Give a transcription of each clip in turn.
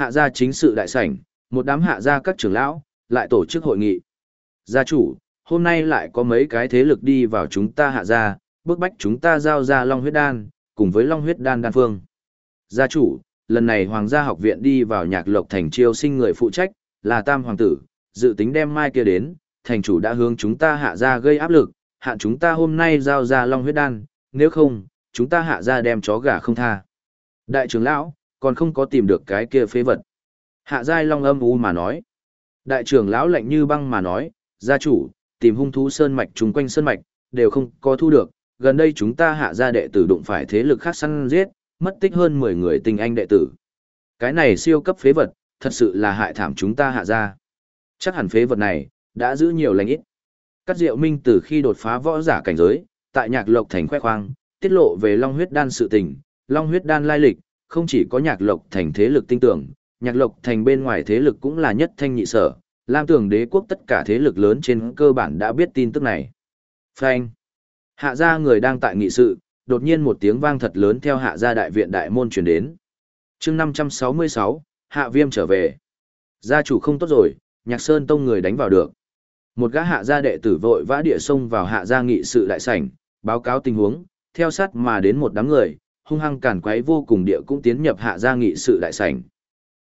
Hạ gia chính sự đại sảnh, một đám hạ gia các trưởng lão, lại tổ chức hội nghị. Gia chủ, hôm nay lại có mấy cái thế lực đi vào chúng ta hạ gia, bức bách chúng ta giao ra Long huyết đan, cùng với Long huyết đan đan phương. Gia chủ, lần này Hoàng gia học viện đi vào nhạc lộc thành chiêu sinh người phụ trách, là Tam Hoàng tử, dự tính đem mai kia đến, thành chủ đã hướng chúng ta hạ gia gây áp lực, hạn chúng ta hôm nay giao ra Long huyết đan, nếu không, chúng ta hạ gia đem chó gà không tha. Đại trưởng lão, còn không có tìm được cái kia phế vật. Hạ giai Long âm u mà nói. Đại trưởng lão lạnh như băng mà nói, gia chủ, tìm hung thú sơn mạch chung quanh sơn mạch, đều không có thu được, gần đây chúng ta hạ gia đệ tử đụng phải thế lực khác săn giết, mất tích hơn 10 người tinh anh đệ tử. Cái này siêu cấp phế vật, thật sự là hại thảm chúng ta hạ gia. Chắc hẳn phế vật này, đã giữ nhiều lành ít. Cát diệu minh từ khi đột phá võ giả cảnh giới, tại nhạc lộc thành khoe khoang, tiết lộ về long huyết đan sự tình, long huyết đan lai lịch, không chỉ có nhạc lộc thành thế lực tinh tưởng, nhạc lộc thành bên ngoài thế lực cũng là nhất thanh nhị sở, lam tưởng đế quốc tất cả thế lực lớn trên cơ bản đã biết tin tức này. Phanh. Hạ gia người đang tại nghị sự, đột nhiên một tiếng vang thật lớn theo hạ gia đại viện đại môn truyền đến. chương 566, hạ viêm trở về. Gia chủ không tốt rồi, nhạc sơn tông người đánh vào được. Một gã hạ gia đệ tử vội vã địa xông vào hạ gia nghị sự đại sảnh, báo cáo tình huống, theo sát mà đến một đám người, hung hăng cản quấy vô cùng địa cũng tiến nhập hạ gia nghị sự đại sảnh.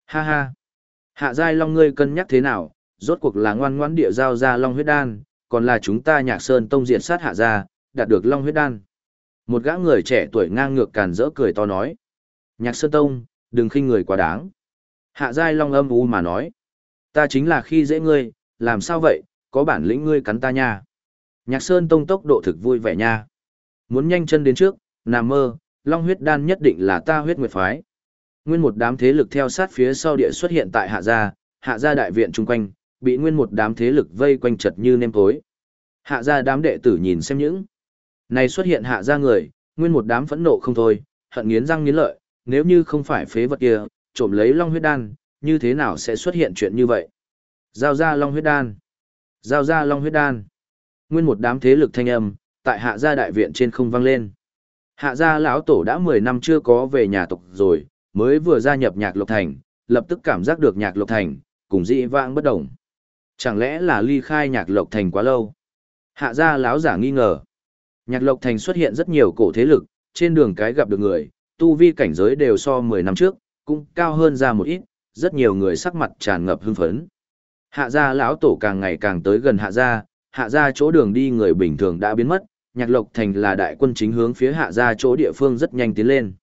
Ha ha! Hạ giai long ngươi cân nhắc thế nào, rốt cuộc là ngoan ngoãn địa giao ra long huyết đan, còn là chúng ta nhạc sơn tông diện sát hạ gia, đạt được long huyết đan. Một gã người trẻ tuổi ngang ngược càn rỡ cười to nói. Nhạc sơn tông, đừng khinh người quá đáng. Hạ giai long âm u mà nói. Ta chính là khi dễ ngươi, làm sao vậy, có bản lĩnh ngươi cắn ta nha. Nhạc sơn tông tốc độ thực vui vẻ nha. Muốn nhanh chân đến trước, nằm mơ, long huyết đan nhất định là ta huyết nguyệt phái. Nguyên một đám thế lực theo sát phía sau địa xuất hiện tại hạ gia, hạ gia đại viện chung quanh, bị nguyên một đám thế lực vây quanh chật như nêm tối. Hạ gia đám đệ tử nhìn xem những này xuất hiện hạ gia người, nguyên một đám phẫn nộ không thôi, hận nghiến răng nghiến lợi, nếu như không phải phế vật kia, trộm lấy long huyết đan, như thế nào sẽ xuất hiện chuyện như vậy? Giao ra long huyết đan. Giao ra long huyết đan. Nguyên một đám thế lực thanh âm, tại hạ gia đại viện trên không vang lên. Hạ gia lão tổ đã 10 năm chưa có về nhà tộc rồi, mới vừa gia nhập nhạc lộc thành, lập tức cảm giác được nhạc lộc thành, cùng dị vãng bất đồng. Chẳng lẽ là ly khai nhạc lộc thành quá lâu? Hạ gia lão giả nghi ngờ. Nhạc lộc thành xuất hiện rất nhiều cổ thế lực, trên đường cái gặp được người, tu vi cảnh giới đều so 10 năm trước, cũng cao hơn ra một ít, rất nhiều người sắc mặt tràn ngập hưng phấn. Hạ gia lão tổ càng ngày càng tới gần hạ gia, hạ gia chỗ đường đi người bình thường đã biến mất, nhạc lộc thành là đại quân chính hướng phía hạ gia chỗ địa phương rất nhanh tiến lên.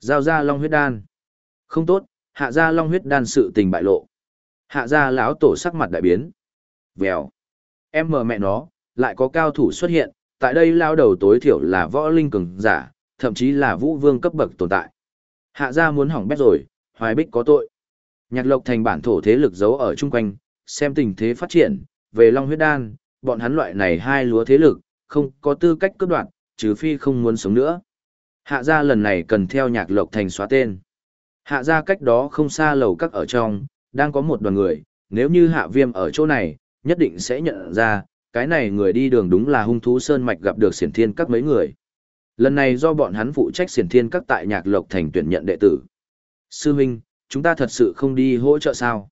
Giao ra long huyết đan. Không tốt, hạ gia long huyết đan sự tình bại lộ. Hạ gia lão tổ sắc mặt đại biến. Vèo. Em mờ mẹ nó, lại có cao thủ xuất hiện, tại đây lao đầu tối thiểu là võ linh cường giả, thậm chí là vũ vương cấp bậc tồn tại. Hạ gia muốn hỏng bét rồi, hoài bích có tội. Nhạc lộc thành bản thổ thế lực giấu ở chung quanh, xem tình thế phát triển, về long huyết đan, bọn hắn loại này hai lúa thế lực, không có tư cách cướp đoạt, trừ phi không muốn sống nữa. Hạ gia lần này cần theo nhạc lộc thành xóa tên. Hạ gia cách đó không xa lầu các ở trong, đang có một đoàn người, nếu như hạ viêm ở chỗ này, nhất định sẽ nhận ra, cái này người đi đường đúng là hung thú sơn mạch gặp được siển thiên các mấy người. Lần này do bọn hắn phụ trách siển thiên các tại nhạc lộc thành tuyển nhận đệ tử. Sư minh, chúng ta thật sự không đi hỗ trợ sao?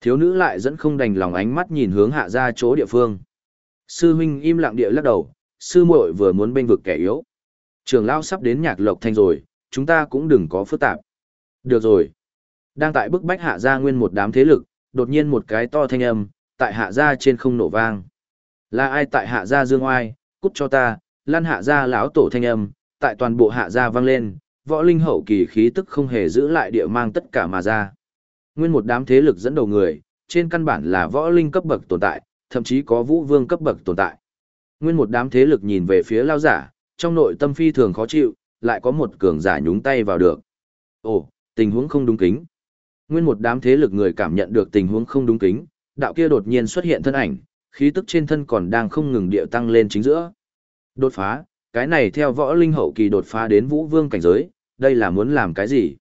Thiếu nữ lại dẫn không đành lòng ánh mắt nhìn hướng hạ ra chỗ địa phương. Sư huynh im lặng địa lắc đầu, sư muội vừa muốn bênh vực kẻ yếu. Trường lão sắp đến nhạc lộc thành rồi, chúng ta cũng đừng có phức tạp. Được rồi. Đang tại bức bách hạ gia nguyên một đám thế lực, đột nhiên một cái to thanh âm, tại hạ gia trên không nổ vang. Là ai tại hạ gia dương oai, cút cho ta, lan hạ gia lão tổ thanh âm, tại toàn bộ hạ gia vang lên, võ linh hậu kỳ khí tức không hề giữ lại địa mang tất cả mà ra. Nguyên một đám thế lực dẫn đầu người, trên căn bản là võ linh cấp bậc tồn tại, thậm chí có vũ vương cấp bậc tồn tại. Nguyên một đám thế lực nhìn về phía lao giả, trong nội tâm phi thường khó chịu, lại có một cường giả nhúng tay vào được. Ồ, tình huống không đúng kính. Nguyên một đám thế lực người cảm nhận được tình huống không đúng kính, đạo kia đột nhiên xuất hiện thân ảnh, khí tức trên thân còn đang không ngừng điệu tăng lên chính giữa. Đột phá, cái này theo võ linh hậu kỳ đột phá đến vũ vương cảnh giới, đây là muốn làm cái gì?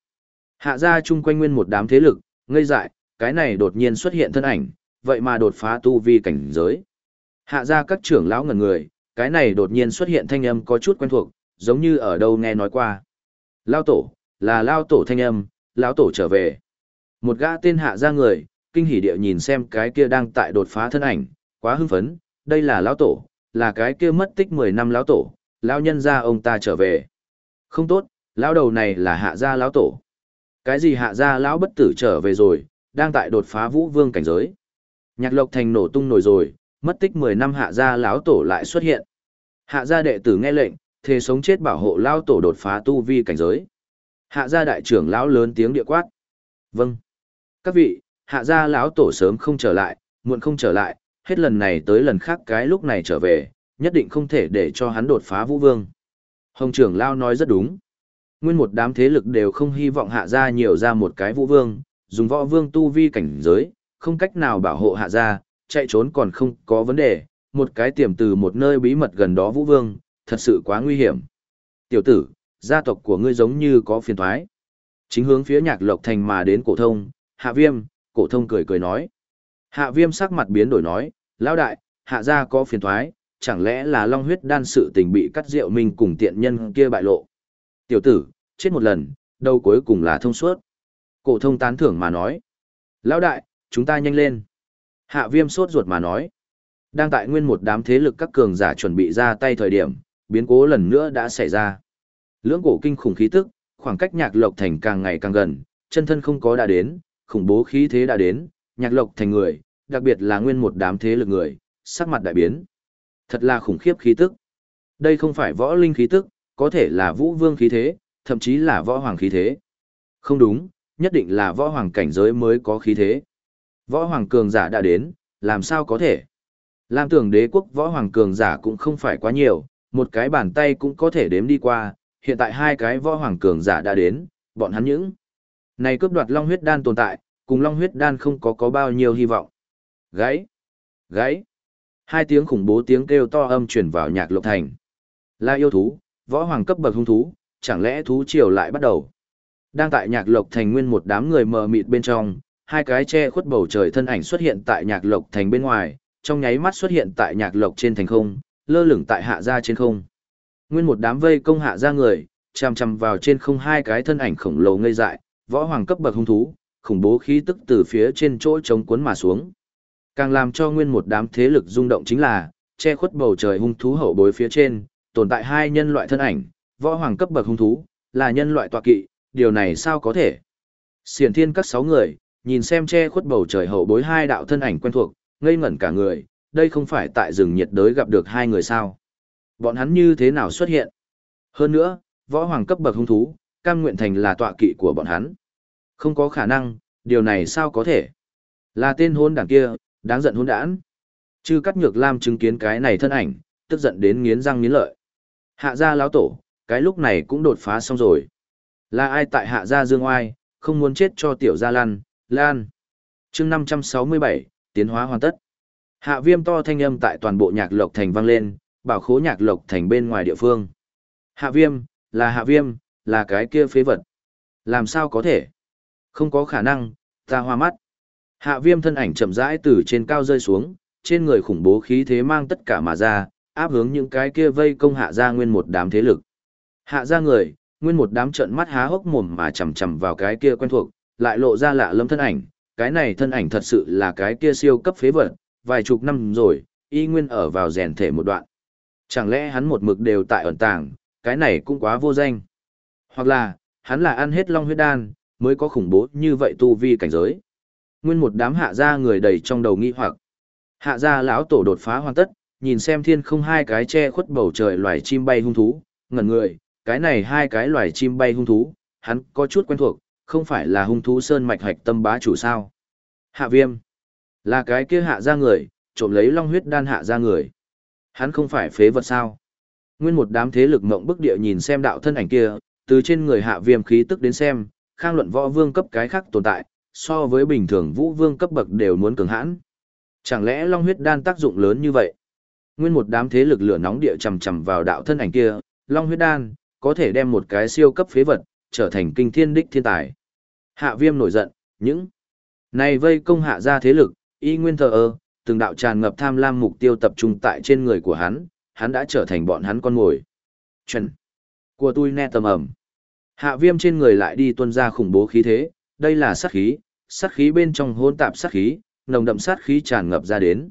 Hạ ra chung quanh nguyên một đám thế lực, ngây dại, cái này đột nhiên xuất hiện thân ảnh, vậy mà đột phá tu vi cảnh giới. Hạ ra các trưởng lão ngần người, cái này đột nhiên xuất hiện thanh âm có chút quen thuộc, giống như ở đâu nghe nói qua. Lao tổ, là lao tổ thanh âm, lão tổ trở về. Một gã tên hạ ra người, kinh hỉ địa nhìn xem cái kia đang tại đột phá thân ảnh, quá hưng phấn, đây là lão tổ, là cái kia mất tích 10 năm lão tổ, lão nhân gia ông ta trở về. Không tốt, lão đầu này là hạ gia lão tổ. Cái gì hạ gia lão bất tử trở về rồi, đang tại đột phá vũ vương cảnh giới. Nhạc Lộc Thành nổ tung nổi rồi, mất tích 10 năm hạ gia lão tổ lại xuất hiện. Hạ gia đệ tử nghe lệnh, thề sống chết bảo hộ lão tổ đột phá tu vi cảnh giới. Hạ gia đại trưởng lão lớn tiếng địa quát. Vâng. Các vị, hạ gia lão tổ sớm không trở lại, muộn không trở lại, hết lần này tới lần khác cái lúc này trở về, nhất định không thể để cho hắn đột phá vũ vương. Hồng trưởng lão nói rất đúng. Nguyên một đám thế lực đều không hy vọng hạ gia nhiều ra một cái vũ vương, dùng võ vương tu vi cảnh giới, không cách nào bảo hộ hạ gia, chạy trốn còn không có vấn đề, một cái tiềm từ một nơi bí mật gần đó vũ vương, thật sự quá nguy hiểm. Tiểu tử, gia tộc của ngươi giống như có phiền thoái. Chính hướng phía nhạc lộc thành mà đến cổ thông, hạ viêm, cổ thông cười cười nói. Hạ viêm sắc mặt biến đổi nói, lão đại, hạ gia có phiền thoái, chẳng lẽ là long huyết đan sự tình bị cắt rượu mình cùng tiện nhân kia bại lộ. Tiểu tử, chết một lần, đâu cuối cùng là thông suốt. Cổ thông tán thưởng mà nói. Lão đại, chúng ta nhanh lên. Hạ viêm sốt ruột mà nói. Đang tại nguyên một đám thế lực các cường giả chuẩn bị ra tay thời điểm, biến cố lần nữa đã xảy ra. Lưỡng cổ kinh khủng khí tức, khoảng cách nhạc lộc thành càng ngày càng gần, chân thân không có đã đến, khủng bố khí thế đã đến, nhạc lộc thành người, đặc biệt là nguyên một đám thế lực người, sắc mặt đại biến. Thật là khủng khiếp khí tức. Đây không phải võ linh khí tức, có thể là vũ vương khí thế, thậm chí là võ hoàng khí thế. Không đúng, nhất định là võ hoàng cảnh giới mới có khí thế. Võ hoàng cường giả đã đến, làm sao có thể? Lam tưởng đế quốc võ hoàng cường giả cũng không phải quá nhiều, một cái bàn tay cũng có thể đếm đi qua, hiện tại hai cái võ hoàng cường giả đã đến, bọn hắn những. Này cướp đoạt long huyết đan tồn tại, cùng long huyết đan không có có bao nhiêu hy vọng. Gáy! Gáy! Hai tiếng khủng bố tiếng kêu to âm truyền vào nhạc lộc thành. Là yêu thú, võ hoàng cấp bậc hung thú, chẳng lẽ thú triều lại bắt đầu. Đang tại nhạc lộc thành nguyên một đám người mờ mịt bên trong, hai cái che khuất bầu trời thân ảnh xuất hiện tại nhạc lộc thành bên ngoài, trong nháy mắt xuất hiện tại nhạc lộc trên thành không, lơ lửng tại hạ gia trên không. Nguyên một đám vây công hạ gia người, chằm chằm vào trên không hai cái thân ảnh khổng lồ ngây dại, võ hoàng cấp bậc hung thú, khủng bố khí tức từ phía trên chỗ chống cuốn mà xuống. Càng làm cho nguyên một đám thế lực rung động chính là, che khuất bầu trời hung thú hậu bối phía trên, tồn tại hai nhân loại thân ảnh, võ hoàng cấp bậc hung thú, là nhân loại tọa kỵ, điều này sao có thể? Xiển thiên các sáu người, nhìn xem che khuất bầu trời hậu bối hai đạo thân ảnh quen thuộc, ngây ngẩn cả người, đây không phải tại rừng nhiệt đới gặp được hai người sao? Bọn hắn như thế nào xuất hiện? Hơn nữa, võ hoàng cấp bậc hung thú, cam nguyện thành là tọa kỵ của bọn hắn. Không có khả năng, điều này sao có thể? Là tên hôn đảng kia, đáng giận hôn đản. Chư cắt nhược lam chứng kiến cái này thân ảnh, tức giận đến nghiến răng nghiến lợi. Hạ gia lão tổ, cái lúc này cũng đột phá xong rồi. Là ai tại hạ gia dương oai, không muốn chết cho tiểu gia lan, lan. chương 567, tiến hóa hoàn tất. Hạ viêm to thanh âm tại toàn bộ nhạc lộc thành vang lên, bảo khố nhạc lộc thành bên ngoài địa phương. Hạ viêm, là hạ viêm, là cái kia phế vật. Làm sao có thể? Không có khả năng, ta hoa mắt. Hạ viêm thân ảnh chậm rãi từ trên cao rơi xuống, trên người khủng bố khí thế mang tất cả mà ra, áp hướng những cái kia vây công hạ ra nguyên một đám thế lực. Hạ ra người, nguyên một đám trận mắt há hốc mồm mà chầm chầm vào cái kia quen thuộc, lại lộ ra lạ lâm thân ảnh, cái này thân ảnh thật sự là cái kia siêu cấp phế vật, vài chục năm rồi, y nguyên ở vào rèn thể một đoạn. Chẳng lẽ hắn một mực đều tại ẩn tàng, cái này cũng quá vô danh. Hoặc là, hắn là ăn hết long huyết đan, mới có khủng bố như vậy tu vi cảnh giới. Nguyên một đám hạ gia người đầy trong đầu nghi hoặc. Hạ gia lão tổ đột phá hoàn tất, nhìn xem thiên không hai cái che khuất bầu trời loài chim bay hung thú, ngẩn người, cái này hai cái loài chim bay hung thú, hắn có chút quen thuộc, không phải là hung thú sơn mạch hạch tâm bá chủ sao. Hạ viêm, là cái kia hạ gia người, trộm lấy long huyết đan hạ gia người. Hắn không phải phế vật sao. Nguyên một đám thế lực mộng bức địa nhìn xem đạo thân ảnh kia, từ trên người hạ viêm khí tức đến xem, khang luận võ vương cấp cái khác tồn tại, so với bình thường vũ vương cấp bậc đều muốn cường hãn. Chẳng lẽ long huyết đan tác dụng lớn như vậy? Nguyên một đám thế lực lửa nóng địa chầm chầm vào đạo thân ảnh kia, long huyết đan, có thể đem một cái siêu cấp phế vật, trở thành kinh thiên đích thiên tài. Hạ viêm nổi giận, những này vây công hạ ra thế lực, y nguyên thờ ơ, từng đạo tràn ngập tham lam mục tiêu tập trung tại trên người của hắn, hắn đã trở thành bọn hắn con mồi. Trần Của tôi nè tầm ẩm. Hạ viêm trên người lại đi tuân ra khủng bố khí thế, đây là sát khí, sát khí bên trong hỗn tạp sát khí, nồng đậm sát khí tràn ngập ra đến.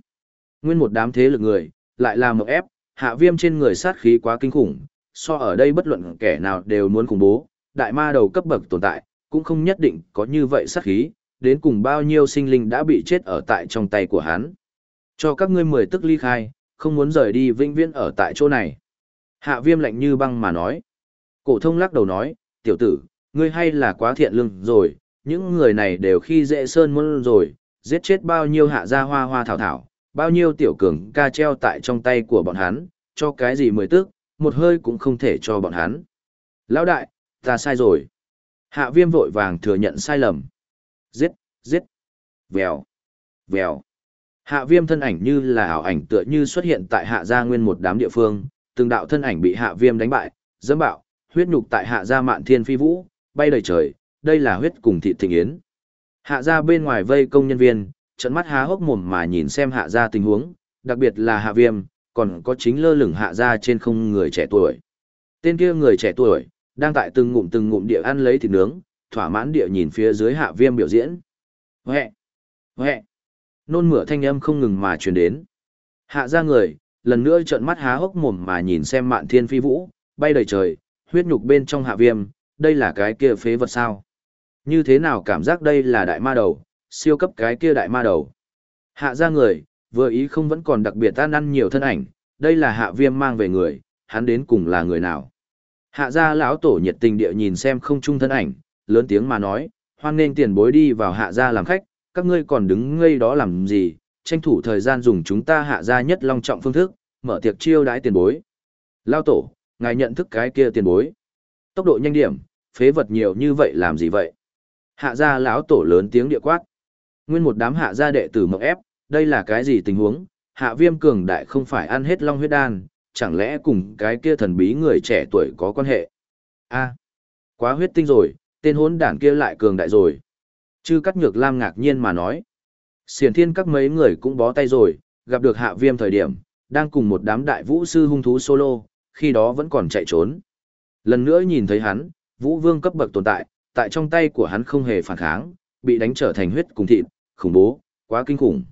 Nguyên một đám thế lực người, lại là một ép, hạ viêm trên người sát khí quá kinh khủng, so ở đây bất luận kẻ nào đều muốn khủng bố, đại ma đầu cấp bậc tồn tại, cũng không nhất định có như vậy sát khí, đến cùng bao nhiêu sinh linh đã bị chết ở tại trong tay của hắn. Cho các ngươi mười tức ly khai, không muốn rời đi vĩnh viễn ở tại chỗ này. Hạ viêm lạnh như băng mà nói. Cổ thông lắc đầu nói, tiểu tử, ngươi hay là quá thiện lương rồi, những người này đều khi dễ sơn môn rồi, giết chết bao nhiêu hạ gia hoa hoa thảo thảo, bao nhiêu tiểu cường ca treo tại trong tay của bọn hắn, cho cái gì mười tức, một hơi cũng không thể cho bọn hắn. Lão đại, ta sai rồi. Hạ viêm vội vàng thừa nhận sai lầm. Giết, giết, vèo, vèo. Hạ viêm thân ảnh như là ảo ảnh tựa như xuất hiện tại hạ gia nguyên một đám địa phương, từng đạo thân ảnh bị hạ viêm đánh bại, dẫm bạo, huyết nhục tại hạ gia mạn thiên phi vũ, bay đầy trời, đây là huyết cùng thị thịnh yến. Hạ gia bên ngoài vây công nhân viên, trận mắt há hốc mồm mà nhìn xem hạ gia tình huống, đặc biệt là hạ viêm, còn có chính lơ lửng hạ gia trên không người trẻ tuổi. Tên kia người trẻ tuổi, đang tại từng ngụm từng ngụm địa ăn lấy thịt nướng, thỏa mãn địa nhìn phía dưới hạ viêm biểu diễn. Huệ! Huệ! Nôn mửa thanh âm không ngừng mà truyền đến. Hạ gia người, lần nữa trợn mắt há hốc mồm mà nhìn xem mạn thiên phi vũ, bay đầy trời, huyết nhục bên trong hạ viêm, đây là cái kia phế vật sao. Như thế nào cảm giác đây là đại ma đầu, siêu cấp cái kia đại ma đầu. Hạ gia người, vừa ý không vẫn còn đặc biệt tan ăn nhiều thân ảnh, đây là hạ viêm mang về người, hắn đến cùng là người nào. Hạ gia lão tổ nhiệt tình địa nhìn xem không trung thân ảnh, lớn tiếng mà nói, hoan nên tiền bối đi vào hạ gia làm khách, các ngươi còn đứng ngây đó làm gì, tranh thủ thời gian dùng chúng ta hạ gia nhất long trọng phương thức, mở tiệc chiêu đãi tiền bối. Lão tổ, ngài nhận thức cái kia tiền bối. Tốc độ nhanh điểm, phế vật nhiều như vậy làm gì vậy? Hạ gia lão tổ lớn tiếng địa quát. Nguyên một đám hạ gia đệ tử mộng ép, đây là cái gì tình huống? Hạ viêm cường đại không phải ăn hết long huyết đan, chẳng lẽ cùng cái kia thần bí người trẻ tuổi có quan hệ? a quá huyết tinh rồi, tên hốn đảng kia lại cường đại rồi. Chư cắt nhược lam ngạc nhiên mà nói. Xiển thiên các mấy người cũng bó tay rồi, gặp được hạ viêm thời điểm, đang cùng một đám đại vũ sư hung thú solo, khi đó vẫn còn chạy trốn. Lần nữa nhìn thấy hắn, vũ vương cấp bậc tồn tại, tại trong tay của hắn không hề phản kháng, bị đánh trở thành huyết cùng thịt, khủng bố, quá kinh khủng.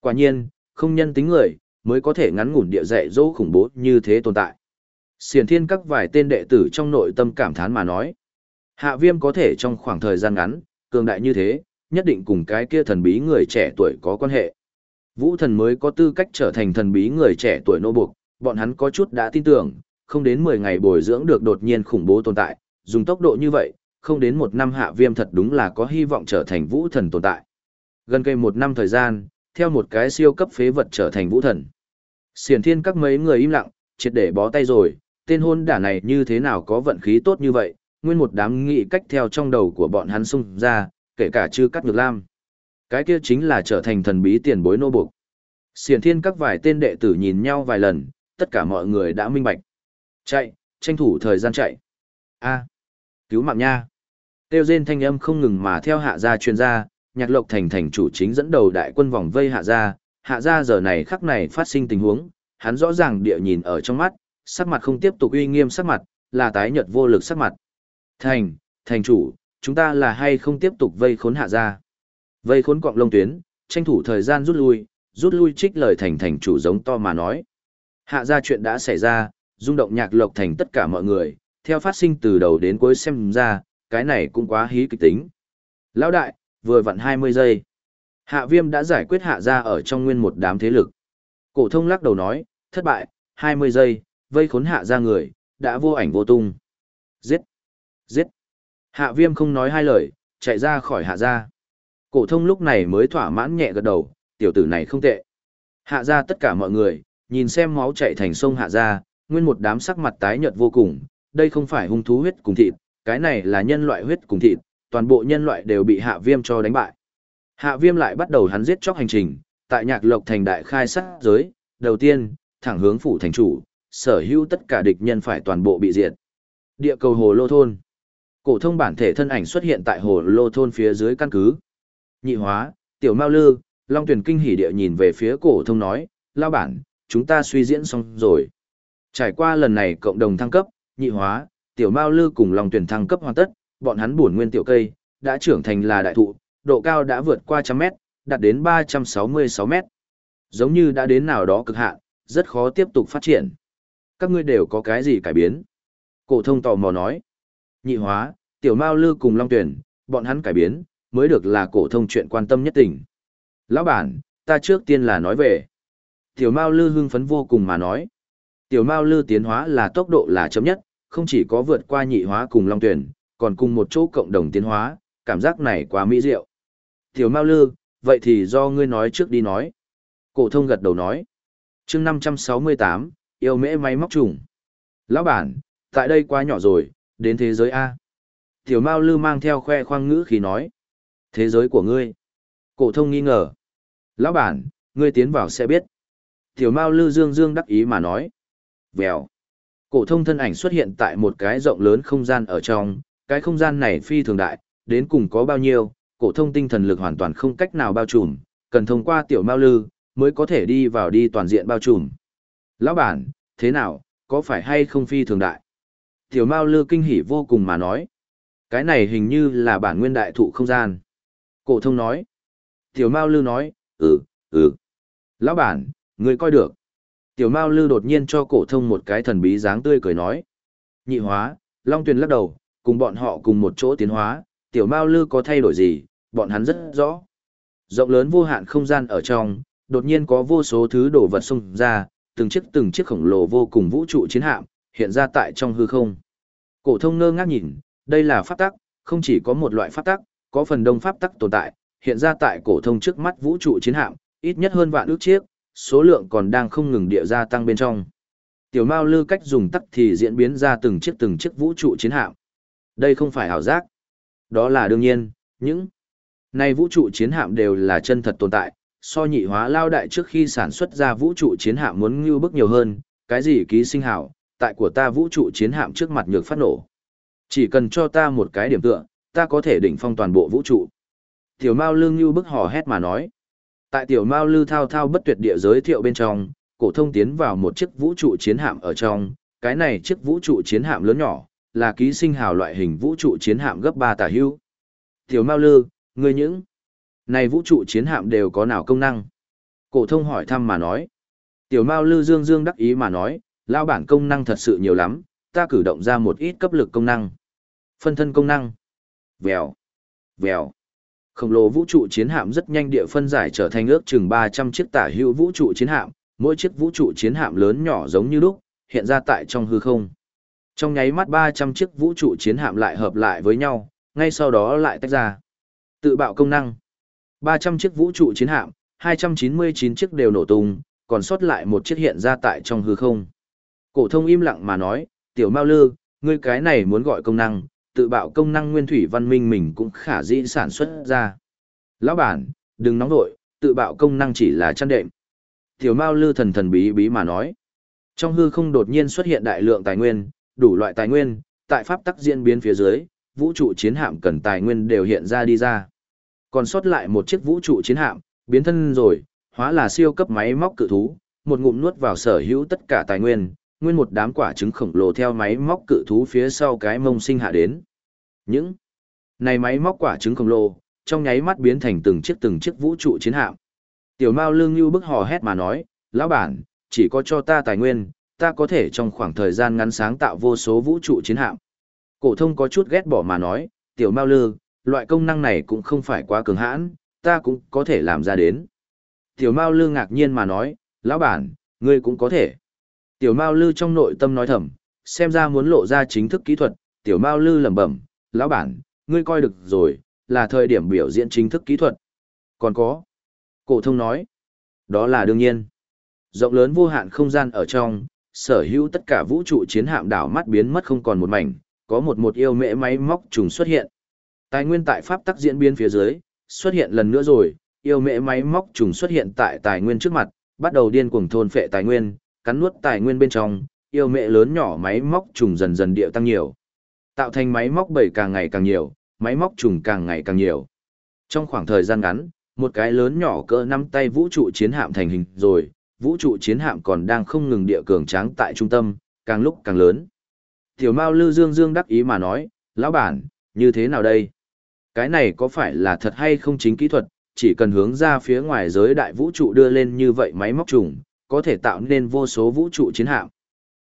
Quả nhiên, không nhân tính người, mới có thể ngắn ngủn địa dạy dỗ khủng bố như thế tồn tại. Xiển thiên các vài tên đệ tử trong nội tâm cảm thán mà nói. Hạ viêm có thể trong khoảng thời gian ngắn, cường đại như thế, nhất định cùng cái kia thần bí người trẻ tuổi có quan hệ. Vũ thần mới có tư cách trở thành thần bí người trẻ tuổi nô buộc, bọn hắn có chút đã tin tưởng, không đến 10 ngày bồi dưỡng được đột nhiên khủng bố tồn tại, dùng tốc độ như vậy, không đến một năm hạ viêm thật đúng là có hy vọng trở thành vũ thần tồn tại. Gần cây một năm thời gian, theo một cái siêu cấp phế vật trở thành vũ thần. Xiển thiên các mấy người im lặng, triệt để bó tay rồi, tên hôn đả này như thế nào có vận khí tốt như vậy, nguyên một đám nghị cách theo trong đầu của bọn hắn xung ra, kể cả chư cắt ngược lam. Cái kia chính là trở thành thần bí tiền bối nô buộc. Xiển thiên các vài tên đệ tử nhìn nhau vài lần, tất cả mọi người đã minh bạch. Chạy, tranh thủ thời gian chạy. a cứu mạng nha. Tiêu rên thanh âm không ngừng mà theo hạ gia truyền ra, nhạc lộc thành thành chủ chính dẫn đầu đại quân vòng vây hạ gia, hạ gia giờ này khắc này phát sinh tình huống, hắn rõ ràng địa nhìn ở trong mắt, sắc mặt không tiếp tục uy nghiêm sắc mặt, là tái nhợt vô lực sắc mặt. Thành, thành chủ, chúng ta là hay không tiếp tục vây khốn hạ gia? Vây khốn quạng lông tuyến, tranh thủ thời gian rút lui, rút lui trích lời thành thành chủ giống to mà nói. Hạ gia chuyện đã xảy ra, rung động nhạc lộc thành tất cả mọi người, theo phát sinh từ đầu đến cuối xem ra, cái này cũng quá hí kịch tính. Lão đại, vừa vặn 20 giây. Hạ viêm đã giải quyết hạ gia ở trong nguyên một đám thế lực. Cổ thông lắc đầu nói, thất bại, 20 giây, vây khốn hạ gia người, đã vô ảnh vô tung. Giết! Giết! Hạ viêm không nói hai lời, chạy ra khỏi hạ gia. Cổ thông lúc này mới thỏa mãn nhẹ gật đầu, tiểu tử này không tệ. Hạ gia tất cả mọi người, nhìn xem máu chảy thành sông hạ gia, nguyên một đám sắc mặt tái nhợt vô cùng, đây không phải hung thú huyết cùng thịt, cái này là nhân loại huyết cùng thịt, toàn bộ nhân loại đều bị hạ viêm cho đánh bại. Hạ viêm lại bắt đầu hắn giết chóc hành trình, tại nhạc lộc thành đại khai sát giới, đầu tiên, thẳng hướng phủ thành chủ, sở hữu tất cả địch nhân phải toàn bộ bị diệt. Địa cầu hồ lô thôn. Cổ thông bản thể thân ảnh xuất hiện tại hồ lô thôn phía dưới căn cứ. Nhị hóa, tiểu mao lư, long tuyển kinh hỉ địa nhìn về phía cổ thông nói, lao bản, chúng ta suy diễn xong rồi. Trải qua lần này cộng đồng thăng cấp, nhị hóa, tiểu mao lư cùng long tuyển thăng cấp hoàn tất, bọn hắn bổn nguyên tiểu cây, đã trưởng thành là đại thụ, độ cao đã vượt qua trăm mét, đạt đến 366 mét. Giống như đã đến nào đó cực hạn, rất khó tiếp tục phát triển. Các ngươi đều có cái gì cải biến? Cổ thông tò mò nói. Nhị hóa, tiểu mao lư cùng long tuyển, bọn hắn cải biến, mới được là cổ thông chuyện quan tâm nhất tỉnh. Lão bản, ta trước tiên là nói về. Tiểu mao lư hưng phấn vô cùng mà nói. Tiểu mao lư tiến hóa là tốc độ là chấm nhất, không chỉ có vượt qua nhị hóa cùng long tuyển, còn cùng một chỗ cộng đồng tiến hóa, cảm giác này quá mỹ diệu. Tiểu mao lư, vậy thì do ngươi nói trước đi nói. Cổ thông gật đầu nói. chương 568, yêu mễ máy móc trùng. Lão bản, tại đây quá nhỏ rồi, đến thế giới A. Tiểu Mao Lư mang theo khoe khoang ngữ khí nói. Thế giới của ngươi. Cổ thông nghi ngờ. Lão bản, ngươi tiến vào sẽ biết. Tiểu Mao Lư dương dương đắc ý mà nói. Vèo. Cổ thông thân ảnh xuất hiện tại một cái rộng lớn không gian ở trong, cái không gian này phi thường đại, đến cùng có bao nhiêu, cổ thông tinh thần lực hoàn toàn không cách nào bao trùm, cần thông qua tiểu Mao Lư mới có thể đi vào đi toàn diện bao trùm. Lão bản, thế nào, có phải hay không phi thường đại? Tiểu Mao Lư kinh hỉ vô cùng mà nói. Cái này hình như là bản nguyên đại thụ không gian. Cổ thông nói. Tiểu Mao Lư nói, ừ, ừ. Lão bản, người coi được. Tiểu Mao Lư đột nhiên cho cổ thông một cái thần bí dáng tươi cười nói. Nhị hóa, Long Tuyền lắc đầu, cùng bọn họ cùng một chỗ tiến hóa, Tiểu Mao Lư có thay đổi gì, bọn hắn rất rõ. Rộng lớn vô hạn không gian ở trong, đột nhiên có vô số thứ đồ vật xung ra, từng chiếc từng chiếc khổng lồ vô cùng vũ trụ chiến hạm, hiện ra tại trong hư không. Cổ thông ngơ ngác nhìn, đây là pháp tắc, không chỉ có một loại pháp tắc, có phần đông pháp tắc tồn tại, hiện ra tại cổ thông trước mắt vũ trụ chiến hạm, ít nhất hơn vạn ước chiếc, số lượng còn đang không ngừng địa gia tăng bên trong. Tiểu Mao Lư cách dùng tắc thì diễn biến ra từng chiếc từng chiếc vũ trụ chiến hạm. Đây không phải ảo giác. Đó là đương nhiên, những này vũ trụ chiến hạm đều là chân thật tồn tại, so nhị hóa lao đại trước khi sản xuất ra vũ trụ chiến hạm muốn ngưu bức nhiều hơn, cái gì ký sinh hảo, tại của ta vũ trụ chiến hạm trước mặt nhược phát nổ. Chỉ cần cho ta một cái điểm tựa, ta có thể đỉnh phong toàn bộ vũ trụ. Tiểu Mao Lương Nưu bức hò hét mà nói. Tại Tiểu Mao Lư thao thao bất tuyệt địa giới thiệu bên trong, cổ thông tiến vào một chiếc vũ trụ chiến hạm ở trong, cái này chiếc vũ trụ chiến hạm lớn nhỏ, là ký sinh hào loại hình vũ trụ chiến hạm gấp 3 tả hữu. Tiểu Mao Lư, ngươi những này vũ trụ chiến hạm đều có nào công năng? Cổ thông hỏi thăm mà nói. Tiểu Mao Lư Dương Dương đắc ý mà nói, lao bản công năng thật sự nhiều lắm, ta cử động ra một ít cấp lực công năng. Phân thân công năng. Vèo. Vèo. Khổng lồ vũ trụ chiến hạm rất nhanh địa phân giải trở thành ước chừng 300 chiếc tả hữu vũ trụ chiến hạm, mỗi chiếc vũ trụ chiến hạm lớn nhỏ giống như lúc, hiện ra tại trong hư không. Trong nháy mắt 300 chiếc vũ trụ chiến hạm lại hợp lại với nhau, ngay sau đó lại tách ra. Tự bạo công năng. 300 chiếc vũ trụ chiến hạm, 299 chiếc đều nổ tung, còn sót lại một chiếc hiện ra tại trong hư không. Cổ thông im lặng mà nói, tiểu Mao Lư, ngươi cái này muốn gọi công năng, tự bạo công năng nguyên thủy văn minh mình cũng khả dĩ sản xuất ra. Lão bản, đừng nóng vội tự bạo công năng chỉ là chăn đệm. Tiểu Mao Lư thần thần bí bí mà nói. Trong hư không đột nhiên xuất hiện đại lượng tài nguyên, đủ loại tài nguyên, tại pháp tắc diễn biến phía dưới, vũ trụ chiến hạm cần tài nguyên đều hiện ra đi ra. Còn sót lại một chiếc vũ trụ chiến hạm, biến thân rồi, hóa là siêu cấp máy móc cự thú, một ngụm nuốt vào sở hữu tất cả tài nguyên, nguyên một đám quả trứng khổng lồ theo máy móc cự thú phía sau cái mông sinh hạ đến. Những này máy móc quả trứng khổng lồ, trong nháy mắt biến thành từng chiếc từng chiếc vũ trụ chiến hạm. Tiểu Mao Lương Nưu bức hò hét mà nói, lão bản, chỉ có cho ta tài nguyên, ta có thể trong khoảng thời gian ngắn sáng tạo vô số vũ trụ chiến hạm. Cổ thông có chút ghét bỏ mà nói, tiểu Mao Lư, loại công năng này cũng không phải quá cường hãn, ta cũng có thể làm ra đến. Tiểu Mao Lư ngạc nhiên mà nói, lão bản, ngươi cũng có thể. Tiểu Mao Lư trong nội tâm nói thầm, xem ra muốn lộ ra chính thức kỹ thuật, Tiểu Mao Lư lẩm bẩm, lão bản, ngươi coi được rồi, là thời điểm biểu diễn chính thức kỹ thuật. Còn có. Cổ thông nói, đó là đương nhiên. Rộng lớn vô hạn không gian ở trong, sở hữu tất cả vũ trụ chiến hạm đảo mắt biến mất không còn một mảnh, có một một yêu mễ máy móc trùng xuất hiện. Tài nguyên tại pháp tắc diễn biến phía dưới, xuất hiện lần nữa rồi, yêu mễ máy móc trùng xuất hiện tại tài nguyên trước mặt, bắt đầu điên cuồng thôn phệ tài nguyên, cắn nuốt tài nguyên bên trong, yêu mẹ lớn nhỏ máy móc trùng dần dần điệu tăng nhiều. Tạo thành máy móc bảy càng ngày càng nhiều, máy móc trùng càng ngày càng nhiều. Trong khoảng thời gian ngắn, một cái lớn nhỏ cỡ năm tay vũ trụ chiến hạm thành hình rồi, vũ trụ chiến hạm còn đang không ngừng địa cường tráng tại trung tâm, càng lúc càng lớn. Tiểu Mao Lư Dương Dương đắc ý mà nói, lão bản, như thế nào đây? Cái này có phải là thật hay không chính kỹ thuật, chỉ cần hướng ra phía ngoài giới đại vũ trụ đưa lên như vậy máy móc trùng, có thể tạo nên vô số vũ trụ chiến hạm.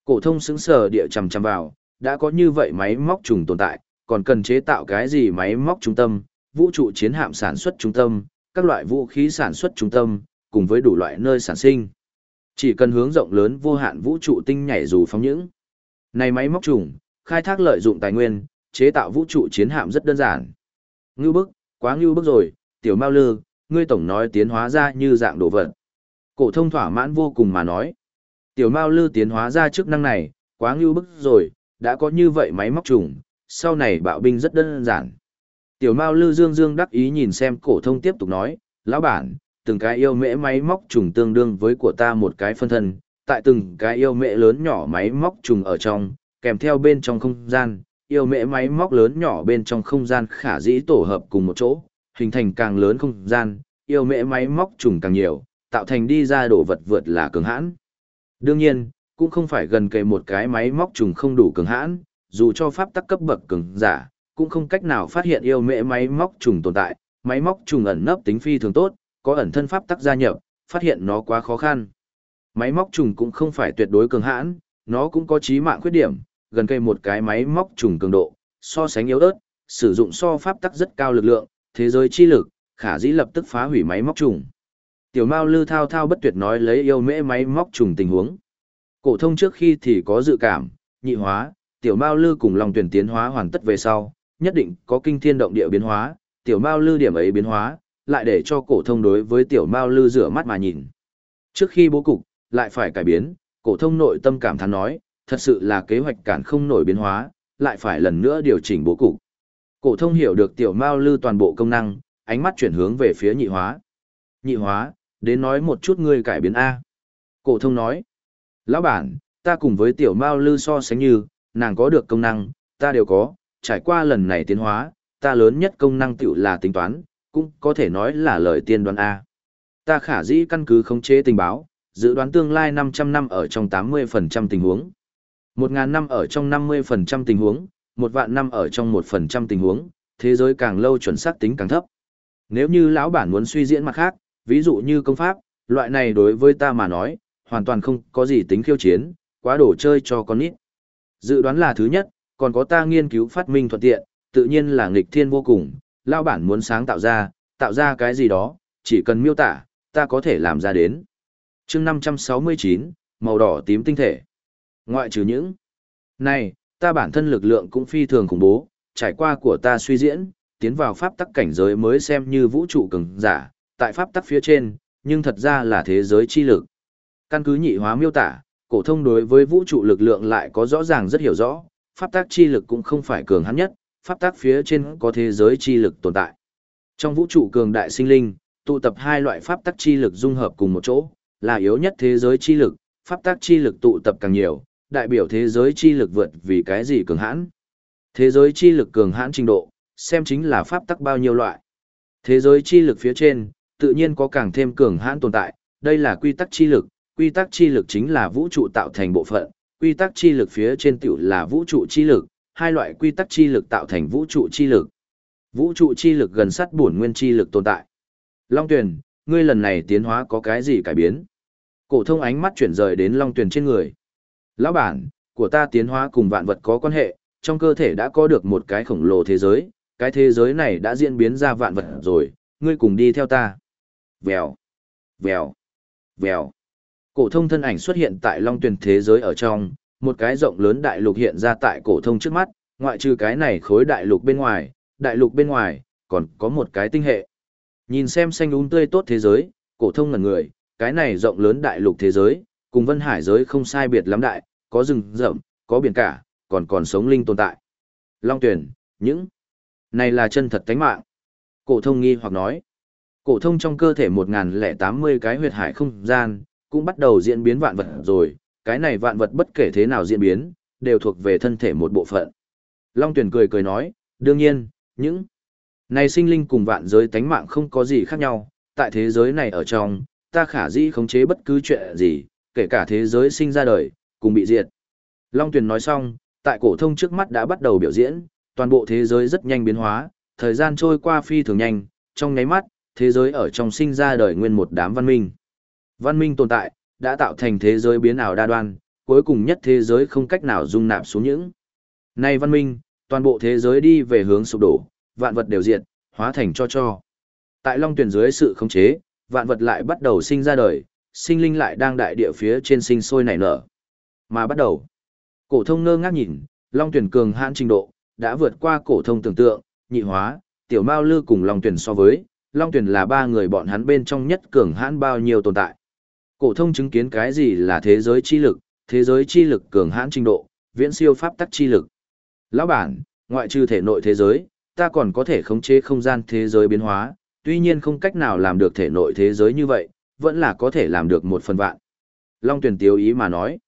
Cổ thông sững sờ địa chằm chằm vào, đã có như vậy máy móc trùng tồn tại, còn cần chế tạo cái gì máy móc trung tâm, vũ trụ chiến hạm sản xuất trung tâm, các loại vũ khí sản xuất trung tâm, cùng với đủ loại nơi sản sinh. Chỉ cần hướng rộng lớn vô hạn vũ trụ tinh nhảy dù phóng những. Này máy móc trùng, khai thác lợi dụng tài nguyên, chế tạo vũ trụ chiến hạm rất đơn giản. Ngưu bức, quá ngưu bức rồi, tiểu mao lư, ngươi tổng nói tiến hóa ra như dạng đồ vật. Cổ thông thỏa mãn vô cùng mà nói. Tiểu mao lư tiến hóa ra chức năng này, quá ngưu bức rồi, đã có như vậy máy móc trùng, sau này bạo binh rất đơn giản. Tiểu Mao Lư Dương Dương đắc ý nhìn xem cổ thông tiếp tục nói, lão bản, từng cái yêu mễ máy móc trùng tương đương với của ta một cái phân thân, tại từng cái yêu mễ lớn nhỏ máy móc trùng ở trong, kèm theo bên trong không gian, yêu mễ máy móc lớn nhỏ bên trong không gian khả dĩ tổ hợp cùng một chỗ, hình thành càng lớn không gian, yêu mễ máy móc trùng càng nhiều, tạo thành đi ra đồ vật vượt là cường hãn. Đương nhiên, cũng không phải gần kề một cái máy móc trùng không đủ cường hãn, dù cho pháp tắc cấp bậc cường giả, cũng không cách nào phát hiện yêu mễ máy móc trùng tồn tại, máy móc trùng ẩn nấp tính phi thường tốt, có ẩn thân pháp tắc gia nhập, phát hiện nó quá khó khăn. Máy móc trùng cũng không phải tuyệt đối cường hãn, nó cũng có chí mạng khuyết điểm, gần cây một cái máy móc trùng cường độ, so sánh yếu ớt, sử dụng so pháp tắc rất cao lực lượng, thế giới chi lực, khả dĩ lập tức phá hủy máy móc trùng. Tiểu Mao Lư thao thao bất tuyệt nói lấy yêu mễ máy móc trùng tình huống. Cổ thông trước khi thì có dự cảm, nhị hóa, tiểu Mao Lư cùng Long Tuyển tiến hóa hoàn tất về sau, nhất định có kinh thiên động địa biến hóa, tiểu Mao Lư điểm ấy biến hóa, lại để cho cổ thông đối với tiểu Mao Lư rửa mắt mà nhìn. Trước khi bố cục, lại phải cải biến, cổ thông nội tâm cảm thán nói, thật sự là kế hoạch cản không nổi biến hóa, lại phải lần nữa điều chỉnh bố cục. Cổ thông hiểu được tiểu Mao Lư toàn bộ công năng, ánh mắt chuyển hướng về phía nhị hóa. Nhị hóa, đến nói một chút ngươi cải biến a. Cổ thông nói, lão bản, ta cùng với tiểu Mao Lư so sánh như, nàng có được công năng, ta đều có, trải qua lần này tiến hóa, ta lớn nhất công năng tiểu là tính toán, cũng có thể nói là lời tiên đoán A. Ta khả dĩ căn cứ khống chế tình báo, dự đoán tương lai 500 năm ở trong 80% tình huống, 1.000 năm ở trong 50% tình huống, một vạn năm ở trong 1% tình huống, thế giới càng lâu chuẩn xác tính càng thấp. Nếu như lão bản muốn suy diễn mặt khác, ví dụ như công pháp, loại này đối với ta mà nói, hoàn toàn không có gì tính khiêu chiến, quá đổ chơi cho con nít. Dự đoán là thứ nhất, còn có ta nghiên cứu phát minh thuận tiện, tự nhiên là nghịch thiên vô cùng, lao bản muốn sáng tạo ra, tạo ra cái gì đó, chỉ cần miêu tả, ta có thể làm ra đến. chương 569, màu đỏ tím tinh thể. Ngoại trừ những này, ta bản thân lực lượng cũng phi thường khủng bố, trải qua của ta suy diễn, tiến vào pháp tắc cảnh giới mới xem như vũ trụ cường giả, tại pháp tắc phía trên, nhưng thật ra là thế giới chi lực. Căn cứ nhị hóa miêu tả, cổ thông đối với vũ trụ lực lượng lại có rõ ràng rất hiểu rõ, pháp tác chi lực cũng không phải cường hắn nhất, pháp tác phía trên có thế giới chi lực tồn tại. Trong vũ trụ cường đại sinh linh, tụ tập hai loại pháp tác chi lực dung hợp cùng một chỗ, là yếu nhất thế giới chi lực, pháp tác chi lực tụ tập càng nhiều, đại biểu thế giới chi lực vượt vì cái gì cường hãn. Thế giới chi lực cường hãn trình độ, xem chính là pháp tắc bao nhiêu loại. Thế giới chi lực phía trên, tự nhiên có càng thêm cường hãn tồn tại, đây là quy tắc chi lực, quy tắc chi lực chính là vũ trụ tạo thành bộ phận, quy tắc chi lực phía trên tiểu là vũ trụ chi lực, hai loại quy tắc chi lực tạo thành vũ trụ chi lực. Vũ trụ chi lực gần sát bổn nguyên chi lực tồn tại. Long Tuyền, ngươi lần này tiến hóa có cái gì cải biến? Cổ thông ánh mắt chuyển rời đến Long Tuyền trên người. Lão bản, của ta tiến hóa cùng vạn vật có quan hệ, trong cơ thể đã có được một cái khổng lồ thế giới, cái thế giới này đã diễn biến ra vạn vật rồi, ngươi cùng đi theo ta. Vèo, vèo, vèo. Cổ thông thân ảnh xuất hiện tại Long Tuyền thế giới ở trong, một cái rộng lớn đại lục hiện ra tại cổ thông trước mắt, ngoại trừ cái này khối đại lục bên ngoài, đại lục bên ngoài còn có một cái tinh hệ. Nhìn xem xanh um tươi tốt thế giới, cổ thông ngẩn người, cái này rộng lớn đại lục thế giới, cùng Vân Hải giới không sai biệt lắm đại, có rừng rậm, có biển cả, còn còn sống linh tồn tại. Long tuyển, những này là chân thật tánh mạng. Cổ thông nghi hoặc nói. Cổ thông trong cơ thể 1080 cái huyệt hải không gian, cũng bắt đầu diễn biến vạn vật rồi, cái này vạn vật bất kể thế nào diễn biến, đều thuộc về thân thể một bộ phận. Long tuyển cười cười nói, đương nhiên, những này sinh linh cùng vạn giới tánh mạng không có gì khác nhau, tại thế giới này ở trong, ta khả dĩ khống chế bất cứ chuyện gì, kể cả thế giới sinh ra đời, cùng bị diệt. Long tuyển nói xong, tại cổ thông trước mắt đã bắt đầu biểu diễn, toàn bộ thế giới rất nhanh biến hóa, thời gian trôi qua phi thường nhanh, trong nháy mắt, thế giới ở trong sinh ra đời nguyên một đám văn minh. Văn minh tồn tại, đã tạo thành thế giới biến ảo đa đoan, cuối cùng nhất thế giới không cách nào dung nạp xuống những. Nay văn minh, toàn bộ thế giới đi về hướng sụp đổ, vạn vật đều diệt, hóa thành cho cho. Tại Long Tuyển dưới sự khống chế, vạn vật lại bắt đầu sinh ra đời, sinh linh lại đang đại địa phía trên sinh sôi nảy nở. Mà bắt đầu, cổ thông ngơ ngác nhìn, Long Tuyển cường hãn trình độ, đã vượt qua cổ thông tưởng tượng, nhị hóa, tiểu mao lư cùng Long Tuyển so với, Long Tuyển là ba người bọn hắn bên trong nhất cường hãn bao nhiêu tồn tại. Cổ thông chứng kiến cái gì là thế giới chi lực, thế giới chi lực cường hãn trình độ, viễn siêu pháp tắc chi lực. Lão bản, ngoại trừ thể nội thế giới, ta còn có thể khống chế không gian thế giới biến hóa, tuy nhiên không cách nào làm được thể nội thế giới như vậy, vẫn là có thể làm được một phần vạn. Long Tuyền tiếu ý mà nói.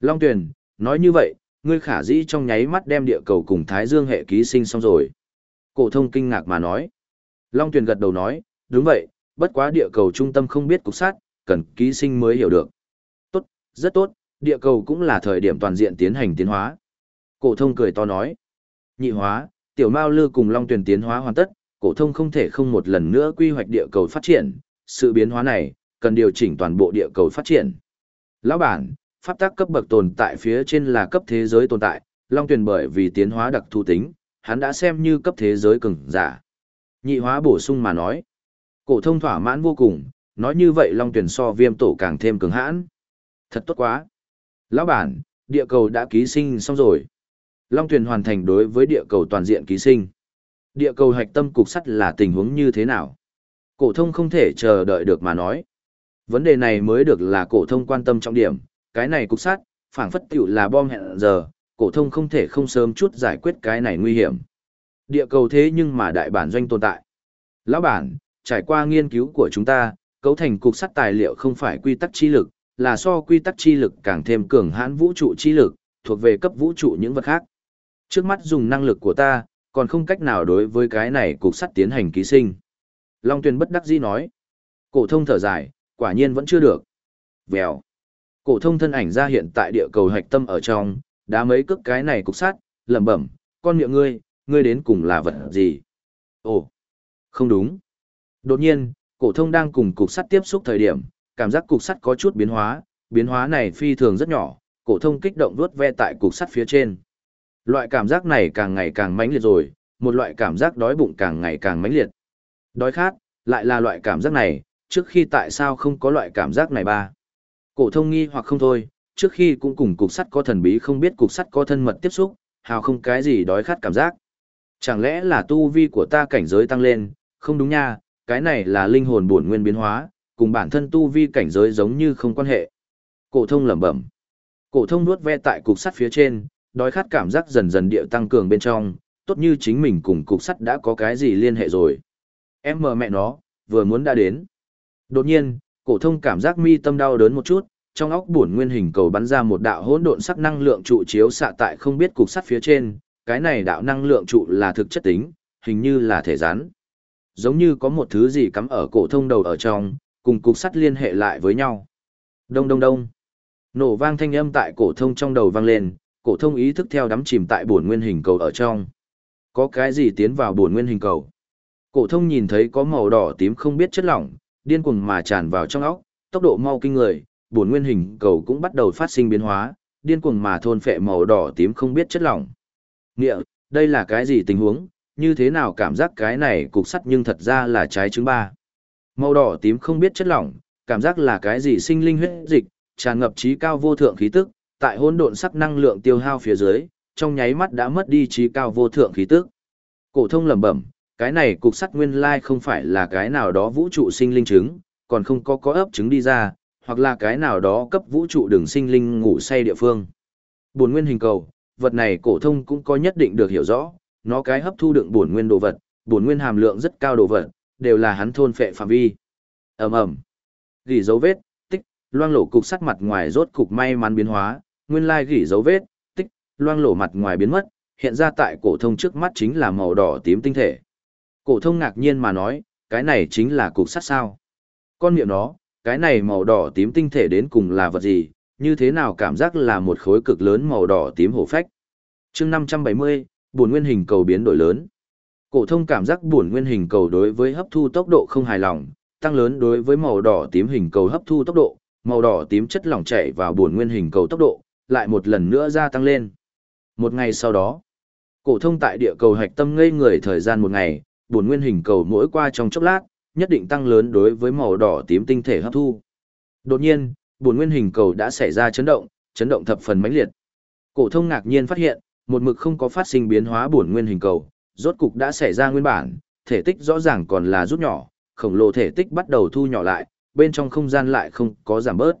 Long Tuyền, nói như vậy, ngươi khả dĩ trong nháy mắt đem địa cầu cùng Thái Dương hệ ký sinh xong rồi. Cổ thông kinh ngạc mà nói. Long Tuyền gật đầu nói, đúng vậy, bất quá địa cầu trung tâm không biết cục sát, cần ký sinh mới hiểu được. Tốt, rất tốt, địa cầu cũng là thời điểm toàn diện tiến hành tiến hóa. Cổ thông cười to nói. Nhị hóa, tiểu mao lư cùng long tuyển tiến hóa hoàn tất, cổ thông không thể không một lần nữa quy hoạch địa cầu phát triển, sự biến hóa này cần điều chỉnh toàn bộ địa cầu phát triển. Lão bản, pháp tắc cấp bậc tồn tại phía trên là cấp thế giới tồn tại, long tuyển bởi vì tiến hóa đặc thù tính, hắn đã xem như cấp thế giới cường giả. Nhị hóa bổ sung mà nói. Cổ thông thỏa mãn vô cùng, nói như vậy long tuyển so viêm tổ càng thêm cứng hãn. Thật tốt quá. Lão bản, địa cầu đã ký sinh xong rồi. Long tuyển hoàn thành đối với địa cầu toàn diện ký sinh. Địa cầu hạch tâm cục sắt là tình huống như thế nào? Cổ thông không thể chờ đợi được mà nói. Vấn đề này mới được là cổ thông quan tâm trọng điểm, cái này cục sắt, phảng phất tiểu là bom hẹn giờ, cổ thông không thể không sớm chút giải quyết cái này nguy hiểm. Địa cầu thế nhưng mà đại bản doanh tồn tại. Lão bản, trải qua nghiên cứu của chúng ta, cấu thành cục sắt tài liệu không phải quy tắc chi lực, là so quy tắc chi lực càng thêm cường hãn vũ trụ chi lực, thuộc về cấp vũ trụ những vật khác. Trước mắt dùng năng lực của ta, còn không cách nào đối với cái này cục sắt tiến hành ký sinh. Long Tuyền bất đắc dĩ nói. Cổ thông thở dài, quả nhiên vẫn chưa được. Vèo. Cổ thông thân ảnh ra hiện tại địa cầu hạch tâm ở trong, đá mấy cước cái này cục sắt, lẩm bẩm, con miệng ngươi, ngươi đến cùng là vật gì? Ồ, không đúng. Đột nhiên, cổ thông đang cùng cục sắt tiếp xúc thời điểm, cảm giác cục sắt có chút biến hóa, biến hóa này phi thường rất nhỏ, cổ thông kích động vuốt ve tại cục sắt phía trên. Loại cảm giác này càng ngày càng mãnh liệt rồi, một loại cảm giác đói bụng càng ngày càng mãnh liệt. Đói khát, lại là loại cảm giác này, trước khi tại sao không có loại cảm giác này ba. Cổ thông nghi hoặc không thôi, trước khi cũng cùng cục sắt có thần bí không biết cục sắt có thân mật tiếp xúc, hào không cái gì đói khát cảm giác. Chẳng lẽ là tu vi của ta cảnh giới tăng lên, không đúng nha, cái này là linh hồn bổn nguyên biến hóa, cùng bản thân tu vi cảnh giới giống như không quan hệ. Cổ thông lẩm bẩm. Cổ thông nuốt ve tại cục sắt phía trên, đói khát cảm giác dần dần điệu tăng cường bên trong, tốt như chính mình cùng cục sắt đã có cái gì liên hệ rồi. Em mờ mẹ nó, vừa muốn đã đến. Đột nhiên, cổ thông cảm giác mi tâm đau đớn một chút, trong óc buồn nguyên hình cầu bắn ra một đạo hỗn độn sắc năng lượng trụ chiếu xạ tại không biết cục sắt phía trên, cái này đạo năng lượng trụ là thực chất tính, hình như là thể rắn. Giống như có một thứ gì cắm ở cổ thông đầu ở trong, cùng cục sắt liên hệ lại với nhau. Đông đông đông. Nổ vang thanh âm tại cổ thông trong đầu vang lên, cổ thông ý thức theo đắm chìm tại bổn nguyên hình cầu ở trong. Có cái gì tiến vào bổn nguyên hình cầu? Cổ thông nhìn thấy có màu đỏ tím không biết chất lỏng, điên cuồng mà tràn vào trong óc, tốc độ mau kinh người, bổn nguyên hình cầu cũng bắt đầu phát sinh biến hóa, điên cuồng mà thôn phệ màu đỏ tím không biết chất lỏng. Nghĩa, đây là cái gì tình huống, như thế nào cảm giác cái này cục sắt nhưng thật ra là trái trứng ba. Màu đỏ tím không biết chất lỏng, cảm giác là cái gì sinh linh huyết dịch, tràn ngập trí cao vô thượng khí tức, tại hỗn độn sắc năng lượng tiêu hao phía dưới, trong nháy mắt đã mất đi trí cao vô thượng khí tức. Cổ thông lẩm bẩm, cái này cục sắt nguyên lai không phải là cái nào đó vũ trụ sinh linh trứng, còn không có có ấp trứng đi ra, hoặc là cái nào đó cấp vũ trụ đường sinh linh ngủ say địa phương. Buồn nguyên hình cầu, vật này cổ thông cũng có nhất định được hiểu rõ, nó cái hấp thu đựng bổn nguyên đồ vật, bổn nguyên hàm lượng rất cao đồ vật, đều là hắn thôn phệ phạm vi. Ầm ầm. Gỉ dấu vết, tích, loang lổ cục sắt mặt ngoài rốt cục may mắn biến hóa, nguyên lai gỉ dấu vết, tích, loang lổ mặt ngoài biến mất, hiện ra tại cổ thông trước mắt chính là màu đỏ tím tinh thể. Cổ thông ngạc nhiên mà nói, cái này chính là cục sắt sao? Con miệng nó, cái này màu đỏ tím tinh thể đến cùng là vật gì, như thế nào cảm giác là một khối cực lớn màu đỏ tím hổ phách. Chương 570, buồn nguyên hình cầu biến đổi lớn. Cổ thông cảm giác buồn nguyên hình cầu đối với hấp thu tốc độ không hài lòng, tăng lớn đối với màu đỏ tím hình cầu hấp thu tốc độ, màu đỏ tím chất lỏng chảy vào buồn nguyên hình cầu tốc độ, lại một lần nữa gia tăng lên. Một ngày sau đó, cổ thông tại địa cầu hạch tâm ngây người thời gian một ngày, buồn nguyên hình cầu mỗi qua trong chốc lát, nhất định tăng lớn đối với màu đỏ tím tinh thể hấp thu. Đột nhiên, buồn nguyên hình cầu đã xảy ra chấn động, chấn động thập phần mãnh liệt. Cổ thông ngạc nhiên phát hiện, một mực không có phát sinh biến hóa buồn nguyên hình cầu, rốt cục đã xảy ra nguyên bản, thể tích rõ ràng còn là rút nhỏ, khổng lồ thể tích bắt đầu thu nhỏ lại, bên trong không gian lại không có giảm bớt.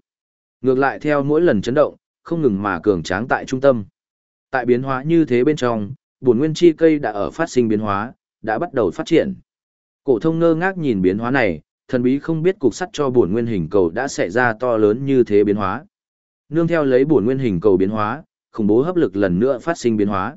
Ngược lại theo mỗi lần chấn động, không ngừng mà cường tráng tại trung tâm. Tại biến hóa như thế bên trong, buồn nguyên chi cây đã ở phát sinh biến hóa, đã bắt đầu phát triển. Cổ thông ngơ ngác nhìn biến hóa này, thần bí không biết cục sắt cho buồn nguyên hình cầu đã xảy ra to lớn như thế biến hóa. Nương theo lấy buồn nguyên hình cầu biến hóa, khủng bố hấp lực lần nữa phát sinh biến hóa.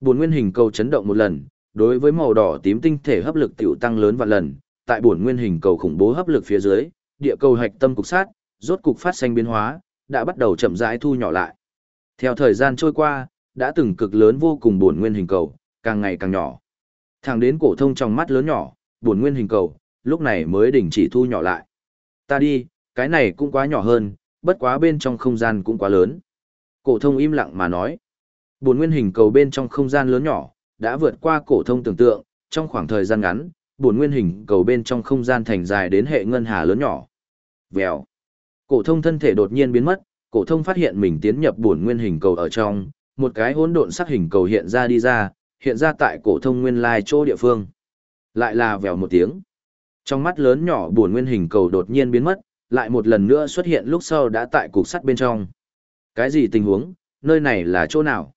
Buồn nguyên hình cầu chấn động một lần, đối với màu đỏ tím tinh thể hấp lực tiểu tăng lớn vạn lần, tại buồn nguyên hình cầu khủng bố hấp lực phía dưới, địa cầu hạch tâm cục sát, rốt cục phát sinh biến hóa, đã bắt đầu chậm rãi thu nhỏ lại. Theo thời gian trôi qua, đã từng cực lớn vô cùng buồn nguyên hình cầu, càng ngày càng nhỏ. Thẳng đến cổ thông trong mắt lớn nhỏ, buồn nguyên hình cầu, lúc này mới đình chỉ thu nhỏ lại. Ta đi, cái này cũng quá nhỏ hơn, bất quá bên trong không gian cũng quá lớn. Cổ thông im lặng mà nói. Bốn nguyên hình cầu bên trong không gian lớn nhỏ, đã vượt qua cổ thông tưởng tượng, trong khoảng thời gian ngắn, bốn nguyên hình cầu bên trong không gian thành dài đến hệ ngân hà lớn nhỏ. Vèo. Cổ thông thân thể đột nhiên biến mất, cổ thông phát hiện mình tiến nhập bốn nguyên hình cầu ở trong, một cái hỗn độn sắc hình cầu hiện ra đi ra, hiện ra tại cổ thông nguyên lai chỗ địa phương. Lại là vèo một tiếng. Trong mắt lớn nhỏ buồn nguyên hình cầu đột nhiên biến mất, lại một lần nữa xuất hiện lúc sau đã tại cục sắt bên trong. Cái gì tình huống, nơi này là chỗ nào?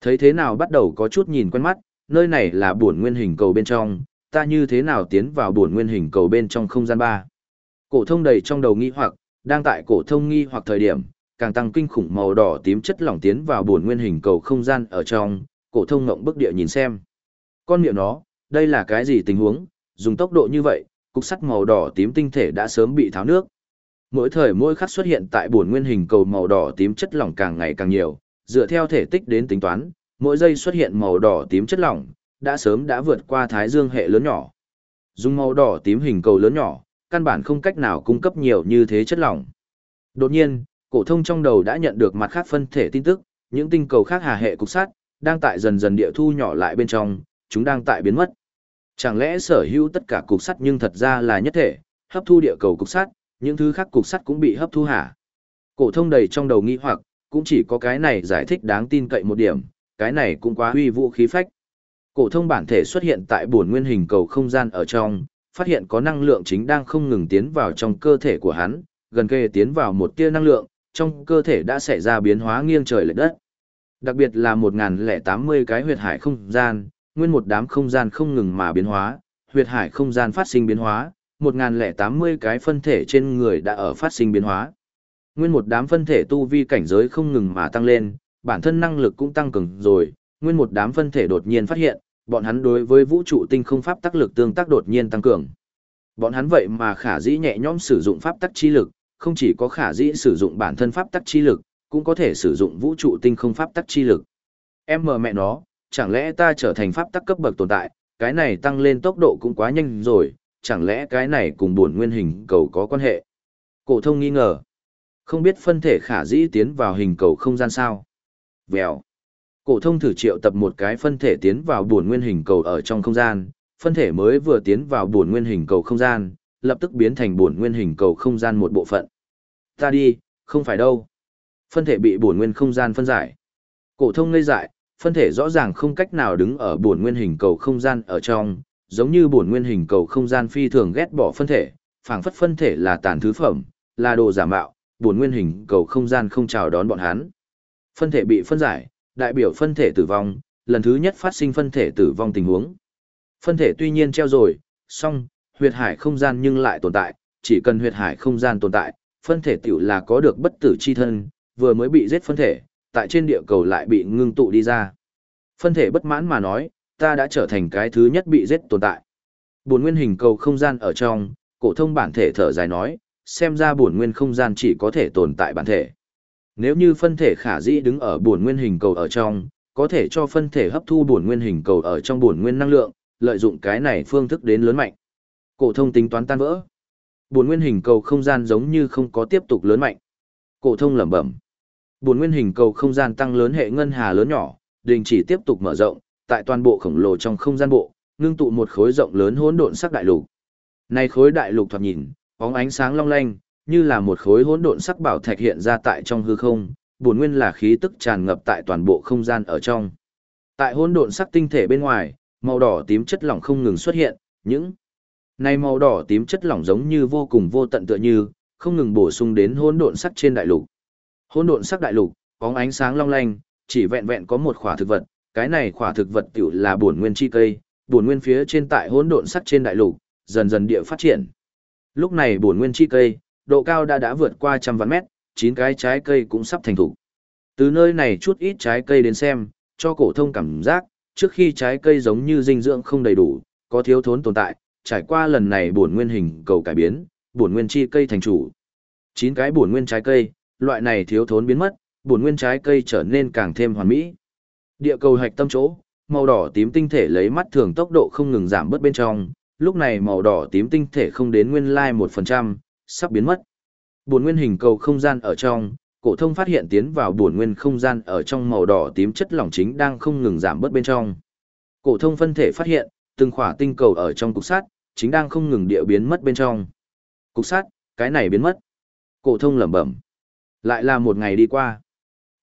Thấy thế nào bắt đầu có chút nhìn quen mắt, nơi này là buồn nguyên hình cầu bên trong, ta như thế nào tiến vào buồn nguyên hình cầu bên trong không gian ba? Cổ thông đầy trong đầu nghi hoặc, đang tại cổ thông nghi hoặc thời điểm, càng tăng kinh khủng màu đỏ tím chất lỏng tiến vào buồn nguyên hình cầu không gian ở trong, cổ thông ngậm bức địa nhìn xem. Con miệng nó, đây là cái gì tình huống, dùng tốc độ như vậy, cục sắt màu đỏ tím tinh thể đã sớm bị tháo nước. Mỗi thời mỗi khắc xuất hiện tại buồn nguyên hình cầu màu đỏ tím chất lỏng càng ngày càng nhiều, dựa theo thể tích đến tính toán, mỗi giây xuất hiện màu đỏ tím chất lỏng, đã sớm đã vượt qua thái dương hệ lớn nhỏ. Dùng màu đỏ tím hình cầu lớn nhỏ, căn bản không cách nào cung cấp nhiều như thế chất lỏng. Đột nhiên, cổ thông trong đầu đã nhận được mặt khác phân thể tin tức, những tinh cầu khác hà hệ cục sắt đang tại dần dần địa thu nhỏ lại bên trong, chúng đang tại biến mất. Chẳng lẽ sở hữu tất cả cục sắt nhưng thật ra là nhất thể, hấp thu địa cầu cục sắt, những thứ khác cục sắt cũng bị hấp thu hả? Cổ thông đầy trong đầu nghi hoặc, cũng chỉ có cái này giải thích đáng tin cậy một điểm, cái này cũng quá uy vũ khí phách. Cổ thông bản thể xuất hiện tại bổn nguyên hình cầu không gian ở trong, phát hiện có năng lượng chính đang không ngừng tiến vào trong cơ thể của hắn, gần kề tiến vào một tia năng lượng, trong cơ thể đã xảy ra biến hóa nghiêng trời lệch đất. Đặc biệt là 1080 cái huyệt hải không gian, nguyên một đám không gian không ngừng mà biến hóa, huyệt hải không gian phát sinh biến hóa, 1080 cái phân thể trên người đã ở phát sinh biến hóa. Nguyên một đám phân thể tu vi cảnh giới không ngừng mà tăng lên, bản thân năng lực cũng tăng cường rồi, nguyên một đám phân thể đột nhiên phát hiện, bọn hắn đối với vũ trụ tinh không pháp tác lực tương tác đột nhiên tăng cường. Bọn hắn vậy mà khả dĩ nhẹ nhõm sử dụng pháp tắc chi lực, không chỉ có khả dĩ sử dụng bản thân pháp tắc chi lực, cũng có thể sử dụng vũ trụ tinh không pháp tắc chi lực. Em mờ mẹ nó, chẳng lẽ ta trở thành pháp tắc cấp bậc tồn tại, cái này tăng lên tốc độ cũng quá nhanh rồi, chẳng lẽ cái này cùng buồn nguyên hình cầu có quan hệ? Cổ thông nghi ngờ. Không biết phân thể khả dĩ tiến vào hình cầu không gian sao? Vèo. Cổ thông thử triệu tập một cái phân thể tiến vào buồn nguyên hình cầu ở trong không gian, phân thể mới vừa tiến vào buồn nguyên hình cầu không gian, lập tức biến thành buồn nguyên hình cầu không gian một bộ phận. Ta đi, không phải đâu. Phân thể bị buồn nguyên không gian phân giải. Cổ thông ngây dại, phân thể rõ ràng không cách nào đứng ở buồn nguyên hình cầu không gian ở trong, giống như buồn nguyên hình cầu không gian phi thường ghét bỏ phân thể, phảng phất phân thể là tàn thứ phẩm, là đồ giả mạo, buồn nguyên hình cầu không gian không chào đón bọn hắn. Phân thể bị phân giải, đại biểu phân thể tử vong, lần thứ nhất phát sinh phân thể tử vong tình huống. Phân thể tuy nhiên treo rồi, song, huyệt hải không gian nhưng lại tồn tại, chỉ cần huyệt hải không gian tồn tại, phân thể tiểu là có được bất tử chi thân, vừa mới bị giết phân thể, tại trên địa cầu lại bị ngưng tụ đi ra. Phân thể bất mãn mà nói, ta đã trở thành cái thứ nhất bị giết tồn tại. Buồn nguyên hình cầu không gian ở trong, cổ thông bản thể thở dài nói, xem ra buồn nguyên không gian chỉ có thể tồn tại bản thể. Nếu như phân thể khả dĩ đứng ở buồn nguyên hình cầu ở trong, có thể cho phân thể hấp thu buồn nguyên hình cầu ở trong buồn nguyên năng lượng, lợi dụng cái này phương thức đến lớn mạnh. Cổ thông tính toán tan vỡ. Buồn nguyên hình cầu không gian giống như không có tiếp tục lớn mạnh. Cổ thông lẩm bẩm. Buồn nguyên hình cầu không gian tăng lớn hệ ngân hà lớn nhỏ, đình chỉ tiếp tục mở rộng, tại toàn bộ khổng lồ trong không gian bộ, ngưng tụ một khối rộng lớn hỗn độn sắc đại lục. Này khối đại lục thoạt nhìn, bóng ánh sáng long lanh, như là một khối hỗn độn sắc bảo thạch hiện ra tại trong hư không, buồn nguyên là khí tức tràn ngập tại toàn bộ không gian ở trong. Tại hỗn độn sắc tinh thể bên ngoài, màu đỏ tím chất lỏng không ngừng xuất hiện, những này màu đỏ tím chất lỏng giống như vô cùng vô tận tựa như, không ngừng bổ sung đến hỗn độn sắc trên đại lục. Hỗn độn sắc đại lục, bóng ánh sáng long lanh, chỉ vẹn vẹn có một khỏa thực vật, cái này khỏa thực vật tiểu là bổn nguyên chi cây, bổn nguyên phía trên tại hỗn độn sắt trên đại lục, dần dần địa phát triển. Lúc này bổn nguyên chi cây, độ cao đã đã vượt qua trăm vạn mét, chín cái trái cây cũng sắp thành thủ. Từ nơi này chút ít trái cây đến xem, cho cổ thông cảm giác, trước khi trái cây giống như dinh dưỡng không đầy đủ, có thiếu thốn tồn tại, trải qua lần này bổn nguyên hình cầu cải biến, bổn nguyên chi cây thành chủ. Chín cái bổn nguyên trái cây, loại này thiếu thốn biến mất, bổn nguyên trái cây trở nên càng thêm hoàn mỹ. Địa cầu hạch tâm chỗ, màu đỏ tím tinh thể lấy mắt thường tốc độ không ngừng giảm bớt bên trong, lúc này màu đỏ tím tinh thể không đến nguyên lai like 1%, sắp biến mất. buồn nguyên hình cầu không gian ở trong, cổ thông phát hiện tiến vào buồn nguyên không gian ở trong màu đỏ tím chất lỏng chính đang không ngừng giảm bớt bên trong. Cổ thông phân thể phát hiện, từng khỏa tinh cầu ở trong cục sắt chính đang không ngừng địa biến mất bên trong. Cục sắt, cái này biến mất. Cổ thông lẩm bẩm. Lại là một ngày đi qua.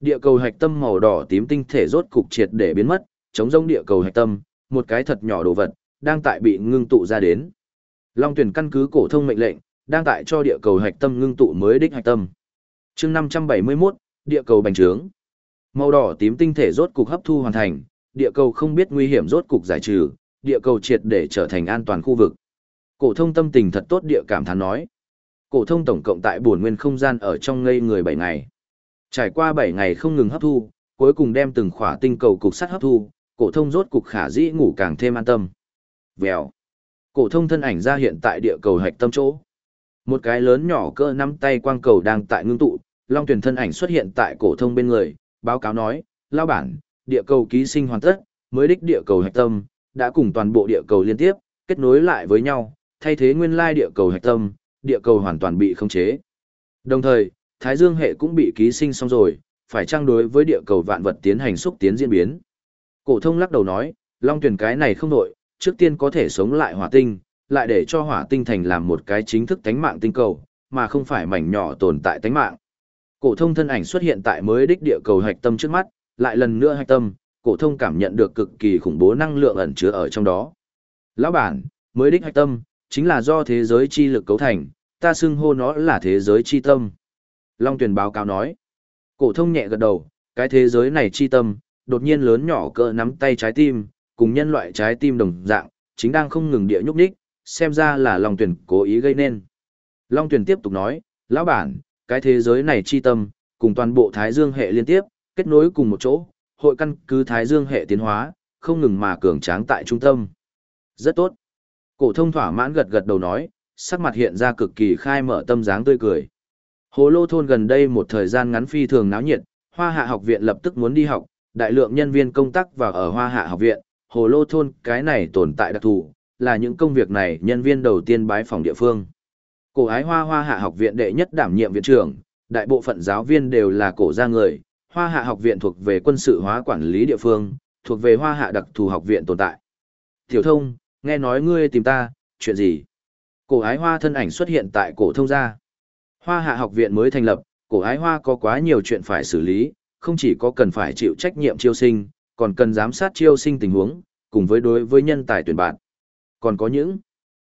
Địa cầu hạch tâm màu đỏ tím tinh thể rốt cục triệt để biến mất, chống rông địa cầu hạch tâm, một cái thật nhỏ đồ vật, đang tại bị ngưng tụ ra đến. Long tuyển căn cứ cổ thông mệnh lệnh, đang tại cho địa cầu hạch tâm ngưng tụ mới đích hạch tâm. Chương 571, địa cầu bành trướng. Màu đỏ tím tinh thể rốt cục hấp thu hoàn thành, địa cầu không biết nguy hiểm rốt cục giải trừ, địa cầu triệt để trở thành an toàn khu vực. Cổ thông tâm tình thật tốt địa cảm thán nói. Cổ thông tổng cộng tại buồn nguyên không gian ở trong ngây người 7 ngày. Trải qua 7 ngày không ngừng hấp thu, cuối cùng đem từng khỏa tinh cầu cục sắt hấp thu, cổ thông rốt cục khả dĩ ngủ càng thêm an tâm. Vèo. Cổ thông thân ảnh ra hiện tại địa cầu hạch tâm chỗ. Một cái lớn nhỏ cỡ nắm tay quang cầu đang tại ngưng tụ, Long Tuyển thân ảnh xuất hiện tại cổ thông bên người, báo cáo nói, lao bản, địa cầu ký sinh hoàn tất, mới đích địa cầu hạch tâm, đã cùng toàn bộ địa cầu liên tiếp, kết nối lại với nhau, thay thế nguyên lai địa cầu hạch tâm, địa cầu hoàn toàn bị khống chế. Đồng thời, Thái Dương hệ cũng bị ký sinh xong rồi, phải trang đối với địa cầu vạn vật tiến hành xúc tiến diễn biến. Cổ thông lắc đầu nói, Long Tuyển cái này không đổi, trước tiên có thể sống lại hỏa tinh, lại để cho hỏa tinh thành làm một cái chính thức tánh mạng tinh cầu, mà không phải mảnh nhỏ tồn tại tánh mạng. Cổ thông thân ảnh xuất hiện tại mới đích địa cầu hạch tâm trước mắt, lại lần nữa hạch tâm, cổ thông cảm nhận được cực kỳ khủng bố năng lượng ẩn chứa ở trong đó. Lão bản, mới đích hạch tâm, chính là do thế giới chi lực cấu thành, ta xưng hô nó là thế giới chi tâm. Long Tuyền báo cáo nói. Cổ thông nhẹ gật đầu, cái thế giới này chi tâm, đột nhiên lớn nhỏ cỡ nắm tay trái tim, cùng nhân loại trái tim đồng dạng, chính đang không ngừng địa nhúc nhích, xem ra là Long Tuyền cố ý gây nên. Long Tuyền tiếp tục nói, lão bản, cái thế giới này chi tâm, cùng toàn bộ Thái Dương hệ liên tiếp, kết nối cùng một chỗ, hội căn cứ Thái Dương hệ tiến hóa, không ngừng mà cường tráng tại trung tâm. Rất tốt. Cổ thông thỏa mãn gật gật đầu nói, sắc mặt hiện ra cực kỳ khai mở tâm dáng tươi cười. Hồ Lô thôn gần đây một thời gian ngắn phi thường náo nhiệt, Hoa Hạ học viện lập tức muốn đi học, đại lượng nhân viên công tác vào ở Hoa Hạ học viện, Hồ Lô thôn cái này tồn tại đặc thù, là những công việc này nhân viên đầu tiên bái phòng địa phương. Cổ ái Hoa Hoa Hạ học viện đệ nhất đảm nhiệm viện trưởng, đại bộ phận giáo viên đều là cổ gia người, Hoa Hạ học viện thuộc về quân sự hóa quản lý địa phương, thuộc về Hoa Hạ đặc thù học viện tồn tại. Tiểu thông, nghe nói ngươi tìm ta, chuyện gì? Cổ ái hoa thân ảnh xuất hiện tại cổ thông gia. Hoa hạ học viện mới thành lập, cổ ái hoa có quá nhiều chuyện phải xử lý, không chỉ có cần phải chịu trách nhiệm chiêu sinh, còn cần giám sát chiêu sinh tình huống, cùng với đối với nhân tài tuyển bạn. Còn có những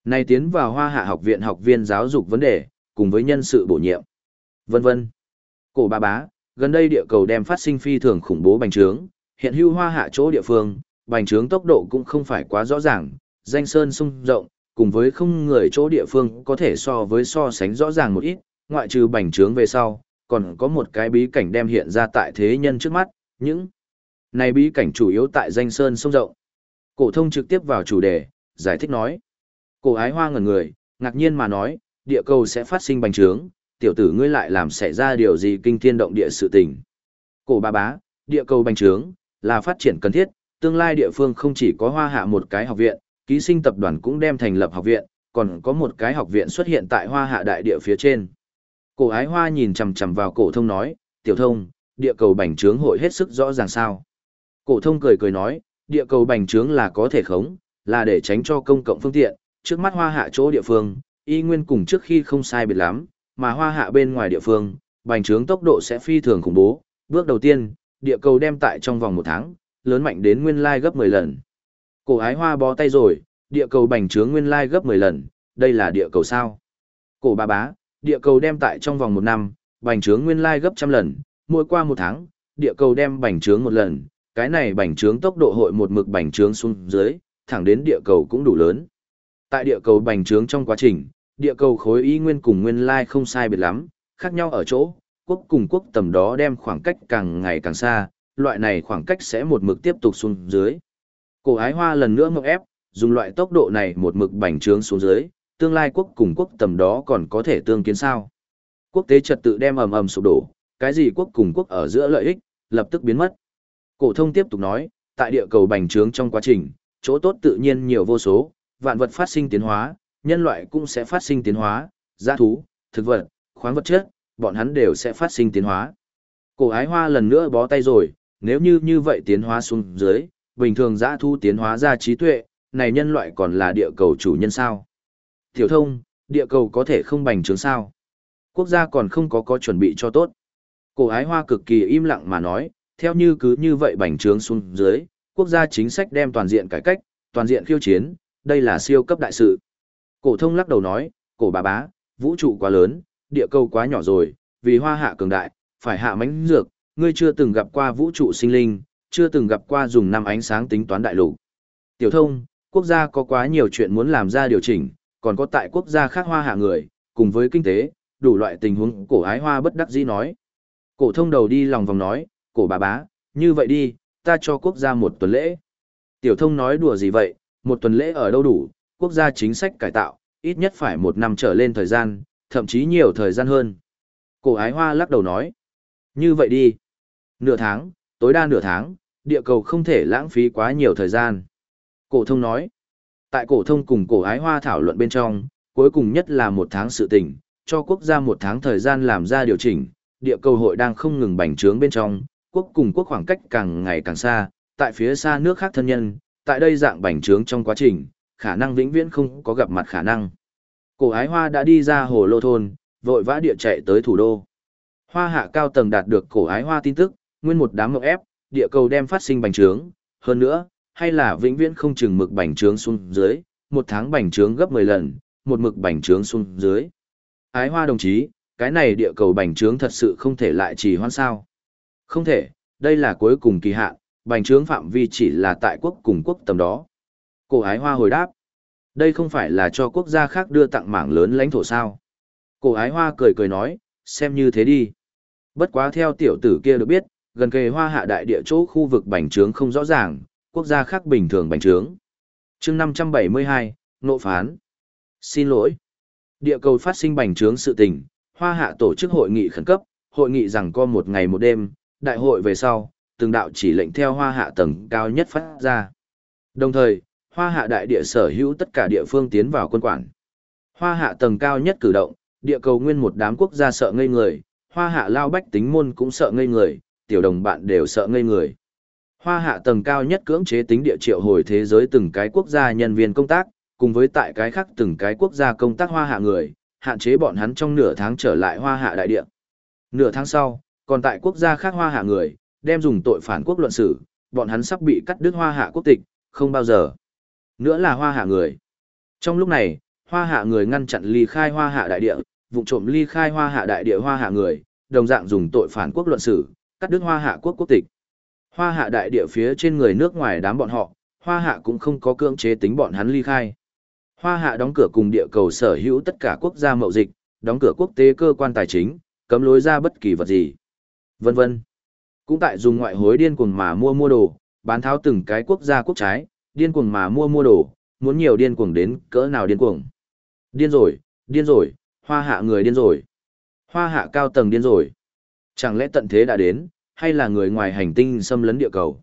này tiến vào hoa hạ học viện học viên giáo dục vấn đề, cùng với nhân sự bổ nhiệm. Vân vân. Cổ ba bá, gần đây địa cầu đem phát sinh phi thường khủng bố bành trướng, hiện hưu hoa hạ chỗ địa phương, bành trướng tốc độ cũng không phải quá rõ ràng, danh sơn sung rộng, cùng với không người chỗ địa phương có thể so với so sánh rõ ràng một ít, ngoại trừ bành trướng về sau, còn có một cái bí cảnh đem hiện ra tại thế nhân trước mắt, những này bí cảnh chủ yếu tại danh sơn sông rộng. Cổ thông trực tiếp vào chủ đề, giải thích nói. Cổ ái hoa ngẩn người, ngạc nhiên mà nói, địa cầu sẽ phát sinh bành trướng, tiểu tử ngươi lại làm xảy ra điều gì kinh thiên động địa sự tình. Cổ ba bá, địa cầu bành trướng, là phát triển cần thiết, tương lai địa phương không chỉ có hoa hạ một cái học viện, ký sinh tập đoàn cũng đem thành lập học viện, còn có một cái học viện xuất hiện tại hoa hạ đại địa phía trên. Cổ ái hoa nhìn chằm chằm vào cổ thông nói, tiểu thông, địa cầu bành trướng hội hết sức rõ ràng sao. Cổ thông cười cười nói, địa cầu bành trướng là có thể khống, là để tránh cho công cộng phương tiện, trước mắt hoa hạ chỗ địa phương, y nguyên cùng trước khi không sai biệt lắm, mà hoa hạ bên ngoài địa phương, bành trướng tốc độ sẽ phi thường khủng bố. Bước đầu tiên, địa cầu đem tại trong vòng một tháng, lớn mạnh đến nguyên lai gấp 10 lần. Cổ ái hoa bó tay rồi, địa cầu bành trướng nguyên lai gấp 10 lần, đây là địa cầu sao. Cổ bà bá, địa cầu đem tại trong vòng một năm, bành trướng nguyên lai gấp trăm lần, mỗi qua một tháng, địa cầu đem bành trướng một lần, cái này bành trướng tốc độ hội một mực bành trướng xuống dưới, thẳng đến địa cầu cũng đủ lớn. Tại địa cầu bành trướng trong quá trình, địa cầu khối y nguyên cùng nguyên lai không sai biệt lắm, khác nhau ở chỗ, quốc cùng quốc tầm đó đem khoảng cách càng ngày càng xa, loại này khoảng cách sẽ một mực tiếp tục xuống dưới. Cổ ái hoa lần nữa ngọc ép, dùng loại tốc độ này một mực bành trướng xuống dưới, tương lai quốc cùng quốc tầm đó còn có thể tương kiến sao. Quốc tế trật tự đem ầm ầm sụp đổ, cái gì quốc cùng quốc ở giữa lợi ích, lập tức biến mất. Cổ thông tiếp tục nói, tại địa cầu bành trướng trong quá trình, chỗ tốt tự nhiên nhiều vô số, vạn vật phát sinh tiến hóa, nhân loại cũng sẽ phát sinh tiến hóa, gia thú, thực vật, khoáng vật chất, bọn hắn đều sẽ phát sinh tiến hóa. Cổ ái hoa lần nữa bó tay rồi, nếu như như vậy tiến hóa xuống dưới, bình thường giã thu tiến hóa ra trí tuệ, này nhân loại còn là địa cầu chủ nhân sao? Tiểu thông, địa cầu có thể không bành trướng sao? Quốc gia còn không có có chuẩn bị cho tốt. Cổ ái hoa cực kỳ im lặng mà nói, theo như cứ như vậy bành trướng xuống dưới, quốc gia chính sách đem toàn diện cải cách, toàn diện khiêu chiến, đây là siêu cấp đại sự. Cổ thông lắc đầu nói, cổ bà bá, vũ trụ quá lớn, địa cầu quá nhỏ rồi, vì hoa hạ cường đại, phải hạ mánh dược, ngươi chưa từng gặp qua vũ trụ sinh linh, chưa từng gặp qua dùng năm ánh sáng tính toán đại lục. Tiểu thông, quốc gia có quá nhiều chuyện muốn làm ra điều chỉnh, còn có tại quốc gia khác hoa hạ người, cùng với kinh tế, đủ loại tình huống cổ ái hoa bất đắc dĩ nói. Cổ thông đầu đi lòng vòng nói, cổ bà bá, như vậy đi, ta cho quốc gia một tuần lễ. Tiểu thông nói đùa gì vậy, một tuần lễ ở đâu đủ, quốc gia chính sách cải tạo, ít nhất phải một năm trở lên thời gian, thậm chí nhiều thời gian hơn. Cổ ái hoa lắc đầu nói, như vậy đi. Nửa tháng, tối đa nửa tháng, địa cầu không thể lãng phí quá nhiều thời gian. Cổ thông nói, tại cổ thông cùng cổ ái hoa thảo luận bên trong, cuối cùng nhất là một tháng sự tình, cho quốc gia một tháng thời gian làm ra điều chỉnh, địa cầu hội đang không ngừng bành trướng bên trong, quốc cùng quốc khoảng cách càng ngày càng xa, tại phía xa nước khác thân nhân, tại đây dạng bành trướng trong quá trình, khả năng vĩnh viễn không có gặp mặt khả năng. Cổ ái hoa đã đi ra hồ lô thôn, vội vã địa chạy tới thủ đô. Hoa hạ cao tầng đạt được cổ ái hoa tin tức, nguyên một đám ngọc ép, địa cầu đem phát sinh bành trướng, hơn nữa, hay là vĩnh viễn không chừng mực bành trướng xuống dưới, một tháng bành trướng gấp 10 lần, một mực bành trướng xuống dưới. Ái hoa đồng chí, cái này địa cầu bành trướng thật sự không thể lại trì hoãn sao. Không thể, đây là cuối cùng kỳ hạn, bành trướng phạm vi chỉ là tại quốc cùng quốc tầm đó. Cổ ái hoa hồi đáp, đây không phải là cho quốc gia khác đưa tặng mảng lớn lãnh thổ sao. Cổ ái hoa cười cười nói, xem như thế đi. Bất quá theo tiểu tử kia được biết, gần kề hoa hạ đại địa chỗ khu vực bành trướng không rõ ràng, quốc gia khác bình thường bành trướng. chương 572, nộ phán. Xin lỗi. Địa cầu phát sinh bành trướng sự tình, hoa hạ tổ chức hội nghị khẩn cấp, hội nghị rằng có một ngày một đêm, đại hội về sau, từng đạo chỉ lệnh theo hoa hạ tầng cao nhất phát ra. Đồng thời, hoa hạ đại địa sở hữu tất cả địa phương tiến vào quân quản. Hoa hạ tầng cao nhất cử động, địa cầu nguyên một đám quốc gia sợ ngây người, hoa hạ lao bách tính môn cũng sợ ngây người, tiểu đồng bạn đều sợ ngây người. Hoa hạ tầng cao nhất cưỡng chế tính địa triệu hồi thế giới từng cái quốc gia nhân viên công tác, cùng với tại cái khác từng cái quốc gia công tác hoa hạ người, hạn chế bọn hắn trong nửa tháng trở lại hoa hạ đại địa. Nửa tháng sau, còn tại quốc gia khác hoa hạ người, đem dùng tội phản quốc luận xử, bọn hắn sắp bị cắt đứt hoa hạ quốc tịch, không bao giờ. Nữa là hoa hạ người. Trong lúc này, hoa hạ người ngăn chặn ly khai hoa hạ đại địa, vụ trộm ly khai hoa hạ đại địa hoa hạ người, đồng dạng dùng tội phản quốc luận xử, cắt đứt hoa hạ quốc quốc tịch. Hoa hạ đại địa phía trên người nước ngoài đám bọn họ, hoa hạ cũng không có cưỡng chế tính bọn hắn ly khai. Hoa hạ đóng cửa cùng địa cầu sở hữu tất cả quốc gia mậu dịch, đóng cửa quốc tế cơ quan tài chính, cấm lối ra bất kỳ vật gì. Vân vân. Cũng tại dùng ngoại hối điên cuồng mà mua mua đồ, bán tháo từng cái quốc gia quốc trái, điên cuồng mà mua mua đồ, muốn nhiều điên cuồng đến cỡ nào điên cuồng. Điên rồi, điên rồi, hoa hạ người điên rồi. Hoa hạ cao tầng điên rồi. Chẳng lẽ tận thế đã đến, hay là người ngoài hành tinh xâm lấn địa cầu?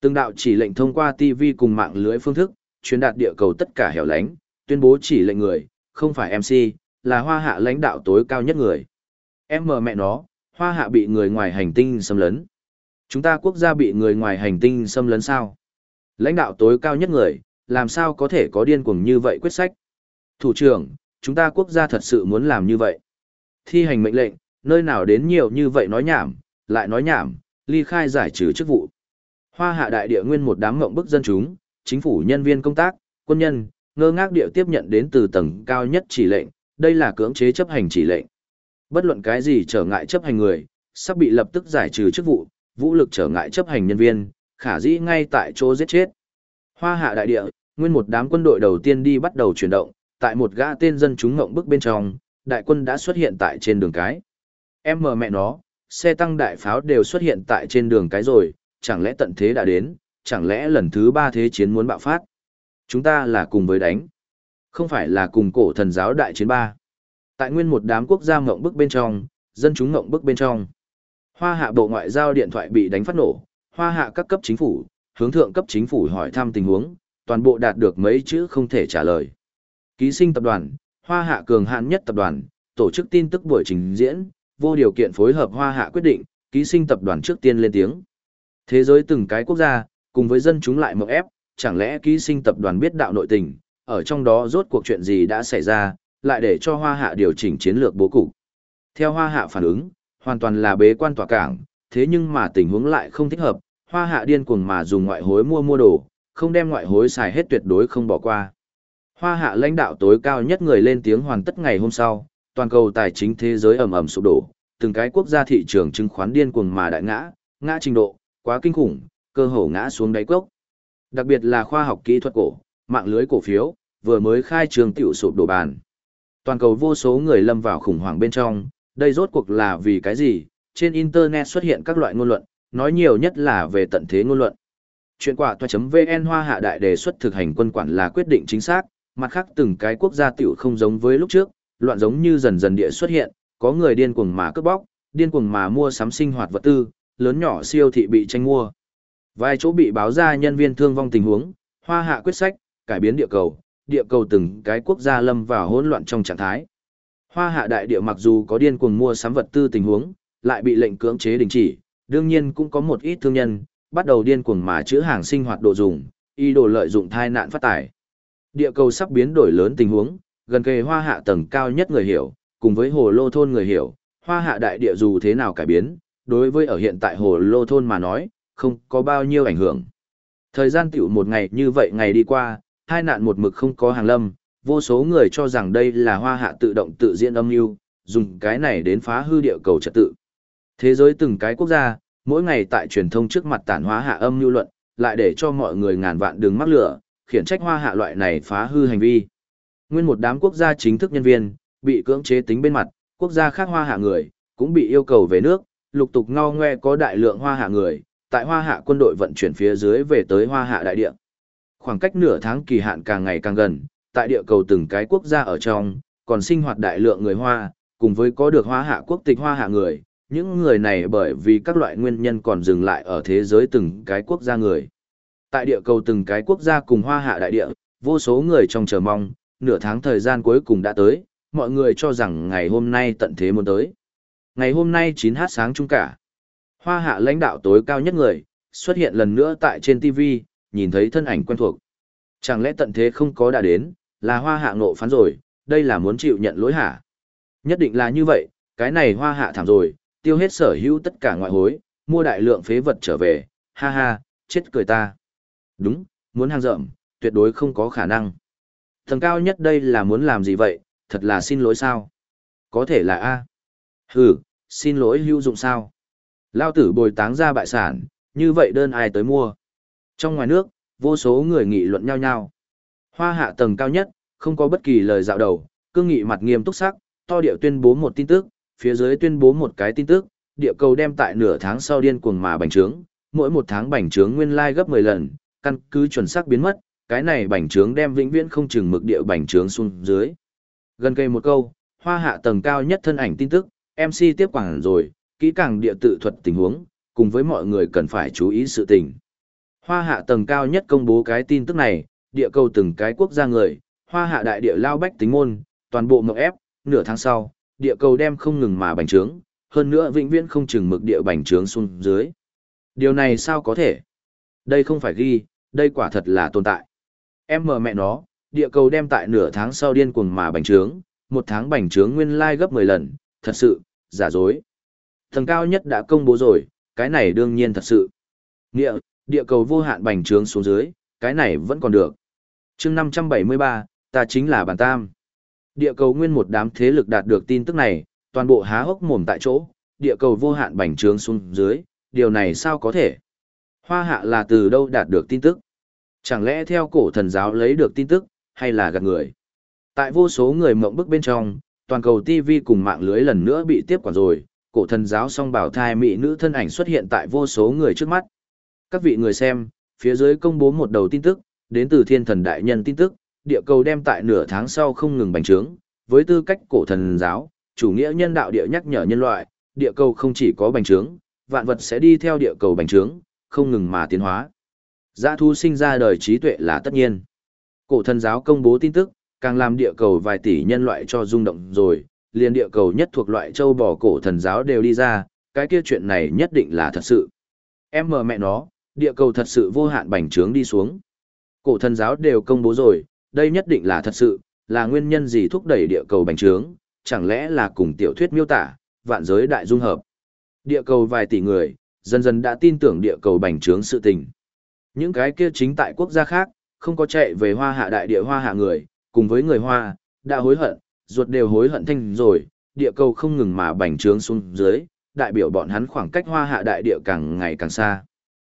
Từng đạo chỉ lệnh thông qua TV cùng mạng lưới phương thức, truyền đạt địa cầu tất cả hẻo lánh, tuyên bố chỉ lệnh người, không phải MC, là hoa hạ lãnh đạo tối cao nhất người. Em mờ mẹ nó, hoa hạ bị người ngoài hành tinh xâm lấn. Chúng ta quốc gia bị người ngoài hành tinh xâm lấn sao? Lãnh đạo tối cao nhất người, làm sao có thể có điên cuồng như vậy quyết sách? Thủ trưởng, chúng ta quốc gia thật sự muốn làm như vậy. Thi hành mệnh lệnh, nơi nào đến nhiều như vậy nói nhảm, lại nói nhảm, ly khai giải trừ chức vụ. Hoa hạ đại địa nguyên một đám ngộng bức dân chúng, chính phủ nhân viên công tác, quân nhân, ngơ ngác địa tiếp nhận đến từ tầng cao nhất chỉ lệnh, đây là cưỡng chế chấp hành chỉ lệnh. Bất luận cái gì trở ngại chấp hành người, sắp bị lập tức giải trừ chức vụ, vũ lực trở ngại chấp hành nhân viên, khả dĩ ngay tại chỗ giết chết. Hoa hạ đại địa, nguyên một đám quân đội đầu tiên đi bắt đầu chuyển động, tại một gã tên dân chúng ngộng bức bên trong, đại quân đã xuất hiện tại trên đường cái. Em mờ mẹ nó, xe tăng đại pháo đều xuất hiện tại trên đường cái rồi, chẳng lẽ tận thế đã đến, chẳng lẽ lần thứ ba thế chiến muốn bạo phát? Chúng ta là cùng với đánh, không phải là cùng cổ thần giáo đại chiến ba. Tại nguyên một đám quốc gia ngộng bức bên trong, dân chúng ngộng bức bên trong. Hoa hạ bộ ngoại giao điện thoại bị đánh phát nổ, hoa hạ các cấp chính phủ, hướng thượng cấp chính phủ hỏi thăm tình huống, toàn bộ đạt được mấy chữ không thể trả lời. Ký sinh tập đoàn, hoa hạ cường hạn nhất tập đoàn, tổ chức tin tức buổi trình diễn, vô điều kiện phối hợp hoa hạ quyết định, ký sinh tập đoàn trước tiên lên tiếng. Thế giới từng cái quốc gia, cùng với dân chúng lại mộng ép, chẳng lẽ ký sinh tập đoàn biết đạo nội tình, ở trong đó rốt cuộc chuyện gì đã xảy ra, lại để cho hoa hạ điều chỉnh chiến lược bố cục. Theo hoa hạ phản ứng, hoàn toàn là bế quan tỏa cảng, thế nhưng mà tình huống lại không thích hợp, hoa hạ điên cuồng mà dùng ngoại hối mua mua đồ, không đem ngoại hối xài hết tuyệt đối không bỏ qua. Hoa hạ lãnh đạo tối cao nhất người lên tiếng hoàn tất ngày hôm sau, toàn cầu tài chính thế giới ầm ầm sụp đổ, từng cái quốc gia thị trường chứng khoán điên cuồng mà đại ngã, ngã trình độ, quá kinh khủng, cơ hồ ngã xuống đáy cốc. Đặc biệt là khoa học kỹ thuật cổ, mạng lưới cổ phiếu, vừa mới khai trường tiểu sụp đổ bàn. Toàn cầu vô số người lâm vào khủng hoảng bên trong, đây rốt cuộc là vì cái gì? Trên Internet xuất hiện các loại ngôn luận, nói nhiều nhất là về tận thế ngôn luận. Chuyện quả toa.vn hoa hạ đại đề xuất thực hành quân quản là quyết định chính xác, mặt khác từng cái quốc gia tiểu không giống với lúc trước, loạn giống như dần dần địa xuất hiện, có người điên cuồng mà cướp bóc, điên cuồng mà mua sắm sinh hoạt vật tư, lớn nhỏ siêu thị bị tranh mua. Vài chỗ bị báo ra nhân viên thương vong tình huống, hoa hạ quyết sách, cải biến địa cầu, địa cầu từng cái quốc gia lâm vào hỗn loạn trong trạng thái. Hoa hạ đại địa mặc dù có điên cuồng mua sắm vật tư tình huống, lại bị lệnh cưỡng chế đình chỉ, đương nhiên cũng có một ít thương nhân, bắt đầu điên cuồng mà chữa hàng sinh hoạt đồ dùng, y đồ lợi dụng thai nạn phát tải. Địa cầu sắp biến đổi lớn tình huống, gần kề hoa hạ tầng cao nhất người hiểu, cùng với hồ lô thôn người hiểu, hoa hạ đại địa dù thế nào cải biến, đối với ở hiện tại hồ lô thôn mà nói, không có bao nhiêu ảnh hưởng. Thời gian tiểu một ngày như vậy ngày đi qua, hai nạn một mực không có hàng lâm, vô số người cho rằng đây là hoa hạ tự động tự diễn âm mưu dùng cái này đến phá hư địa cầu trật tự. Thế giới từng cái quốc gia, mỗi ngày tại truyền thông trước mặt tản hóa hạ âm mưu luận, lại để cho mọi người ngàn vạn đường mắc lửa, khiển trách hoa hạ loại này phá hư hành vi. Nguyên một đám quốc gia chính thức nhân viên, bị cưỡng chế tính bên mặt, quốc gia khác hoa hạ người, cũng bị yêu cầu về nước, lục tục ngao ngoe có đại lượng hoa hạ người, tại hoa hạ quân đội vận chuyển phía dưới về tới hoa hạ đại địa. Khoảng cách nửa tháng kỳ hạn càng ngày càng gần, tại địa cầu từng cái quốc gia ở trong, còn sinh hoạt đại lượng người hoa, cùng với có được hoa hạ quốc tịch hoa hạ người, những người này bởi vì các loại nguyên nhân còn dừng lại ở thế giới từng cái quốc gia người. Tại địa cầu từng cái quốc gia cùng hoa hạ đại địa, vô số người trong chờ mong, nửa tháng thời gian cuối cùng đã tới, mọi người cho rằng ngày hôm nay tận thế muốn tới. Ngày hôm nay 9h sáng chung cả. Hoa hạ lãnh đạo tối cao nhất người, xuất hiện lần nữa tại trên TV, nhìn thấy thân ảnh quen thuộc. Chẳng lẽ tận thế không có đã đến, là hoa hạ ngộ phán rồi, đây là muốn chịu nhận lỗi hả? Nhất định là như vậy, cái này hoa hạ thảm rồi, tiêu hết sở hữu tất cả ngoại hối, mua đại lượng phế vật trở về, ha ha, chết cười ta. Đúng, muốn hàng rậm, tuyệt đối không có khả năng. Thần cao nhất đây là muốn làm gì vậy, thật là xin lỗi sao? Có thể là A. Hừ, xin lỗi hữu dụng sao? Lao tử bồi táng ra bại sản, như vậy đơn ai tới mua? Trong ngoài nước, vô số người nghị luận nhau nhau. Hoa hạ tầng cao nhất, không có bất kỳ lời dạo đầu, cương nghị mặt nghiêm túc sắc, to điệu tuyên bố một tin tức, phía dưới tuyên bố một cái tin tức, địa cầu đem tại nửa tháng sau điên cuồng mà bành trướng, mỗi một tháng bành trướng nguyên lai gấp 10 lần, căn cứ chuẩn xác biến mất, cái này bành trướng đem vĩnh viễn không chừng mực địa bành trướng xuống dưới. Gần cây một câu, hoa hạ tầng cao nhất thân ảnh tin tức, MC tiếp quản rồi, kỹ càng địa tự thuật tình huống, cùng với mọi người cần phải chú ý sự tình. Hoa hạ tầng cao nhất công bố cái tin tức này, địa cầu từng cái quốc gia người, hoa hạ đại địa lao bách tính môn, toàn bộ mộng ép, nửa tháng sau, địa cầu đem không ngừng mà bành trướng, hơn nữa vĩnh viễn không chừng mực địa bành trướng xuống dưới. Điều này sao có thể? Đây không phải ghi, đây quả thật là tồn tại. Em mờ mẹ nó, địa cầu đem tại nửa tháng sau điên cuồng mà bành trướng, một tháng bành trướng nguyên lai gấp 10 lần, thật sự, giả dối. Thần cao nhất đã công bố rồi, cái này đương nhiên thật sự. Nghĩa, địa cầu vô hạn bành trướng xuống dưới, cái này vẫn còn được. chương 573, ta chính là bản tam. Địa cầu nguyên một đám thế lực đạt được tin tức này, toàn bộ há hốc mồm tại chỗ, địa cầu vô hạn bành trướng xuống dưới, điều này sao có thể? Hoa hạ là từ đâu đạt được tin tức? Chẳng lẽ theo cổ thần giáo lấy được tin tức, hay là gạt người? Tại vô số người mộng bức bên trong, toàn cầu TV cùng mạng lưới lần nữa bị tiếp quản rồi, cổ thần giáo song bảo thai mỹ nữ thân ảnh xuất hiện tại vô số người trước mắt. Các vị người xem, phía dưới công bố một đầu tin tức, đến từ thiên thần đại nhân tin tức, địa cầu đem tại nửa tháng sau không ngừng bành trướng, với tư cách cổ thần giáo, chủ nghĩa nhân đạo địa nhắc nhở nhân loại, địa cầu không chỉ có bành trướng, vạn vật sẽ đi theo địa cầu bành trướng, không ngừng mà tiến hóa. Giã thu sinh ra đời trí tuệ là tất nhiên. Cổ thần giáo công bố tin tức, càng làm địa cầu vài tỷ nhân loại cho rung động rồi, liền địa cầu nhất thuộc loại châu bò cổ thần giáo đều đi ra, cái kia chuyện này nhất định là thật sự. Em mờ mẹ nó, địa cầu thật sự vô hạn bành trướng đi xuống. Cổ thần giáo đều công bố rồi, đây nhất định là thật sự, là nguyên nhân gì thúc đẩy địa cầu bành trướng, chẳng lẽ là cùng tiểu thuyết miêu tả, vạn giới đại dung hợp. Địa cầu vài tỷ người, dần dần đã tin tưởng địa cầu bành trướng sự tình. Những cái kia chính tại quốc gia khác, không có chạy về hoa hạ đại địa hoa hạ người, cùng với người hoa, đã hối hận, ruột đều hối hận thanh rồi, địa cầu không ngừng mà bành trướng xuống dưới, đại biểu bọn hắn khoảng cách hoa hạ đại địa càng ngày càng xa.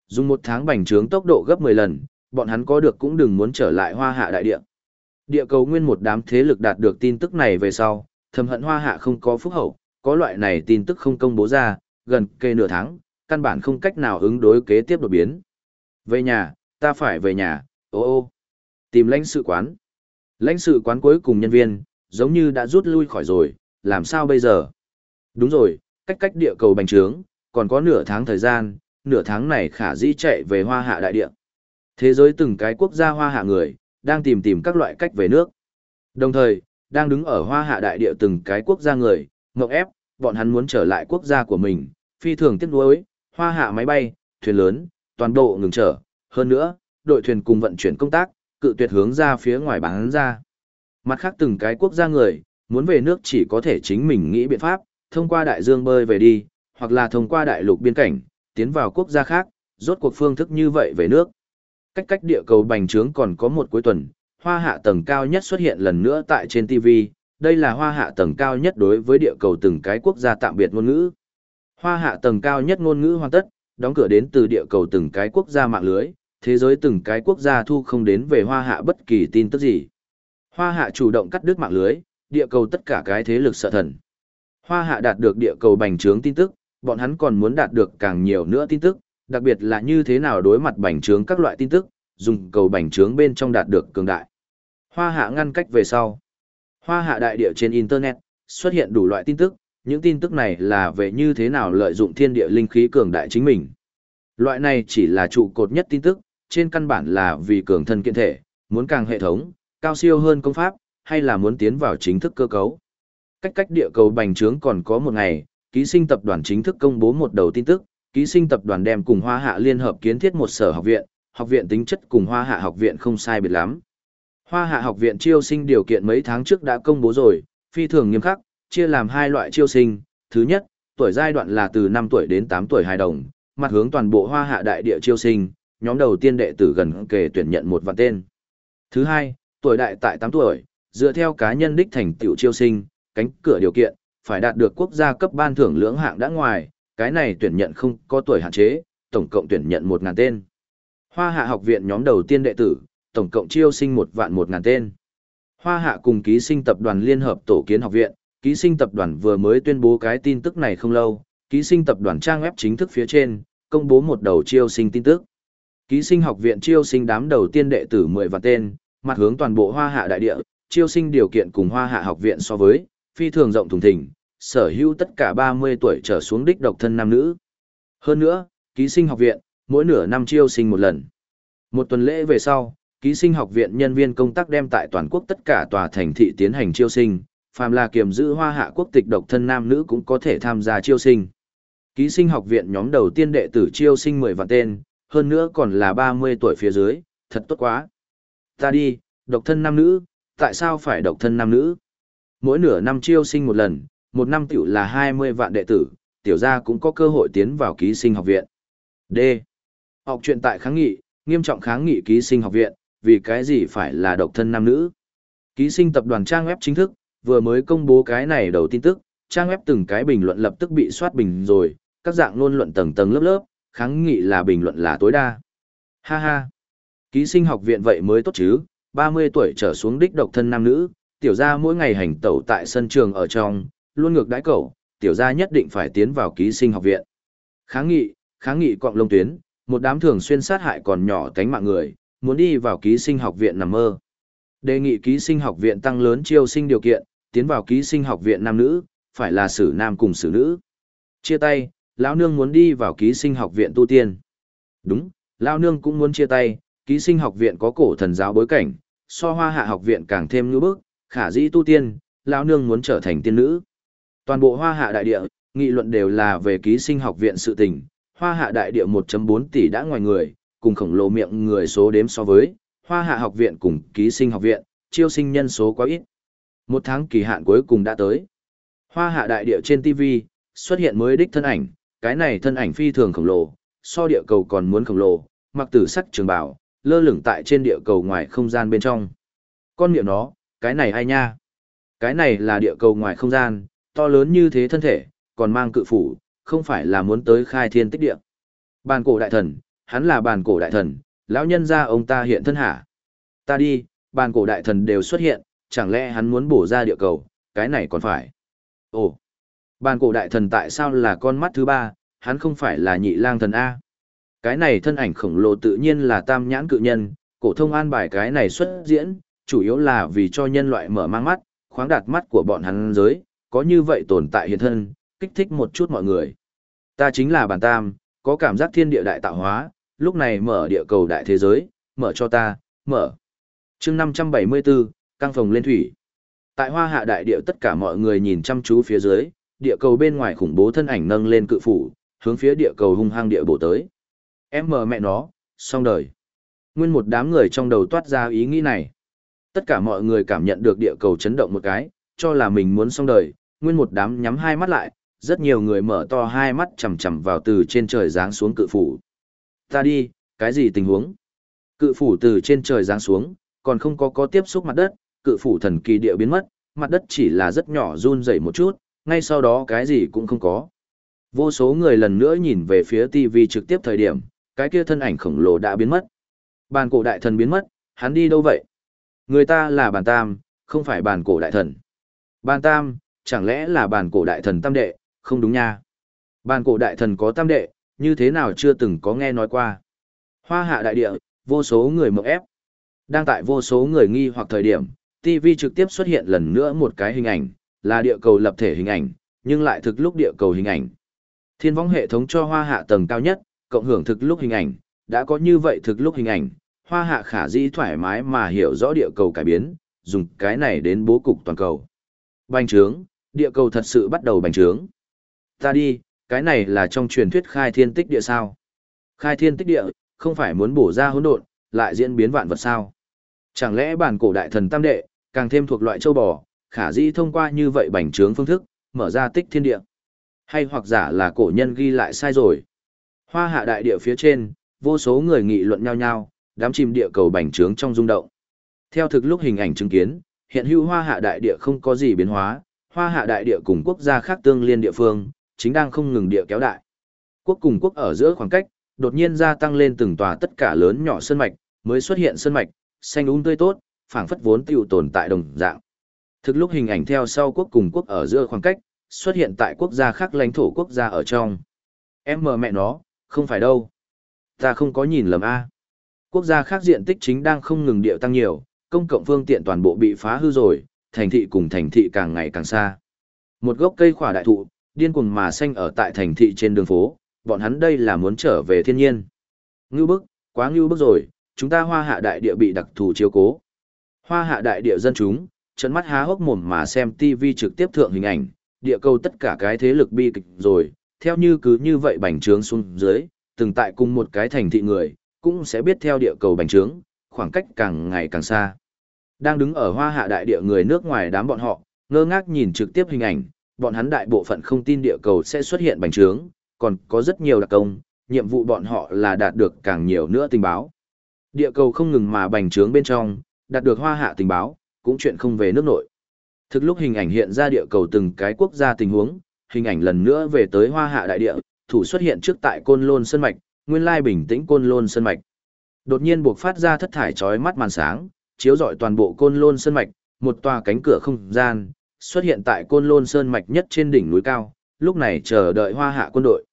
Dùng một tháng bành trướng tốc độ gấp 10 lần, bọn hắn có được cũng đừng muốn trở lại hoa hạ đại địa. Địa cầu nguyên một đám thế lực đạt được tin tức này về sau, thầm hận hoa hạ không có phúc hậu, có loại này tin tức không công bố ra, gần kề nửa tháng, căn bản không cách nào ứng đối kế tiếp đột biến. Về nhà, ta phải về nhà, ô ô. Tìm lãnh sự quán. Lãnh sự quán cuối cùng nhân viên, giống như đã rút lui khỏi rồi, làm sao bây giờ? Đúng rồi, cách cách địa cầu bành trướng, còn có nửa tháng thời gian, nửa tháng này khả dĩ chạy về hoa hạ đại địa. Thế giới từng cái quốc gia hoa hạ người, đang tìm tìm các loại cách về nước. Đồng thời, đang đứng ở hoa hạ đại địa từng cái quốc gia người, ngọc ép, bọn hắn muốn trở lại quốc gia của mình, phi thường tiếc nuối, hoa hạ máy bay, thuyền lớn, toàn bộ ngừng trở, hơn nữa, đội thuyền cùng vận chuyển công tác, cự tuyệt hướng ra phía ngoài bán ra. Mặt khác từng cái quốc gia người, muốn về nước chỉ có thể chính mình nghĩ biện pháp, thông qua đại dương bơi về đi, hoặc là thông qua đại lục biên cảnh, tiến vào quốc gia khác, rốt cuộc phương thức như vậy về nước. Cách cách địa cầu bành trướng còn có một cuối tuần, hoa hạ tầng cao nhất xuất hiện lần nữa tại trên TV, đây là hoa hạ tầng cao nhất đối với địa cầu từng cái quốc gia tạm biệt ngôn ngữ. Hoa hạ tầng cao nhất ngôn ngữ hoàn tất, đóng cửa đến từ địa cầu từng cái quốc gia mạng lưới, thế giới từng cái quốc gia thu không đến về hoa hạ bất kỳ tin tức gì. Hoa hạ chủ động cắt đứt mạng lưới, địa cầu tất cả cái thế lực sợ thần. Hoa hạ đạt được địa cầu bành trướng tin tức, bọn hắn còn muốn đạt được càng nhiều nữa tin tức, đặc biệt là như thế nào đối mặt bành trướng các loại tin tức, dùng cầu bành trướng bên trong đạt được cường đại. Hoa hạ ngăn cách về sau. Hoa hạ đại địa trên Internet, xuất hiện đủ loại tin tức, những tin tức này là về như thế nào lợi dụng thiên địa linh khí cường đại chính mình. Loại này chỉ là trụ cột nhất tin tức, trên căn bản là vì cường thân kiện thể, muốn càng hệ thống, cao siêu hơn công pháp, hay là muốn tiến vào chính thức cơ cấu. Cách cách địa cầu bành trướng còn có một ngày, ký sinh tập đoàn chính thức công bố một đầu tin tức, ký sinh tập đoàn đem cùng Hoa Hạ liên hợp kiến thiết một sở học viện, học viện tính chất cùng Hoa Hạ học viện không sai biệt lắm. Hoa Hạ học viện chiêu sinh điều kiện mấy tháng trước đã công bố rồi, phi thường nghiêm khắc, chia làm hai loại chiêu sinh, thứ nhất, tuổi giai đoạn là từ 5 tuổi đến 8 tuổi hài đồng, mặt hướng toàn bộ Hoa Hạ đại địa chiêu sinh, nhóm đầu tiên đệ tử gần kề tuyển nhận một vạn tên. Thứ hai, tuổi đại tại 8 tuổi, dựa theo cá nhân đích thành tiểu chiêu sinh, cánh cửa điều kiện, phải đạt được quốc gia cấp ban thưởng lưỡng hạng đã ngoài, cái này tuyển nhận không có tuổi hạn chế, tổng cộng tuyển nhận 1.000 tên. Hoa hạ học viện nhóm đầu tiên đệ tử, tổng cộng chiêu sinh một vạn 1.000 tên. Hoa hạ cùng ký sinh tập đoàn liên hợp tổ kiến học viện, ký sinh tập đoàn vừa mới tuyên bố cái tin tức này không lâu, ký sinh tập đoàn trang web chính thức phía trên, công bố một đầu chiêu sinh tin tức. Ký sinh học viện chiêu sinh đám đầu tiên đệ tử 10 và tên, mặt hướng toàn bộ hoa hạ đại địa, chiêu sinh điều kiện cùng hoa hạ học viện so với, phi thường rộng thùng thình, sở hữu tất cả 30 tuổi trở xuống đích độc thân nam nữ. Hơn nữa, ký sinh học viện, mỗi nửa năm chiêu sinh một lần. Một tuần lễ về sau, Ký sinh học viện nhân viên công tác đem tại toàn quốc tất cả tòa thành thị tiến hành chiêu sinh, phàm là kiềm giữ hoa hạ quốc tịch độc thân nam nữ cũng có thể tham gia chiêu sinh. Ký sinh học viện nhóm đầu tiên đệ tử chiêu sinh 10 vạn tên, hơn nữa còn là 30 tuổi phía dưới, thật tốt quá. Ta đi, độc thân nam nữ, tại sao phải độc thân nam nữ? Mỗi nửa năm chiêu sinh một lần, một năm tiểu là 20 vạn đệ tử, tiểu gia cũng có cơ hội tiến vào ký sinh học viện. D. Học chuyện tại kháng nghị, nghiêm trọng kháng nghị ký sinh học viện, vì cái gì phải là độc thân nam nữ? Ký sinh tập đoàn trang web chính thức, vừa mới công bố cái này đầu tin tức, trang web từng cái bình luận lập tức bị soát bình rồi, các dạng luôn luận tầng tầng lớp lớp, kháng nghị là bình luận là tối đa. Ha ha. Ký sinh học viện vậy mới tốt chứ, 30 tuổi trở xuống đích độc thân nam nữ, tiểu gia mỗi ngày hành tẩu tại sân trường ở trong, luôn ngược đãi cậu, tiểu gia nhất định phải tiến vào ký sinh học viện. Kháng nghị, kháng nghị quạng lông tuyến, một đám thường xuyên sát hại còn nhỏ tánh mạng người, muốn đi vào ký sinh học viện nằm mơ. Đề nghị ký sinh học viện tăng lớn chiêu sinh điều kiện, tiến vào ký sinh học viện nam nữ, phải là sử nam cùng sử nữ. Chia tay, lão nương muốn đi vào ký sinh học viện tu tiên. Đúng, lão nương cũng muốn chia tay, ký sinh học viện có cổ thần giáo bối cảnh, so hoa hạ học viện càng thêm ngữ bức, khả dĩ tu tiên, lão nương muốn trở thành tiên nữ. Toàn bộ hoa hạ đại địa, nghị luận đều là về ký sinh học viện sự tình, hoa hạ đại địa 1.4 tỷ đã ngoài người, cùng khổng lồ miệng người số đếm so với, hoa hạ học viện cùng ký sinh học viện, chiêu sinh nhân số quá ít. Một tháng kỳ hạn cuối cùng đã tới. Hoa hạ đại địa trên TV, xuất hiện mới đích thân ảnh, cái này thân ảnh phi thường khổng lồ, so địa cầu còn muốn khổng lồ, mặc tử sắc trường bảo, lơ lửng tại trên địa cầu ngoài không gian bên trong. Con miệng nó, cái này ai nha? Cái này là địa cầu ngoài không gian, to lớn như thế thân thể, còn mang cự phủ, không phải là muốn tới khai thiên tích địa. Bàn cổ đại thần, hắn là bàn cổ đại thần, lão nhân gia ông ta hiện thân hả? Ta đi, bàn cổ đại thần đều xuất hiện, chẳng lẽ hắn muốn bổ ra địa cầu, cái này còn phải. Ồ, bàn cổ đại thần tại sao là con mắt thứ ba, hắn không phải là nhị lang thần A. Cái này thân ảnh khổng lồ tự nhiên là tam nhãn cự nhân, cổ thông an bài cái này xuất diễn, chủ yếu là vì cho nhân loại mở mang mắt, khoáng đạt mắt của bọn hắn giới, có như vậy tồn tại hiện thân, kích thích một chút mọi người. Ta chính là bản tam, có cảm giác thiên địa đại tạo hóa, lúc này mở địa cầu đại thế giới, mở cho ta, mở. chương 574, căng phồng lên thủy. Tại hoa hạ đại địa tất cả mọi người nhìn chăm chú phía dưới, địa cầu bên ngoài khủng bố thân ảnh nâng lên cự phủ, hướng phía địa cầu hung hăng địa bổ tới. Em mở mẹ nó, xong đời. Nguyên một đám người trong đầu toát ra ý nghĩ này. Tất cả mọi người cảm nhận được địa cầu chấn động một cái, cho là mình muốn xong đời, nguyên một đám nhắm hai mắt lại, rất nhiều người mở to hai mắt chằm chằm vào từ trên trời giáng xuống cự phủ. Ta đi, cái gì tình huống? Cự phủ từ trên trời giáng xuống, còn không có có tiếp xúc mặt đất, cự phủ thần kỳ địa biến mất, mặt đất chỉ là rất nhỏ run rẩy một chút, ngay sau đó cái gì cũng không có. Vô số người lần nữa nhìn về phía TV trực tiếp thời điểm, cái kia thân ảnh khổng lồ đã biến mất. Bàn cổ đại thần biến mất, hắn đi đâu vậy? Người ta là bàn tam, không phải bàn cổ đại thần. Bàn tam, chẳng lẽ là bàn cổ đại thần tam đệ, không đúng nha. Bàn cổ đại thần có tam đệ, như thế nào chưa từng có nghe nói qua. Hoa hạ đại địa, vô số người mộng ép. Đang tại vô số người nghi hoặc thời điểm, TV trực tiếp xuất hiện lần nữa một cái hình ảnh, là địa cầu lập thể hình ảnh, nhưng lại thực lúc địa cầu hình ảnh. Thiên võng hệ thống cho hoa hạ tầng cao nhất, cộng hưởng thực lúc hình ảnh, đã có như vậy thực lúc hình ảnh, hoa hạ khả dĩ thoải mái mà hiểu rõ địa cầu cải biến, dùng cái này đến bố cục toàn cầu. Bành trướng, địa cầu thật sự bắt đầu bành trướng. Ta đi, cái này là trong truyền thuyết khai thiên tích địa sao? Khai thiên tích địa, không phải muốn bổ ra hỗn độn, lại diễn biến vạn vật sao? Chẳng lẽ bản cổ đại thần tam đệ, càng thêm thuộc loại châu bò, khả dĩ thông qua như vậy bành trướng phương thức, mở ra tích thiên địa. Hay hoặc giả là cổ nhân ghi lại sai rồi. Hoa hạ đại địa phía trên, vô số người nghị luận nhau nhau, đám chìm địa cầu bành trướng trong rung động. Theo thực lúc hình ảnh chứng kiến, hiện hữu hoa hạ đại địa không có gì biến hóa, hoa hạ đại địa cùng quốc gia khác tương liên địa phương, chính đang không ngừng địa kéo đại. Quốc cùng quốc ở giữa khoảng cách, đột nhiên gia tăng lên từng tòa tất cả lớn nhỏ sơn mạch, mới xuất hiện sơn mạch, xanh úng tươi tốt, phảng phất vốn tiêu tồn tại đồng dạng. Thực lúc hình ảnh theo sau quốc cùng quốc ở giữa khoảng cách, xuất hiện tại quốc gia khác lãnh thổ quốc gia ở trong. Em mờ mẹ nó, không phải đâu. Ta không có nhìn lầm A. Quốc gia khác diện tích chính đang không ngừng điệu tăng nhiều, công cộng phương tiện toàn bộ bị phá hư rồi, thành thị cùng thành thị càng ngày càng xa. Một gốc cây khỏa đại thụ, điên cuồng mà xanh ở tại thành thị trên đường phố, bọn hắn đây là muốn trở về thiên nhiên. Ngưu bức, quá ngưu bức rồi, chúng ta hoa hạ đại địa bị đặc thù chiếu cố. Hoa hạ đại địa dân chúng, trận mắt há hốc mồm mà xem TV trực tiếp thượng hình ảnh, địa cầu tất cả cái thế lực bi kịch rồi, theo như cứ như vậy bành trướng xuống dưới, từng tại cùng một cái thành thị người, cũng sẽ biết theo địa cầu bành trướng, khoảng cách càng ngày càng xa. Đang đứng ở hoa hạ đại địa người nước ngoài đám bọn họ, ngơ ngác nhìn trực tiếp hình ảnh, bọn hắn đại bộ phận không tin địa cầu sẽ xuất hiện bành trướng, còn có rất nhiều đặc công, nhiệm vụ bọn họ là đạt được càng nhiều nữa tình báo. Địa cầu không ngừng mà bành trướng bên trong, đạt được hoa hạ tình báo, cũng chuyện không về nước nội. Thực lúc hình ảnh hiện ra địa cầu từng cái quốc gia tình huống, hình ảnh lần nữa về tới hoa hạ đại địa, thủ xuất hiện trước tại côn lôn sơn mạch, nguyên lai bình tĩnh côn lôn sơn mạch. Đột nhiên buộc phát ra thất thải chói mắt màn sáng, chiếu rọi toàn bộ côn lôn sơn mạch, một tòa cánh cửa không gian, xuất hiện tại côn lôn sơn mạch nhất trên đỉnh núi cao, lúc này chờ đợi hoa hạ quân đội.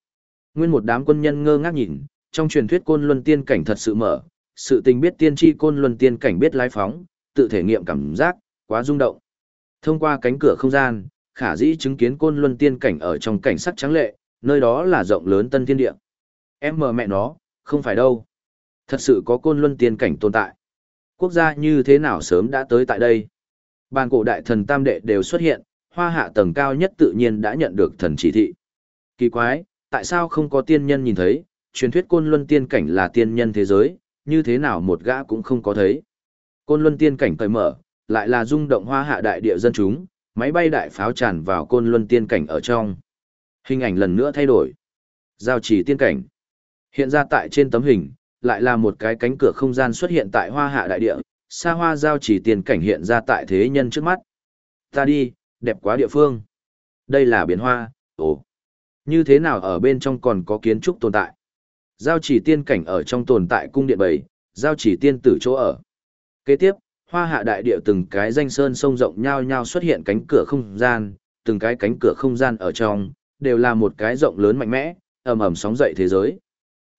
Nguyên một đám quân nhân ngơ ngác nhìn, trong truyền thuyết côn luân tiên cảnh thật sự mở, sự tình biết tiên tri côn luân tiên cảnh biết lái phóng, tự thể nghiệm cảm giác, quá rung động. Thông qua cánh cửa không gian, khả dĩ chứng kiến côn luân tiên cảnh ở trong cảnh sắc trắng lệ, nơi đó là rộng lớn tân thiên địa. Em mờ mẹ nó, không phải đâu. Thật sự có côn luân tiên cảnh tồn tại. Quốc gia như thế nào sớm đã tới tại đây. Bàn cổ đại thần tam đệ đều xuất hiện, hoa hạ tầng cao nhất tự nhiên đã nhận được thần chỉ thị. Kỳ quái, tại sao không có tiên nhân nhìn thấy, truyền thuyết côn luân tiên cảnh là tiên nhân thế giới, như thế nào một gã cũng không có thấy. Côn luân tiên cảnh cởi mở, lại là rung động hoa hạ đại địa dân chúng, máy bay đại pháo tràn vào côn luân tiên cảnh ở trong. Hình ảnh lần nữa thay đổi. Giao chỉ tiên cảnh. Hiện ra tại trên tấm hình, lại là một cái cánh cửa không gian xuất hiện tại hoa hạ đại địa, xa hoa giao chỉ tiên cảnh hiện ra tại thế nhân trước mắt. Ta đi, đẹp quá địa phương. Đây là biển hoa, ồ. Như thế nào ở bên trong còn có kiến trúc tồn tại? Giao chỉ tiên cảnh ở trong tồn tại cung điện bảy, giao chỉ tiên tử chỗ ở. Kế tiếp, hoa hạ đại địa từng cái danh sơn sông rộng nhau nhau xuất hiện cánh cửa không gian, từng cái cánh cửa không gian ở trong, đều là một cái rộng lớn mạnh mẽ, ầm ầm sóng dậy thế giới.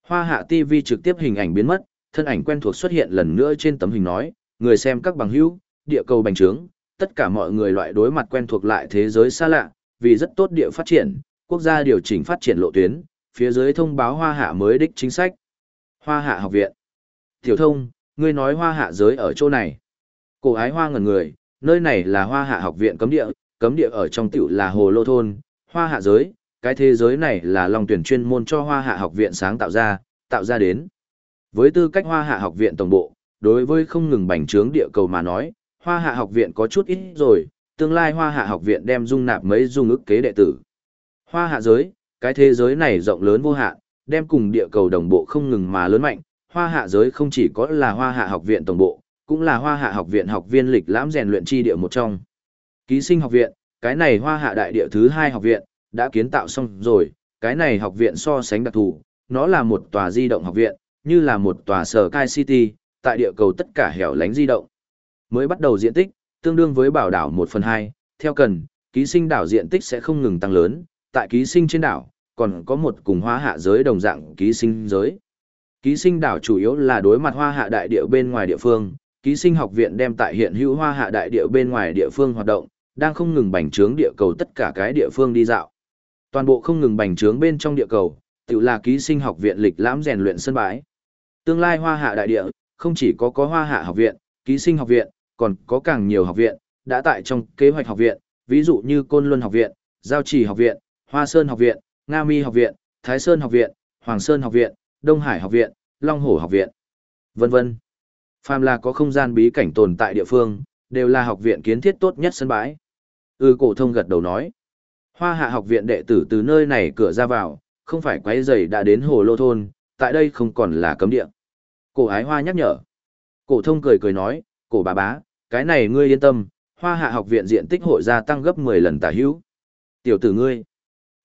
Hoa hạ TV trực tiếp hình ảnh biến mất, thân ảnh quen thuộc xuất hiện lần nữa trên tấm hình nói, người xem các bằng hữu, địa cầu bành trướng, tất cả mọi người loại đối mặt quen thuộc lại thế giới xa lạ, vì rất tốt địa phát triển, quốc gia điều chỉnh phát triển lộ tuyến, phía dưới thông báo hoa hạ mới đích chính sách. Hoa hạ học viện. Tiểu thông, ngươi nói hoa hạ giới ở chỗ này. Cổ ái hoa ngẩn người, nơi này là hoa hạ học viện cấm địa, cấm địa ở trong tiểu là hồ lô thôn, hoa hạ giới, cái thế giới này là lòng tuyển chuyên môn cho hoa hạ học viện sáng tạo ra, tạo ra đến. Với tư cách hoa hạ học viện tổng bộ, đối với không ngừng bành trướng địa cầu mà nói, hoa hạ học viện có chút ít rồi, tương lai hoa hạ học viện đem dung nạp mấy dung ức kế đệ tử. Hoa hạ giới, cái thế giới này rộng lớn vô hạn, đem cùng địa cầu đồng bộ không ngừng mà lớn mạnh, hoa hạ giới không chỉ có là hoa hạ học viện tổng bộ, cũng là hoa hạ học viện học viên lịch lãm rèn luyện chi địa một trong. Ký sinh học viện, cái này hoa hạ đại địa thứ hai học viện, đã kiến tạo xong rồi, cái này học viện so sánh đặc thù, nó là một tòa di động học viện, như là một tòa sở Kai City, tại địa cầu tất cả hẻo lánh di động. Mới bắt đầu diện tích, tương đương với bảo đảo 1 phần 2, theo cần, ký sinh đảo diện tích sẽ không ngừng tăng lớn, tại ký sinh trên đảo, còn có một cùng hoa hạ giới đồng dạng ký sinh giới. Ký sinh đảo chủ yếu là đối mặt hoa hạ đại địa bên ngoài địa phương, ký sinh học viện đem tại hiện hữu hoa hạ đại địa bên ngoài địa phương hoạt động, đang không ngừng bành trướng địa cầu tất cả cái địa phương đi dạo. Toàn bộ không ngừng bành trướng bên trong địa cầu, tự là ký sinh học viện lịch lãm rèn luyện sân bãi. Tương lai hoa hạ đại địa, không chỉ có có hoa hạ học viện, ký sinh học viện, còn có càng nhiều học viện, đã tại trong kế hoạch học viện, ví dụ như Côn Luân học viện, Giao Trì học viện, Hoa Sơn học viện, Nga Mi học viện, Thái Sơn học viện, Hoàng Sơn học viện, Đông Hải học viện, Long Hổ học viện, vân vân. Phàm là có không gian bí cảnh tồn tại địa phương, đều là học viện kiến thiết tốt nhất sân bãi. Ư cổ thông gật đầu nói. Hoa hạ học viện đệ tử từ nơi này cửa ra vào, không phải quấy rầy đã đến hồ lô thôn, tại đây không còn là cấm địa. Cổ ái hoa nhắc nhở. Cổ thông cười cười nói, cổ bà bá, cái này ngươi yên tâm, hoa hạ học viện diện tích hội gia tăng gấp 10 lần tả hữu. Tiểu tử ngươi.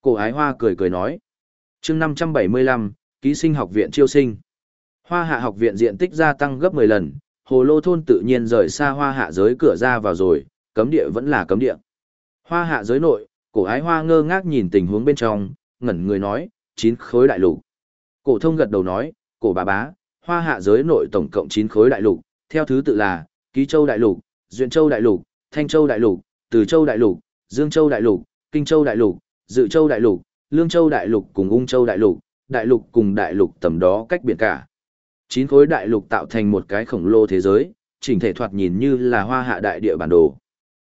Cổ ái hoa cười cười nói. chương 575, ký sinh học viện chiêu sinh. Hoa hạ học viện diện tích gia tăng gấp 10 lần, hồ lô thôn tự nhiên rời xa hoa hạ giới cửa ra vào rồi, cấm địa vẫn là cấm địa. Hoa hạ giới nội, cổ ái hoa ngơ ngác nhìn tình huống bên trong, ngẩn người nói, chín khối đại lục. Cổ thông gật đầu nói, cổ bà bá, hoa hạ giới nội tổng cộng 9 khối đại lục, theo thứ tự là, Ký Châu đại lục, Duyện Châu đại lục, Thanh Châu đại lục, Từ Châu đại lục, Dương Châu đại lục, Kinh Châu đại lục, Dự Châu đại lục, Lương Châu đại lục cùng Ung Châu đại lục, đại lục cùng đại lục tầm đó cách biển cả. Chín khối đại lục tạo thành một cái khổng lồ thế giới, chỉnh thể thoạt nhìn như là hoa hạ đại địa bản đồ.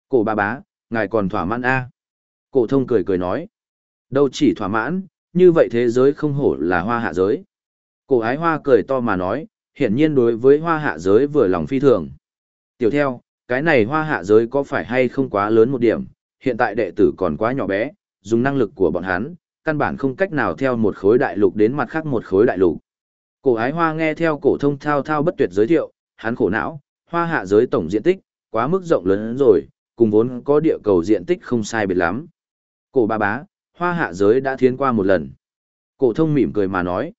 Cổ ba bá, ngài còn thỏa mãn a Cổ thông cười cười nói. Đâu chỉ thỏa mãn, như vậy thế giới không hổ là hoa hạ giới. Cổ ái hoa cười to mà nói, hiển nhiên đối với hoa hạ giới vừa lòng phi thường. Tiểu theo, cái này hoa hạ giới có phải hay không quá lớn một điểm, hiện tại đệ tử còn quá nhỏ bé, dùng năng lực của bọn hắn, căn bản không cách nào theo một khối đại lục đến mặt khác một khối đại lục. Cổ ái hoa nghe theo cổ thông thao thao bất tuyệt giới thiệu, hắn khổ não, hoa hạ giới tổng diện tích, quá mức rộng lớn rồi, cùng vốn có địa cầu diện tích không sai biệt lắm. Cổ ba bá, hoa hạ giới đã thiến qua một lần. Cổ thông mỉm cười mà nói.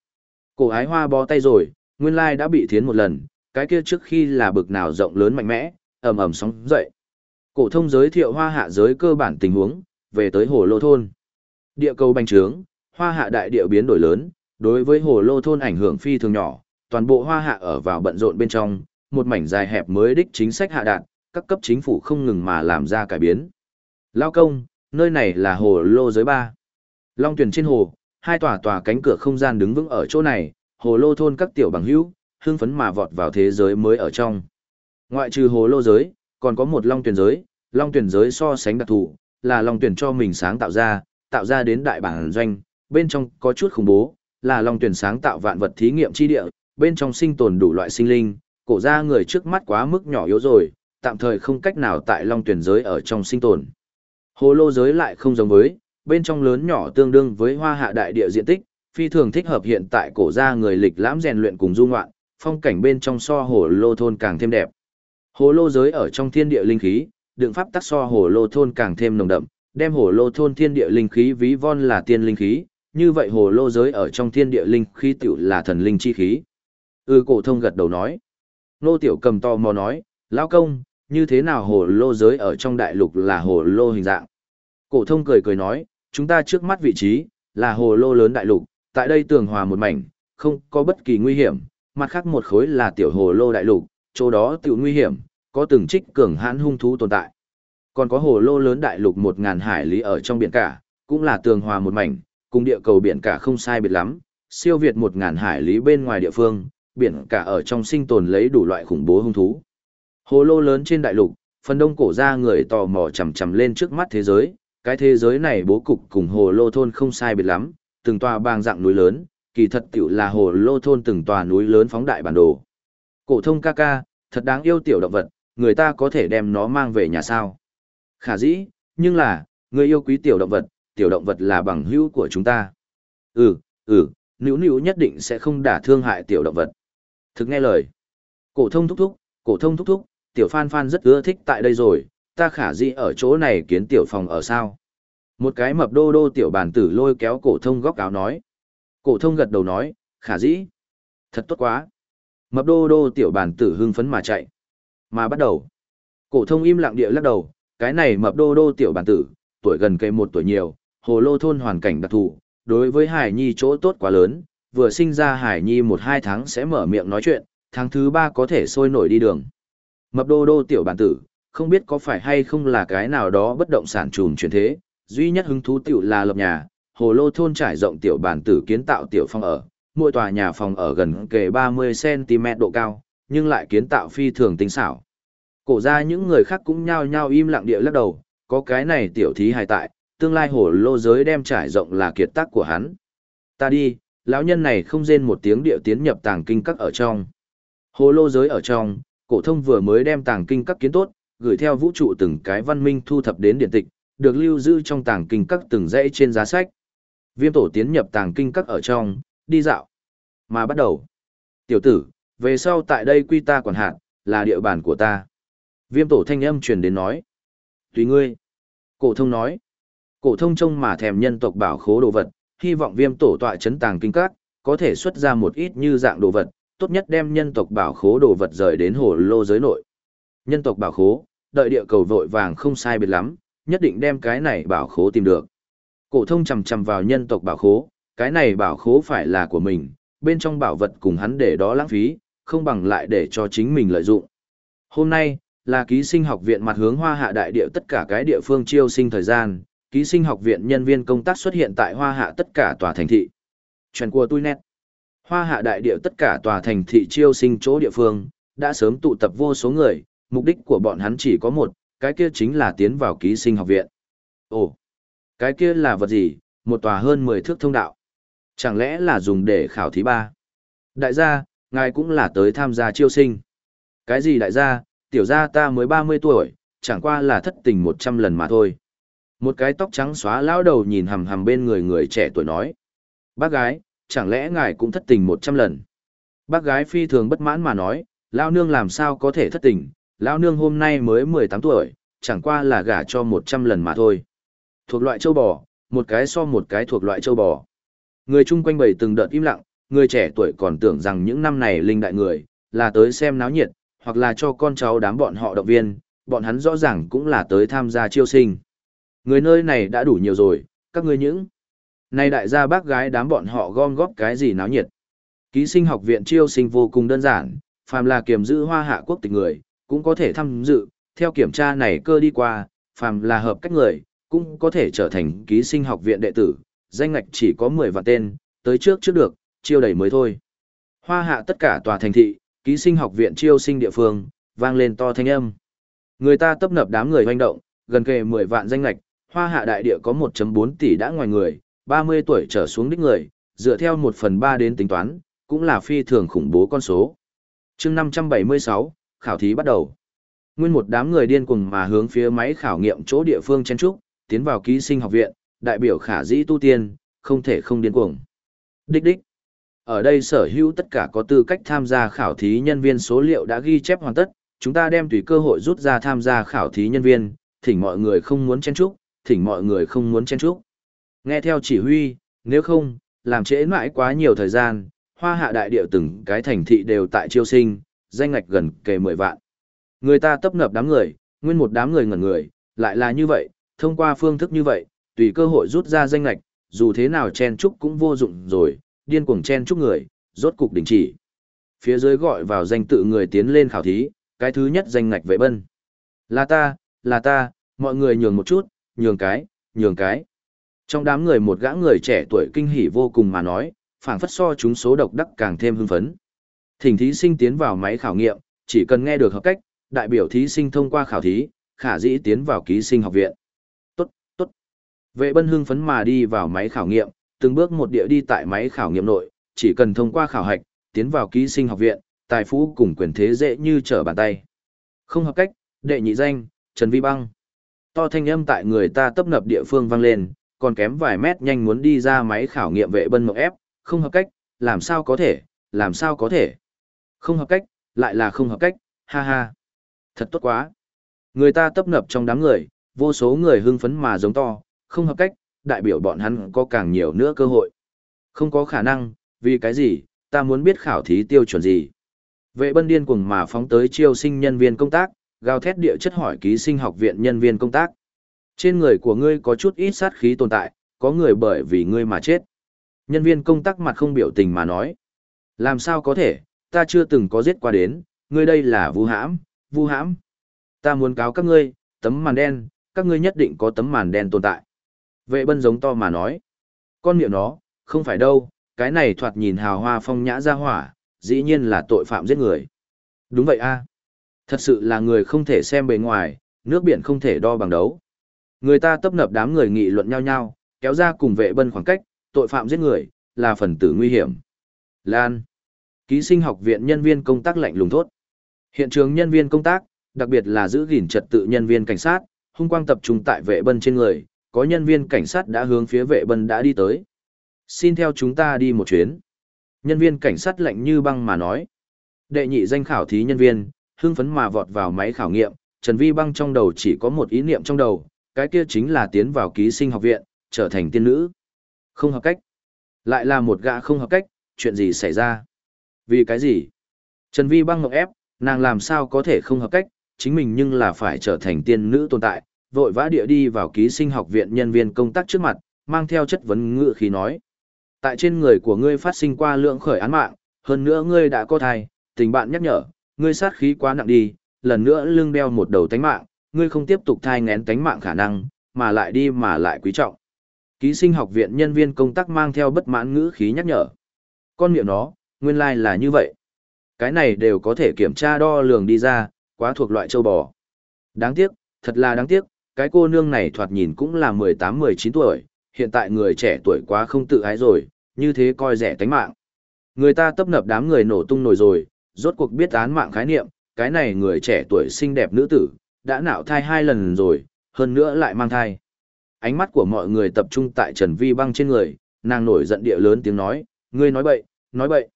Cổ ái hoa bó tay rồi, nguyên lai đã bị thiến một lần, cái kia trước khi là bực nào rộng lớn mạnh mẽ, ầm ầm sóng dậy. Cổ thông giới thiệu hoa hạ giới cơ bản tình huống, về tới hồ lô thôn. Địa cầu bành trướng, hoa hạ đại địa biến đổi lớn, đối với hồ lô thôn ảnh hưởng phi thường nhỏ, toàn bộ hoa hạ ở vào bận rộn bên trong, một mảnh dài hẹp mới đích chính sách hạ đạt, các cấp chính phủ không ngừng mà làm ra cải biến. Lao công, nơi này là hồ lô giới ba. Long tuyển trên hồ, hai tòa tòa cánh cửa không gian đứng vững ở chỗ này, hồ lô thôn các tiểu bằng hữu, hưng phấn mà vọt vào thế giới mới ở trong. Ngoại trừ hồ lô giới, còn có một long tuyển giới, long tuyển giới so sánh đặc thù, là long tuyển cho mình sáng tạo ra, tạo ra đến đại bản doanh, bên trong có chút khủng bố, là long tuyển sáng tạo vạn vật thí nghiệm chi địa, bên trong sinh tồn đủ loại sinh linh, cổ ra người trước mắt quá mức nhỏ yếu rồi, tạm thời không cách nào tại long tuyển giới ở trong sinh tồn. Hồ lô giới lại không giống với, bên trong lớn nhỏ tương đương với hoa hạ đại địa diện tích, phi thường thích hợp hiện tại cổ ra người lịch lãm rèn luyện cùng du ngoạn, phong cảnh bên trong so hồ lô thôn càng thêm đẹp. Hồ lô giới ở trong thiên địa linh khí, đựng pháp tắc so hồ lô thôn càng thêm nồng đậm, đem hồ lô thôn thiên địa linh khí ví von là tiên linh khí, như vậy hồ lô giới ở trong thiên địa linh khí tiểu là thần linh chi khí. Ừ cổ thông gật đầu nói. Nô tiểu cầm to mò nói, lão công, như thế nào hồ lô giới ở trong đại lục là hồ lô hình dạng? Cổ thông cười cười nói, chúng ta trước mắt vị trí, là hồ lô lớn đại lục, tại đây tường hòa một mảnh, không có bất kỳ nguy hiểm, mặt khác một khối là tiểu hồ lô đại lục, chỗ đó tiểu nguy hiểm, có từng trích cường hãn hung thú tồn tại. Còn có hồ lô lớn đại lục một ngàn hải lý ở trong biển cả, cũng là tường hòa một mảnh, cùng địa cầu biển cả không sai biệt lắm, siêu việt một ngàn hải lý bên ngoài địa phương, biển cả ở trong sinh tồn lấy đủ loại khủng bố hung thú. Hồ lô lớn trên đại lục, phần đông cổ ra người tò mò chầm chầm lên trước mắt thế giới, cái thế giới này bố cục cùng hồ lô thôn không sai biệt lắm, từng tòa bang dạng núi lớn, kỳ thật tiểu là hồ lô thôn từng tòa núi lớn phóng đại bản đồ. Cổ thông ca ca, thật đáng yêu tiểu động vật, người ta có thể đem nó mang về nhà sao? Khả dĩ, nhưng là, người yêu quý tiểu động vật, tiểu động vật là bằng hữu của chúng ta. Ừ, ừ, nữ nữ nhất định sẽ không đả thương hại tiểu động vật. Thực nghe lời. Cổ thông thúc thúc, cổ thông thúc thúc, tiểu phan phan rất ưa thích tại đây rồi, ta khả dĩ ở chỗ này kiến tiểu phòng ở sao. Một cái mập đô đô tiểu bàn tử lôi kéo cổ thông góc áo nói. Cổ thông gật đầu nói, khả dĩ. Thật tốt quá. Mập đô đô tiểu bàn tử hưng phấn mà chạy. Mà bắt đầu. Cổ thông im lặng địa lắc đầu, cái này mập đô đô tiểu bản tử, tuổi gần cây một tuổi nhiều, hồ lô thôn hoàn cảnh đặc thù, đối với Hải Nhi chỗ tốt quá lớn, vừa sinh ra Hải Nhi một hai tháng sẽ mở miệng nói chuyện, tháng thứ ba có thể sôi nổi đi đường. Mập đô đô tiểu bản tử, không biết có phải hay không là cái nào đó bất động sản trùm chuyển thế, duy nhất hứng thú tiểu là lập nhà, hồ lô thôn trải rộng tiểu bản tử kiến tạo tiểu phong ở, mỗi tòa nhà phòng ở gần kề 30cm độ cao, nhưng lại kiến tạo phi thường tinh xảo. Cổ ra những người khác cũng nhao nhao im lặng địa lắc đầu, có cái này tiểu thí hài tại, tương lai hồ lô giới đem trải rộng là kiệt tác của hắn. Ta đi, lão nhân này không rên một tiếng địa tiến nhập tàng kinh các ở trong. Hồ lô giới ở trong, cổ thông vừa mới đem tàng kinh các kiến tốt, gửi theo vũ trụ từng cái văn minh thu thập đến điện tịch, được lưu giữ trong tàng kinh các từng dãy trên giá sách. Viêm tổ tiến nhập tàng kinh các ở trong, đi dạo. Mà bắt đầu. Tiểu tử, về sau tại đây quy ta quản hạt, là địa bàn của ta. Viêm tổ thanh âm truyền đến nói. Tùy ngươi. Cổ thông nói. Cổ thông trông mà thèm nhân tộc bảo khố đồ vật, hy vọng viêm tổ tọa chấn tàng kinh các, có thể xuất ra một ít như dạng đồ vật, tốt nhất đem nhân tộc bảo khố đồ vật rời đến hồ lô giới nội. Nhân tộc bảo khố, đợi địa cầu vội vàng không sai biệt lắm, nhất định đem cái này bảo khố tìm được. Cổ thông chầm chầm vào nhân tộc bảo khố, cái này bảo khố phải là của mình, bên trong bảo vật cùng hắn để đó lãng phí, không bằng lại để cho chính mình lợi dụng. Hôm nay, là ký sinh học viện mặt hướng hoa hạ đại địa tất cả cái địa phương chiêu sinh thời gian, ký sinh học viện nhân viên công tác xuất hiện tại hoa hạ tất cả tòa thành thị. Chuyện của tôi nét. Hoa hạ đại địa tất cả tòa thành thị chiêu sinh chỗ địa phương, đã sớm tụ tập vô số người, mục đích của bọn hắn chỉ có một, cái kia chính là tiến vào ký sinh học viện. Ồ, cái kia là vật gì, một tòa hơn 10 thước thông đạo. Chẳng lẽ là dùng để khảo thí ba? Đại gia, ngài cũng là tới tham gia chiêu sinh. Cái gì đại gia, tiểu gia ta mới 30 tuổi, chẳng qua là thất tình 100 lần mà thôi. Một cái tóc trắng xóa lão đầu nhìn hầm hầm bên người người trẻ tuổi nói. Bác gái, chẳng lẽ ngài cũng thất tình 100 lần? Bác gái phi thường bất mãn mà nói, lão nương làm sao có thể thất tình, lão nương hôm nay mới 18 tuổi, chẳng qua là gả cho 100 lần mà thôi. Thuộc loại châu bò, một cái so một cái thuộc loại châu bò. Người chung quanh bầy từng đợt im lặng, người trẻ tuổi còn tưởng rằng những năm này linh đại người, là tới xem náo nhiệt, hoặc là cho con cháu đám bọn họ động viên, bọn hắn rõ ràng cũng là tới tham gia chiêu sinh. Người nơi này đã đủ nhiều rồi, các ngươi những. Này đại gia bác gái đám bọn họ gom góp cái gì náo nhiệt. Ký sinh học viện chiêu sinh vô cùng đơn giản, phàm là kiểm giữ hoa hạ quốc tịch người, cũng có thể tham dự, theo kiểm tra này cơ đi qua, phàm là hợp cách người, cũng có thể trở thành ký sinh học viện đệ tử, danh ngạch chỉ có 10 vạn tên, tới trước trước được, chiêu đầy mới thôi. Hoa hạ tất cả tòa thành thị, ký sinh học viện chiêu sinh địa phương, vang lên to thanh âm. Người ta tấp nập đám người hoành động, gần kề 10 vạn danh ngạch, hoa hạ đại địa có 1.4 tỷ đã ngoài người, 30 tuổi trở xuống đích người, dựa theo 1 phần 3 đến tính toán, cũng là phi thường khủng bố con số. chương 576, khảo thí bắt đầu. Nguyên một đám người điên cuồng mà hướng phía máy khảo nghiệm chỗ địa phương chen trúc, tiến vào ký sinh học viện, đại biểu khả dĩ tu tiên, không thể không điên cuồng. Đích đích. Ở đây sở hữu tất cả có tư cách tham gia khảo thí nhân viên số liệu đã ghi chép hoàn tất, chúng ta đem tùy cơ hội rút ra tham gia khảo thí nhân viên, thỉnh mọi người không muốn chen chúc thỉnh mọi người không muốn chen chúc Nghe theo chỉ huy, nếu không, làm trễ mãi quá nhiều thời gian, hoa hạ đại điệu từng cái thành thị đều tại chiêu sinh, danh ngạch gần kề 10 vạn. Người ta tấp nập đám người, nguyên một đám người ngẩn người, lại là như vậy, thông qua phương thức như vậy, tùy cơ hội rút ra danh ngạch, dù thế nào chen chúc cũng vô dụng rồi, điên cuồng chen chúc người, rốt cục đình chỉ. Phía dưới gọi vào danh tự người tiến lên khảo thí, cái thứ nhất danh ngạch vệ bân. Là ta, là ta, mọi người nhường một chút, nhường cái, nhường cái. Trong đám người một gã người trẻ tuổi kinh hỉ vô cùng mà nói, phảng phất so chúng số độc đắc càng thêm hưng phấn. Thỉnh thí sinh tiến vào máy khảo nghiệm, chỉ cần nghe được hợp cách, đại biểu thí sinh thông qua khảo thí, khả dĩ tiến vào ký sinh học viện. Tốt, tốt. Vệ bân hưng phấn mà đi vào máy khảo nghiệm, từng bước một địa đi tại máy khảo nghiệm nội, chỉ cần thông qua khảo hạch, tiến vào ký sinh học viện, tài phú cùng quyền thế dễ như trở bàn tay. Không hợp cách, đệ nhị danh, Trần Vi Băng. To thanh âm tại người ta tấp nập địa phương vang lên, còn kém vài mét nhanh muốn đi ra máy khảo nghiệm vệ bân mộng ép, không hợp cách, làm sao có thể, làm sao có thể. Không hợp cách, lại là không hợp cách, ha ha. Thật tốt quá. Người ta tấp nập trong đám người, vô số người hưng phấn mà giống to, không hợp cách, đại biểu bọn hắn có càng nhiều nữa cơ hội. Không có khả năng, vì cái gì, ta muốn biết khảo thí tiêu chuẩn gì. Vệ bân điên cuồng mà phóng tới chiêu sinh nhân viên công tác, gào thét địa chất hỏi ký sinh học viện nhân viên công tác. Trên người của ngươi có chút ít sát khí tồn tại, có người bởi vì ngươi mà chết. Nhân viên công tác mặt không biểu tình mà nói. Làm sao có thể, ta chưa từng có giết qua đến, ngươi đây là vu hãm, vu hãm. Ta muốn cáo các ngươi, tấm màn đen, các ngươi nhất định có tấm màn đen tồn tại. Vệ bân giống to mà nói. Con miệng nó, không phải đâu, cái này thoạt nhìn hào hoa phong nhã ra hỏa, dĩ nhiên là tội phạm giết người. Đúng vậy a Thật sự là người không thể xem bề ngoài, nước biển không thể đo bằng đấu. Người ta tấp nập đám người nghị luận nhau nhau, kéo ra cùng vệ bân khoảng cách, tội phạm giết người, là phần tử nguy hiểm. Lan. Ký sinh học viện nhân viên công tác lạnh lùng thốt. Hiện trường nhân viên công tác, đặc biệt là giữ gìn trật tự nhân viên cảnh sát, hung quang tập trung tại vệ bân trên người, có nhân viên cảnh sát đã hướng phía vệ bân đã đi tới. Xin theo chúng ta đi một chuyến. Nhân viên cảnh sát lạnh như băng mà nói. Đệ nhị danh khảo thí nhân viên, hưng phấn mà vọt vào máy khảo nghiệm, Trần Vi băng trong đầu chỉ có một ý niệm trong đầu, cái kia chính là tiến vào ký sinh học viện, trở thành tiên nữ. Không hợp cách. Lại là một gã không hợp cách, chuyện gì xảy ra? Vì cái gì? Trần Vi băng ngọc ép, nàng làm sao có thể không hợp cách, chính mình nhưng là phải trở thành tiên nữ tồn tại, vội vã địa đi vào ký sinh học viện nhân viên công tác trước mặt, mang theo chất vấn ngự khí nói. Tại trên người của ngươi phát sinh qua lượng khởi án mạng, hơn nữa ngươi đã có thai, tình bạn nhắc nhở, ngươi sát khí quá nặng đi, lần nữa lưng đeo một đầu tánh mạng, ngươi không tiếp tục thai ngén tánh mạng khả năng, mà lại đi mà lại quý trọng. Ký sinh học viện nhân viên công tác mang theo bất mãn ngữ khí nhắc nhở. Con miệng nó, nguyên lai like là như vậy. Cái này đều có thể kiểm tra đo lường đi ra, quá thuộc loại châu bò. Đáng tiếc, thật là đáng tiếc, cái cô nương này thoạt nhìn cũng là 18-19 tuổi, hiện tại người trẻ tuổi quá không tự ái rồi, như thế coi rẻ tánh mạng. Người ta tấp nập đám người nổ tung nổi rồi, rốt cuộc biết án mạng khái niệm, cái này người trẻ tuổi xinh đẹp nữ tử, đã nạo thai hai lần rồi, hơn nữa lại mang thai. Ánh mắt của mọi người tập trung tại Trần Vi băng trên người, nàng nổi giận địa lớn tiếng nói, ngươi nói bậy, nói bậy.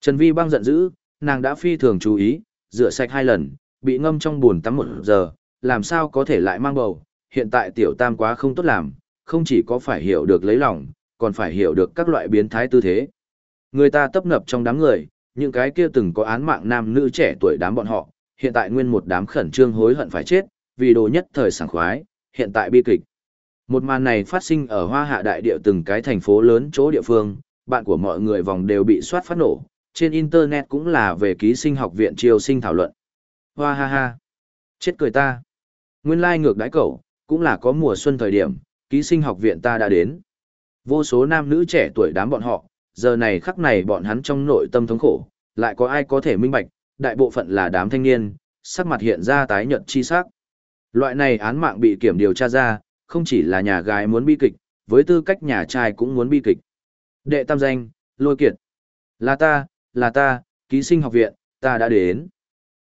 Trần Vi băng giận dữ, nàng đã phi thường chú ý, rửa sạch hai lần, bị ngâm trong bùn tắm một giờ, làm sao có thể lại mang bầu, hiện tại tiểu tam quá không tốt làm, không chỉ có phải hiểu được lấy lòng, còn phải hiểu được các loại biến thái tư thế. Người ta tấp nập trong đám người, những cái kia từng có án mạng nam nữ trẻ tuổi đám bọn họ, hiện tại nguyên một đám khẩn trương hối hận phải chết, vì đồ nhất thời sảng khoái, hiện tại bi kịch. Một màn này phát sinh ở hoa hạ đại địa từng cái thành phố lớn chỗ địa phương, bạn của mọi người vòng đều bị soát phát nổ, trên internet cũng là về ký sinh học viện triều sinh thảo luận. Hoa ha ha, chết cười ta. Nguyên lai ngược đái cậu, cũng là có mùa xuân thời điểm, ký sinh học viện ta đã đến. Vô số nam nữ trẻ tuổi đám bọn họ, giờ này khắc này bọn hắn trong nội tâm thống khổ, lại có ai có thể minh bạch, đại bộ phận là đám thanh niên, sắc mặt hiện ra tái nhợt chi sắc. Loại này án mạng bị kiểm điều tra ra, không chỉ là nhà gái muốn bi kịch, với tư cách nhà trai cũng muốn bi kịch. Đệ tam danh, Lôi Kiệt. Là ta, là ta, ký sinh học viện, ta đã đến.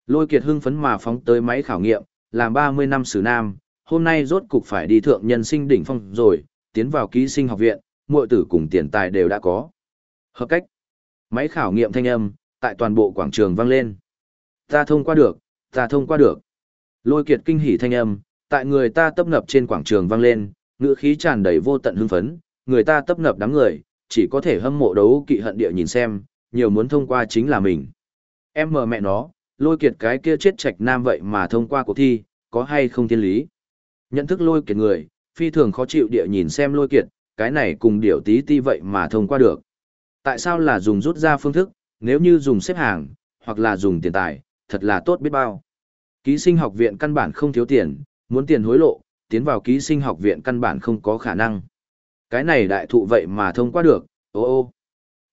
Lôi Kiệt hưng phấn mà phóng tới máy khảo nghiệm, làm 30 năm xử nam, hôm nay rốt cục phải đi thượng nhân sinh đỉnh phong rồi, tiến vào ký sinh học viện, muội tử cùng tiền tài đều đã có. Hợp cách. Máy khảo nghiệm thanh âm, tại toàn bộ quảng trường vang lên. Ta thông qua được, ta thông qua được. Lôi kiệt kinh hỉ thanh âm, tại người ta tấp nập trên quảng trường vang lên, ngữ khí tràn đầy vô tận hưng phấn, người ta tấp nập đám người, chỉ có thể hâm mộ đấu kỵ hận địa nhìn xem, nhiều muốn thông qua chính là mình. Em mờ mẹ nó, lôi kiệt cái kia chết trạch nam vậy mà thông qua cuộc thi, có hay không thiên lý. Nhận thức lôi kiệt người, phi thường khó chịu địa nhìn xem lôi kiệt, cái này cùng điểu tí ti vậy mà thông qua được. Tại sao là dùng rút ra phương thức, nếu như dùng xếp hàng, hoặc là dùng tiền tài, thật là tốt biết bao. Ký sinh học viện căn bản không thiếu tiền, muốn tiền hối lộ, tiến vào ký sinh học viện căn bản không có khả năng. Cái này đại thụ vậy mà thông qua được, ô ô.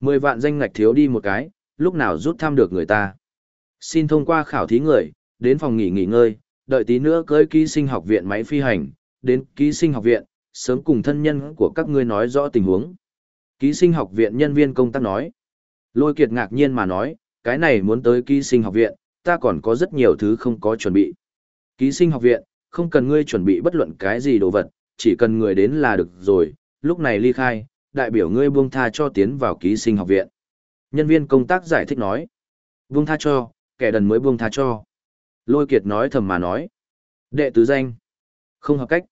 Mười vạn danh ngạch thiếu đi một cái, lúc nào rút thăm được người ta. Xin thông qua khảo thí người, đến phòng nghỉ nghỉ ngơi, đợi tí nữa cưới ký sinh học viện máy phi hành, đến ký sinh học viện, sớm cùng thân nhân của các ngươi nói rõ tình huống. Ký sinh học viện nhân viên công tác nói. Lôi kiệt ngạc nhiên mà nói, cái này muốn tới ký sinh học viện, ta còn có rất nhiều thứ không có chuẩn bị. Ký sinh học viện, không cần ngươi chuẩn bị bất luận cái gì đồ vật, chỉ cần người đến là được rồi, lúc này ly khai, đại biểu ngươi buông tha cho tiến vào ký sinh học viện. Nhân viên công tác giải thích nói, buông tha cho, kẻ đần mới buông tha cho. Lôi kiệt nói thầm mà nói, đệ tứ danh, không hợp cách,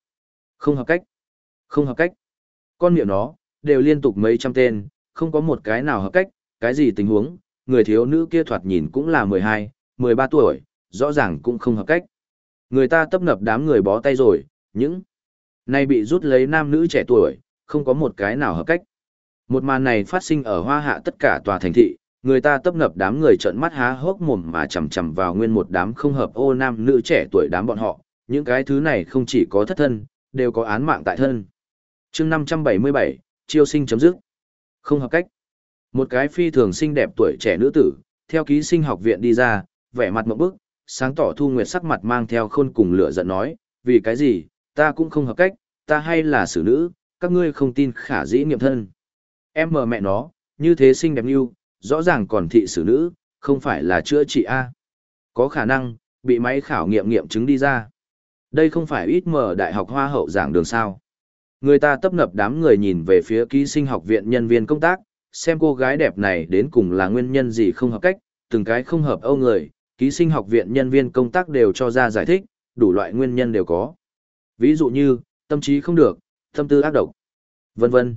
không hợp cách, không hợp cách. Con miệng nó, đều liên tục mấy trăm tên, không có một cái nào hợp cách, cái gì tình huống, người thiếu nữ kia thoạt nhìn cũng là 12, 13 tuổi, rõ ràng cũng không hợp cách. Người ta tấp nập đám người bó tay rồi, những này bị rút lấy nam nữ trẻ tuổi, không có một cái nào hợp cách. Một màn này phát sinh ở hoa hạ tất cả tòa thành thị, người ta tấp nập đám người trợn mắt há hốc mồm mà chầm chầm vào nguyên một đám không hợp ô nam nữ trẻ tuổi đám bọn họ, những cái thứ này không chỉ có thất thân, đều có án mạng tại thân. chương 577, chiêu sinh chấm dứt. Không hợp cách. Một cái phi thường xinh đẹp tuổi trẻ nữ tử, theo ký sinh học viện đi ra, vẻ mặt mộng bức, sáng tỏ thu nguyệt sắc mặt mang theo khôn cùng lửa giận nói, vì cái gì, ta cũng không hợp cách, ta hay là xử nữ, các ngươi không tin khả dĩ nghiệm thân. Em mờ mẹ nó, như thế xinh đẹp như, rõ ràng còn thị xử nữ, không phải là chữa trị A. Có khả năng, bị máy khảo nghiệm nghiệm chứng đi ra. Đây không phải ít mở đại học hoa hậu giảng đường sao. Người ta tấp nập đám người nhìn về phía ký sinh học viện nhân viên công tác, xem cô gái đẹp này đến cùng là nguyên nhân gì không hợp cách, từng cái không hợp âu người, ký sinh học viện nhân viên công tác đều cho ra giải thích, đủ loại nguyên nhân đều có. Ví dụ như, tâm trí không được, tâm tư ác độc, vân vân.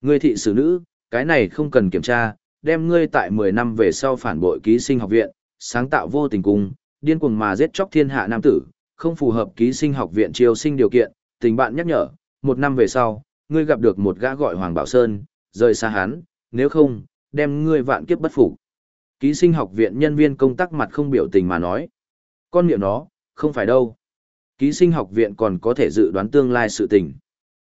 Người thị xử nữ, cái này không cần kiểm tra, đem ngươi tại 10 năm về sau phản bội ký sinh học viện, sáng tạo vô tình cung, điên cuồng mà giết chóc thiên hạ nam tử, không phù hợp ký sinh học viện chiêu sinh điều kiện, tình bạn nhắc nhở, một năm về sau, ngươi gặp được một gã gọi Hoàng Bảo Sơn, rời xa hắn, nếu không, đem ngươi vạn kiếp bất phục. Ký sinh học viện nhân viên công tác mặt không biểu tình mà nói. Con miệng nó, không phải đâu. Ký sinh học viện còn có thể dự đoán tương lai sự tình.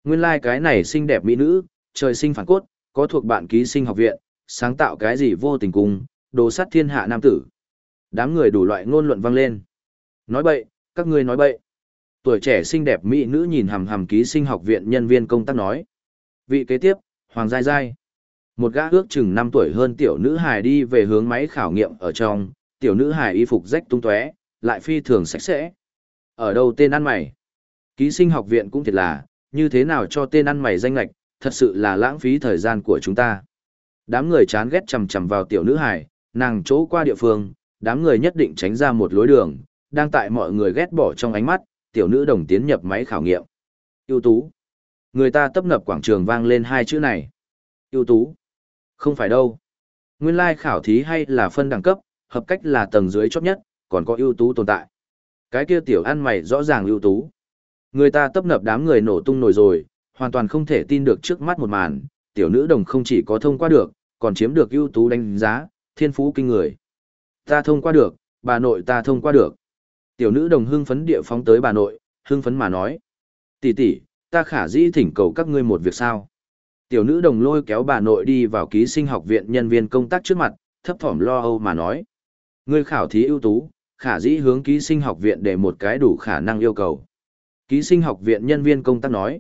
Nguyên lai like cái này xinh đẹp mỹ nữ, trời sinh phản cốt, có thuộc bạn ký sinh học viện, sáng tạo cái gì vô tình cung, đồ sát thiên hạ nam tử. Đám người đủ loại ngôn luận vang lên. Nói bậy, các ngươi nói bậy. Tuổi trẻ xinh đẹp mỹ nữ nhìn hằm hằm ký sinh học viện nhân viên công tác nói. Vị kế tiếp, Hoàng Giai Giai. Một gã ước chừng 5 tuổi hơn tiểu nữ hài đi về hướng máy khảo nghiệm ở trong, tiểu nữ hài y phục rách tung tóe, lại phi thường sạch sẽ. Ở đâu tên ăn mày? Ký sinh học viện cũng thiệt là, như thế nào cho tên ăn mày danh lạch, thật sự là lãng phí thời gian của chúng ta. Đám người chán ghét chằm chằm vào tiểu nữ hải nàng chỗ qua địa phương, đám người nhất định tránh ra một lối đường, đang tại mọi người ghét bỏ trong ánh mắt, tiểu nữ đồng tiến nhập máy khảo nghiệm. ưu tú. Người ta tấp nập quảng trường vang lên hai chữ này. ưu tú. Không phải đâu. Nguyên lai khảo thí hay là phân đẳng cấp, hợp cách là tầng dưới chót nhất, còn có ưu tú tồn tại. Cái kia tiểu ăn mày rõ ràng ưu tú. Người ta tấp nập đám người nổ tung nổi rồi, hoàn toàn không thể tin được trước mắt một màn, tiểu nữ đồng không chỉ có thông qua được, còn chiếm được ưu tú đánh giá, thiên phú kinh người. Ta thông qua được, bà nội ta thông qua được. Tiểu nữ đồng hưng phấn địa phóng tới bà nội, hưng phấn mà nói. Tỷ tỷ, ta khả dĩ thỉnh cầu các ngươi một việc sao. Tiểu nữ đồng lôi kéo bà nội đi vào ký sinh học viện nhân viên công tác trước mặt, thấp thỏm lo âu mà nói. Ngươi khảo thí ưu tú, khả dĩ hướng ký sinh học viện để một cái đủ khả năng yêu cầu. Ký sinh học viện nhân viên công tác nói.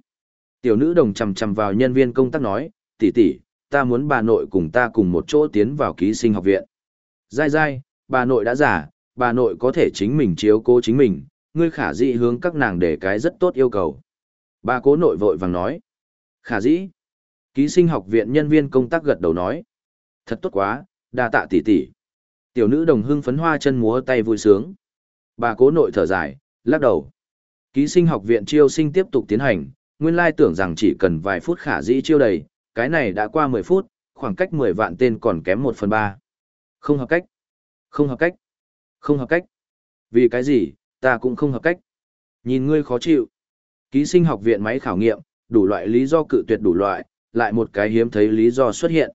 Tiểu nữ đồng chầm chầm vào nhân viên công tác nói, tỷ tỷ, ta muốn bà nội cùng ta cùng một chỗ tiến vào ký sinh học viện. Dai dai, bà nội đã giả, bà nội có thể chính mình chiếu cố chính mình, ngươi khả dĩ hướng các nàng để cái rất tốt yêu cầu. Bà cố nội vội vàng nói. Khả dĩ. Ký sinh học viện nhân viên công tác gật đầu nói. Thật tốt quá, đa tạ tỷ tỷ. Tiểu nữ đồng hưng phấn hoa chân múa tay vui sướng. Bà cố nội thở dài, lắc đầu. Ký sinh học viện chiêu sinh tiếp tục tiến hành, nguyên lai tưởng rằng chỉ cần vài phút khả dĩ chiêu đầy, cái này đã qua 10 phút, khoảng cách 10 vạn tên còn kém 1 phần 3. Không hợp cách. Không hợp cách. Không hợp cách. Vì cái gì, ta cũng không hợp cách. Nhìn ngươi khó chịu. Ký sinh học viện máy khảo nghiệm, đủ loại lý do cự tuyệt đủ loại, lại một cái hiếm thấy lý do xuất hiện.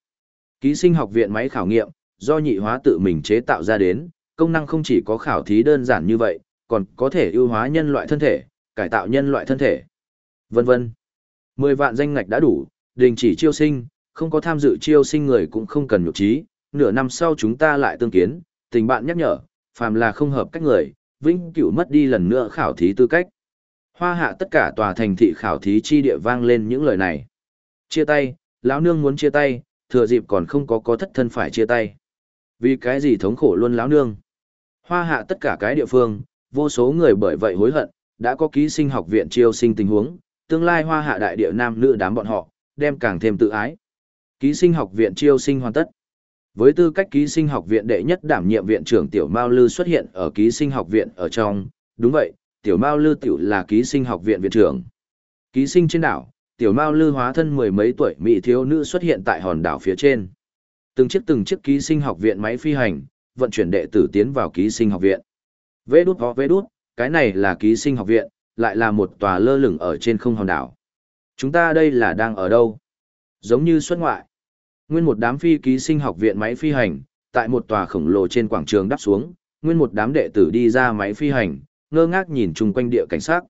Ký sinh học viện máy khảo nghiệm, do nhị hóa tự mình chế tạo ra đến, công năng không chỉ có khảo thí đơn giản như vậy, còn có thể ưu hóa nhân loại thân thể, cải tạo nhân loại thân thể, vân vân. 10 vạn danh ngạch đã đủ, đình chỉ chiêu sinh, không có tham dự chiêu sinh người cũng không cần nhục trí, nửa năm sau chúng ta lại tương kiến, tình bạn nhắc nhở, phàm là không hợp cách người, vĩnh cửu mất đi lần nữa khảo thí tư cách. Hoa hạ tất cả tòa thành thị khảo thí chi địa vang lên những lời này. Chia tay, lão nương muốn chia tay, thừa dịp còn không có có thất thân phải chia tay. Vì cái gì thống khổ luôn lão nương. Hoa hạ tất cả cái địa phương, vô số người bởi vậy hối hận, đã có ký sinh học viện chiêu sinh tình huống, tương lai hoa hạ đại địa nam nữ đám bọn họ, đem càng thêm tự ái. Ký sinh học viện chiêu sinh hoàn tất. Với tư cách ký sinh học viện đệ nhất đảm nhiệm viện trưởng Tiểu Mao Lư xuất hiện ở ký sinh học viện ở trong, đúng vậy, Tiểu Mao Lư tiểu là ký sinh học viện viện trưởng. Ký sinh trên đảo, Tiểu Mao Lư hóa thân mười mấy tuổi mỹ thiếu nữ xuất hiện tại hòn đảo phía trên. Từng chiếc từng chiếc ký sinh học viện máy phi hành, vận chuyển đệ tử tiến vào ký sinh học viện. Vê đút ho vê đút, cái này là ký sinh học viện, lại là một tòa lơ lửng ở trên không hòn đảo. Chúng ta đây là đang ở đâu? Giống như xuất ngoại. Nguyên một đám phi ký sinh học viện máy phi hành, tại một tòa khổng lồ trên quảng trường đắp xuống, nguyên một đám đệ tử đi ra máy phi hành, ngơ ngác nhìn chung quanh địa cảnh sát.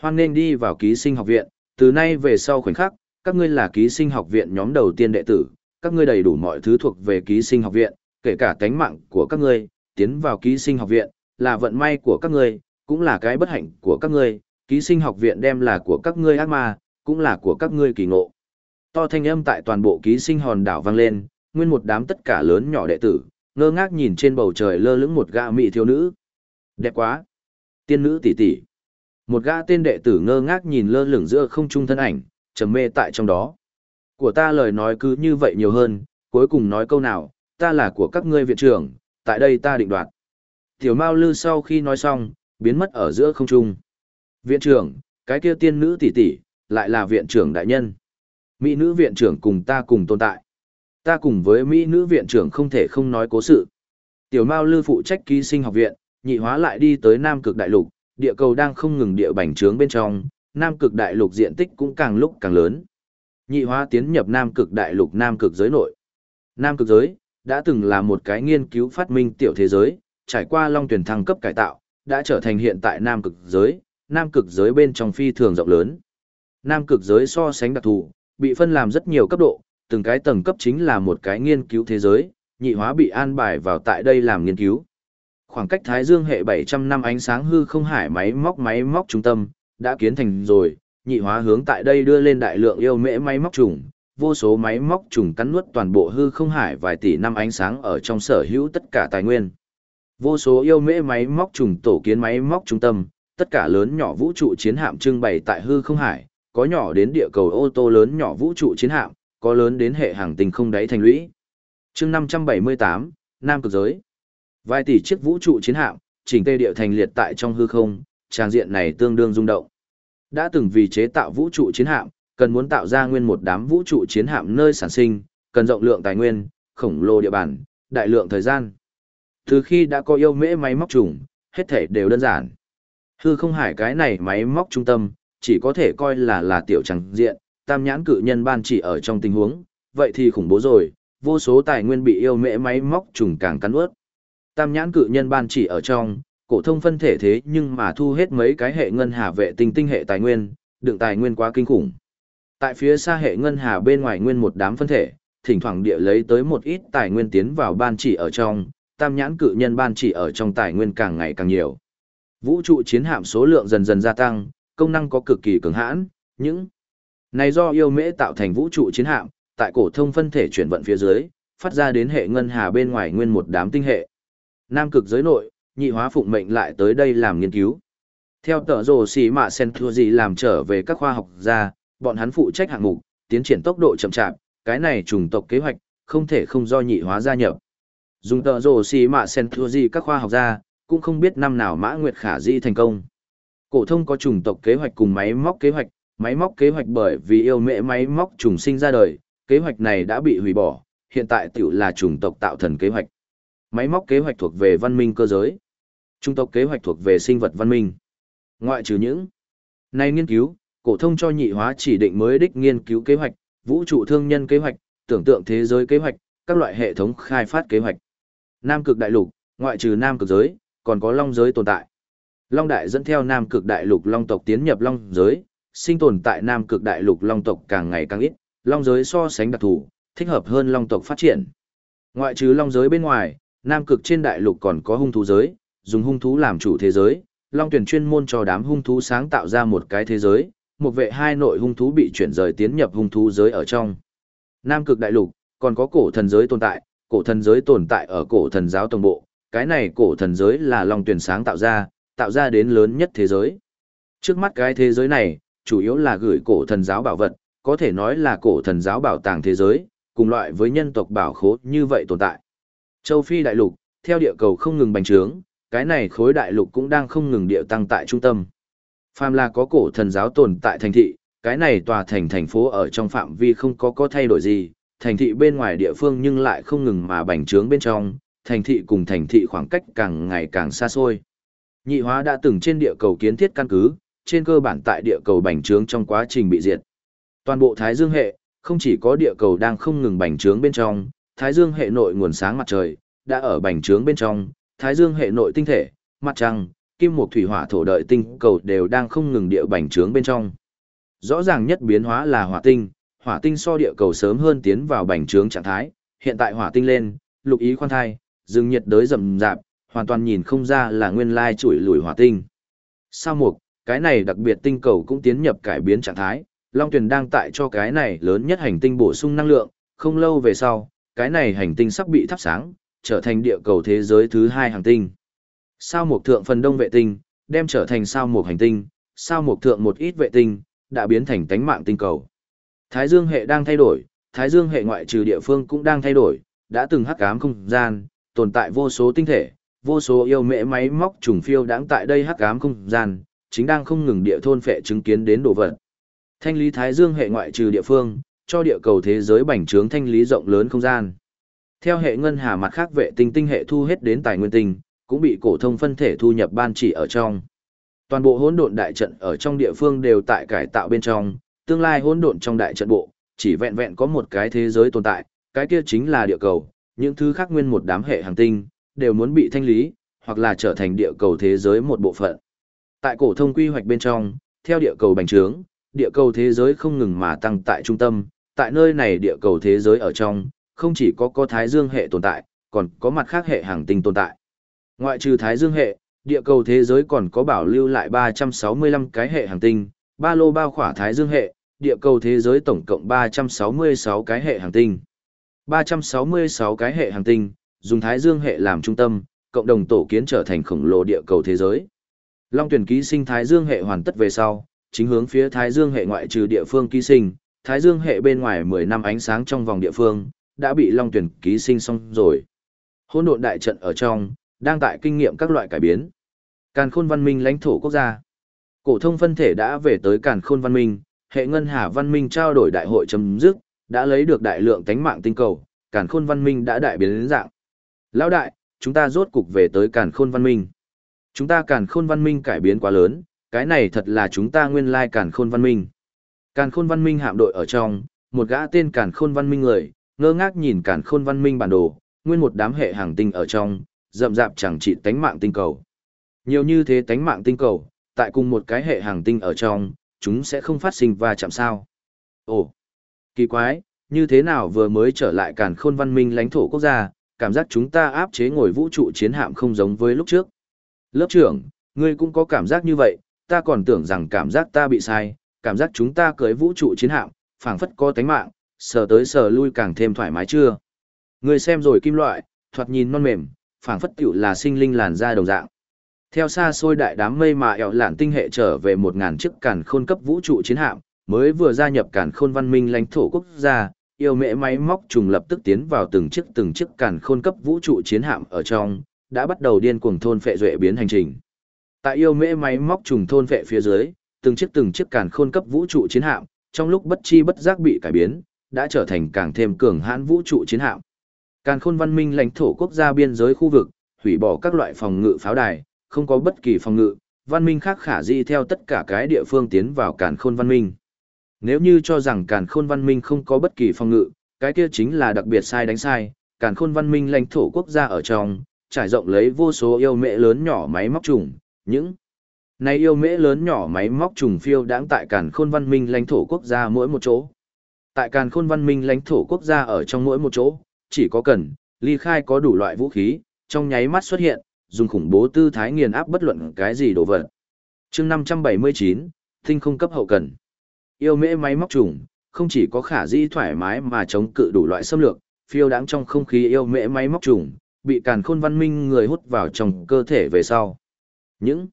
Hoan nên đi vào ký sinh học viện, từ nay về sau khoảnh khắc, các ngươi là ký sinh học viện nhóm đầu tiên đệ tử, các ngươi đầy đủ mọi thứ thuộc về ký sinh học viện, kể cả tánh mạng của các ngươi, tiến vào ký sinh học viện, là vận may của các ngươi, cũng là cái bất hạnh của các ngươi, ký sinh học viện đem là của các ngươi ác ma, cũng là của các ngươi kỳ ngộ. To thanh âm tại toàn bộ ký sinh hòn đảo vang lên, nguyên một đám tất cả lớn nhỏ đệ tử, ngơ ngác nhìn trên bầu trời lơ lửng một gã mỹ thiếu nữ. Đẹp quá! Tiên nữ tỷ tỷ. Một gã tên đệ tử ngơ ngác nhìn lơ lửng giữa không trung thân ảnh, trầm mê tại trong đó. Của ta lời nói cứ như vậy nhiều hơn, cuối cùng nói câu nào, ta là của các ngươi viện trưởng, tại đây ta định đoạt. Tiểu Mao Lư sau khi nói xong, biến mất ở giữa không trung. Viện trưởng, cái kia tiên nữ tỷ tỷ, lại là viện trưởng đại nhân. Mỹ nữ viện trưởng cùng ta cùng tồn tại. Ta cùng với Mỹ nữ viện trưởng không thể không nói cố sự. Tiểu Mao Lư phụ trách ký sinh học viện, nhị hóa lại đi tới Nam Cực Đại Lục, địa cầu đang không ngừng địa bành trướng bên trong, Nam Cực Đại Lục diện tích cũng càng lúc càng lớn. Nhị hóa tiến nhập Nam Cực Đại Lục Nam Cực giới nội. Nam Cực giới đã từng là một cái nghiên cứu phát minh tiểu thế giới, trải qua long tuyển thăng cấp cải tạo, đã trở thành hiện tại Nam Cực giới, Nam Cực giới bên trong phi thường rộng lớn. Nam Cực giới so sánh đặc thù, bị phân làm rất nhiều cấp độ, từng cái tầng cấp chính là một cái nghiên cứu thế giới, nhị hóa bị an bài vào tại đây làm nghiên cứu. Khoảng cách Thái Dương hệ 700 năm ánh sáng hư không hải máy móc máy móc trung tâm, đã kiến thành rồi, nhị hóa hướng tại đây đưa lên đại lượng yêu mễ máy móc trùng, vô số máy móc trùng cắn nuốt toàn bộ hư không hải vài tỷ năm ánh sáng ở trong sở hữu tất cả tài nguyên. Vô số yêu mễ máy móc trùng tổ kiến máy móc trung tâm, tất cả lớn nhỏ vũ trụ chiến hạm trưng bày tại hư không hải, có nhỏ đến địa cầu ô tô lớn nhỏ vũ trụ chiến hạm, có lớn đến hệ hàng tinh không đáy thành lũy. chương 578, Nam cực giới. Vài tỷ chiếc vũ trụ chiến hạm, chỉnh tê địa thành liệt tại trong hư không, trang diện này tương đương rung động. Đã từng vì chế tạo vũ trụ chiến hạm, cần muốn tạo ra nguyên một đám vũ trụ chiến hạm nơi sản sinh, cần rộng lượng tài nguyên, khổng lồ địa bàn, đại lượng thời gian. Từ khi đã có yêu mễ máy móc trùng, hết thể đều đơn giản. Hư không hải cái này máy móc trung tâm, chỉ có thể coi là là tiểu chẳng diện, tam nhãn cự nhân ban chỉ ở trong tình huống, vậy thì khủng bố rồi, vô số tài nguyên bị yêu mễ máy móc trùng càng cắn ướt. Tam nhãn cự nhân ban chỉ ở trong, cổ thông phân thể thế nhưng mà thu hết mấy cái hệ ngân hà vệ tinh tinh hệ tài nguyên, đựng tài nguyên quá kinh khủng. Tại phía xa hệ ngân hà bên ngoài nguyên một đám phân thể, thỉnh thoảng địa lấy tới một ít tài nguyên tiến vào ban chỉ ở trong, tam nhãn cự nhân ban chỉ ở trong tài nguyên càng ngày càng nhiều. Vũ trụ chiến hạm số lượng dần dần gia tăng, công năng có cực kỳ cường hãn, những này do yêu mễ tạo thành vũ trụ chiến hạm, tại cổ thông phân thể chuyển vận phía dưới, phát ra đến hệ ngân hà bên ngoài nguyên một đám tinh hệ. Nam cực giới nội, nhị hóa phụng mệnh lại tới đây làm nghiên cứu. Theo tờ rồ xì mạ sen thua gì làm trở về các khoa học gia, bọn hắn phụ trách hạng mục, tiến triển tốc độ chậm chạp, cái này trùng tộc kế hoạch, không thể không do nhị hóa gia nhập. Dùng tờ rồ xì mạ sen thua gì các khoa học gia, cũng không biết năm nào mã nguyệt khả di thành công. Cổ thông có chủng tộc kế hoạch cùng máy móc kế hoạch, máy móc kế hoạch bởi vì yêu mẹ máy móc trùng sinh ra đời, kế hoạch này đã bị hủy bỏ, hiện tại tiểu là chủng tộc tạo thần kế hoạch. Máy móc kế hoạch thuộc về văn minh cơ giới. chủng tộc kế hoạch thuộc về sinh vật văn minh. Ngoại trừ những này nghiên cứu, cổ thông cho nhị hóa chỉ định mới đích nghiên cứu kế hoạch, vũ trụ thương nhân kế hoạch, tưởng tượng thế giới kế hoạch, các loại hệ thống khai phát kế hoạch. Nam cực đại lục, ngoại trừ nam cực giới, còn có long giới tồn tại. Long đại dẫn theo nam cực đại lục long tộc tiến nhập long giới, sinh tồn tại nam cực đại lục long tộc càng ngày càng ít, long giới so sánh đặc thù, thích hợp hơn long tộc phát triển. Ngoại trừ long giới bên ngoài, nam cực trên đại lục còn có hung thú giới, dùng hung thú làm chủ thế giới, long tuyển chuyên môn cho đám hung thú sáng tạo ra một cái thế giới, một vệ hai nội hung thú bị chuyển rời tiến nhập hung thú giới ở trong. Nam cực đại lục, còn có cổ thần giới tồn tại, cổ thần giới tồn tại ở cổ thần giáo tổng bộ, cái này cổ thần giới là long tuyển sáng tạo ra, tạo ra đến lớn nhất thế giới. Trước mắt cái thế giới này, chủ yếu là gửi cổ thần giáo bảo vật, có thể nói là cổ thần giáo bảo tàng thế giới, cùng loại với nhân tộc bảo khố như vậy tồn tại. Châu Phi đại lục, theo địa cầu không ngừng bành trướng, cái này khối đại lục cũng đang không ngừng địa tăng tại trung tâm. Phàm là có cổ thần giáo tồn tại thành thị, cái này tòa thành thành phố ở trong phạm vi không có có thay đổi gì, thành thị bên ngoài địa phương nhưng lại không ngừng mà bành trướng bên trong, thành thị cùng thành thị khoảng cách càng ngày càng xa xôi. Nhị hóa đã từng trên địa cầu kiến thiết căn cứ, trên cơ bản tại địa cầu bành trướng trong quá trình bị diệt. Toàn bộ Thái Dương hệ, không chỉ có địa cầu đang không ngừng bành trướng bên trong, Thái Dương hệ nội nguồn sáng mặt trời, đã ở bành trướng bên trong, Thái Dương hệ nội tinh thể, mặt trăng, kim mộc thủy hỏa thổ đợi tinh cầu đều đang không ngừng địa bành trướng bên trong. Rõ ràng nhất biến hóa là hỏa tinh, hỏa tinh so địa cầu sớm hơn tiến vào bành trướng trạng thái, hiện tại hỏa tinh lên, lục ý khoan thai, rừng nhiệt đới rậm rạp, hoàn toàn nhìn không ra là nguyên lai chuỗi lùi hỏa tinh. Sao mục, cái này đặc biệt tinh cầu cũng tiến nhập cải biến trạng thái, Long Tuyền đang tại cho cái này lớn nhất hành tinh bổ sung năng lượng, không lâu về sau, cái này hành tinh sắp bị thắp sáng, trở thành địa cầu thế giới thứ hai hành tinh. Sao mục thượng phần đông vệ tinh, đem trở thành sao mục hành tinh, sao mục thượng một ít vệ tinh, đã biến thành tánh mạng tinh cầu. Thái Dương hệ đang thay đổi, Thái Dương hệ ngoại trừ địa phương cũng đang thay đổi, đã từng hắc ám không gian, tồn tại vô số tinh thể, vô số yêu mễ máy móc trùng phiêu đáng tại đây hắc ám không gian, chính đang không ngừng địa thôn phệ chứng kiến đến đồ vật. Thanh lý Thái Dương hệ ngoại trừ địa phương, cho địa cầu thế giới bành trướng thanh lý rộng lớn không gian. Theo hệ ngân hà mặt khác vệ tinh tinh hệ thu hết đến tài nguyên tinh, cũng bị cổ thông phân thể thu nhập ban chỉ ở trong. Toàn bộ hỗn độn đại trận ở trong địa phương đều tại cải tạo bên trong, tương lai hỗn độn trong đại trận bộ, chỉ vẹn vẹn có một cái thế giới tồn tại, cái kia chính là địa cầu, những thứ khác nguyên một đám hệ hành tinh, đều muốn bị thanh lý, hoặc là trở thành địa cầu thế giới một bộ phận. Tại cổ thông quy hoạch bên trong, theo địa cầu bành trướng, địa cầu thế giới không ngừng mà tăng tại trung tâm, tại nơi này địa cầu thế giới ở trong, không chỉ có có Thái Dương hệ tồn tại, còn có mặt khác hệ hành tinh tồn tại. Ngoại trừ Thái Dương hệ, địa cầu thế giới còn có bảo lưu lại 365 cái hệ hành tinh, ba lô bao khỏa Thái Dương hệ, địa cầu thế giới tổng cộng 366 cái hệ hành tinh. 366 cái hệ hành tinh, dùng Thái Dương hệ làm trung tâm, cộng đồng tổ kiến trở thành khổng lồ địa cầu thế giới. Long tuyển ký sinh Thái Dương hệ hoàn tất về sau, chính hướng phía Thái Dương hệ ngoại trừ địa phương ký sinh, Thái Dương hệ bên ngoài 10 năm ánh sáng trong vòng địa phương, đã bị Long tuyển ký sinh xong rồi. Hỗn độn đại trận ở trong, đang tại kinh nghiệm các loại cải biến. Càn khôn văn minh lãnh thổ quốc gia. Cổ thông phân thể đã về tới Càn khôn văn minh, hệ ngân hà văn minh trao đổi đại hội chấm dứt, đã lấy được đại lượng tánh mạng tinh cầu, Càn khôn văn minh đã đại biến dạng. Lão đại, chúng ta rốt cục về tới Càn khôn văn minh. Chúng ta Càn khôn văn minh cải biến quá lớn, cái này thật là chúng ta nguyên lai Càn khôn văn minh. Càn khôn văn minh hạm đội ở trong, một gã tên Càn khôn văn minh người, ngơ ngác nhìn Càn khôn văn minh bản đồ, nguyên một đám hệ hàng tinh ở trong, rậm rạp chẳng trị tánh mạng tinh cầu. Nhiều như thế tánh mạng tinh cầu, tại cùng một cái hệ hàng tinh ở trong, chúng sẽ không phát sinh va chạm sao. Ồ, kỳ quái, như thế nào vừa mới trở lại càn khôn văn minh lãnh thổ quốc gia, cảm giác chúng ta áp chế ngồi vũ trụ chiến hạm không giống với lúc trước. Lớp trưởng, ngươi cũng có cảm giác như vậy, ta còn tưởng rằng cảm giác ta bị sai, cảm giác chúng ta cưới vũ trụ chiến hạm, phảng phất có tánh mạng, sờ tới sờ lui càng thêm thoải mái chưa. Ngươi xem rồi kim loại, thoạt nhìn non mềm, phảng phất tiểu là sinh linh làn da đồng dạng. Theo xa xôi đại đám mây mà ẻo lạn tinh hệ trở về một ngàn chiếc càn khôn cấp vũ trụ chiến hạm, mới vừa gia nhập càn khôn văn minh lãnh thổ quốc gia, yêu mẹ máy móc trùng lập tức tiến vào từng chiếc từng chiếc càn khôn cấp vũ trụ chiến hạm ở trong, đã bắt đầu điên cuồng thôn phệ duệ biến hành trình. Tại yêu mẹ máy móc trùng thôn phệ phía dưới, từng chiếc từng chiếc càn khôn cấp vũ trụ chiến hạm, trong lúc bất chi bất giác bị cải biến, đã trở thành càng thêm cường hãn vũ trụ chiến hạm. Càn khôn văn minh lãnh thổ quốc gia biên giới khu vực, hủy bỏ các loại phòng ngự pháo đài, không có bất kỳ phòng ngự, văn minh khác khả di theo tất cả cái địa phương tiến vào càn khôn văn minh. Nếu như cho rằng càn khôn văn minh không có bất kỳ phòng ngự, cái kia chính là đặc biệt sai đánh sai, càn khôn văn minh lãnh thổ quốc gia ở trong, trải rộng lấy vô số yêu mễ lớn nhỏ máy móc trùng, những này yêu mễ lớn nhỏ máy móc trùng phiêu đáng tại càn khôn văn minh lãnh thổ quốc gia mỗi một chỗ. Tại càn khôn văn minh lãnh thổ quốc gia ở trong mỗi một chỗ, chỉ có cần, ly khai có đủ loại vũ khí, trong nháy mắt xuất hiện, dùng khủng bố tư thái nghiền áp bất luận cái gì đồ vật. chương 579, tinh không cấp hậu cần. Yêu mễ máy móc trùng, không chỉ có khả di thoải mái mà chống cự đủ loại xâm lược, phiêu đáng trong không khí yêu mễ máy móc trùng, bị càn khôn văn minh người hút vào trong cơ thể về sau. Những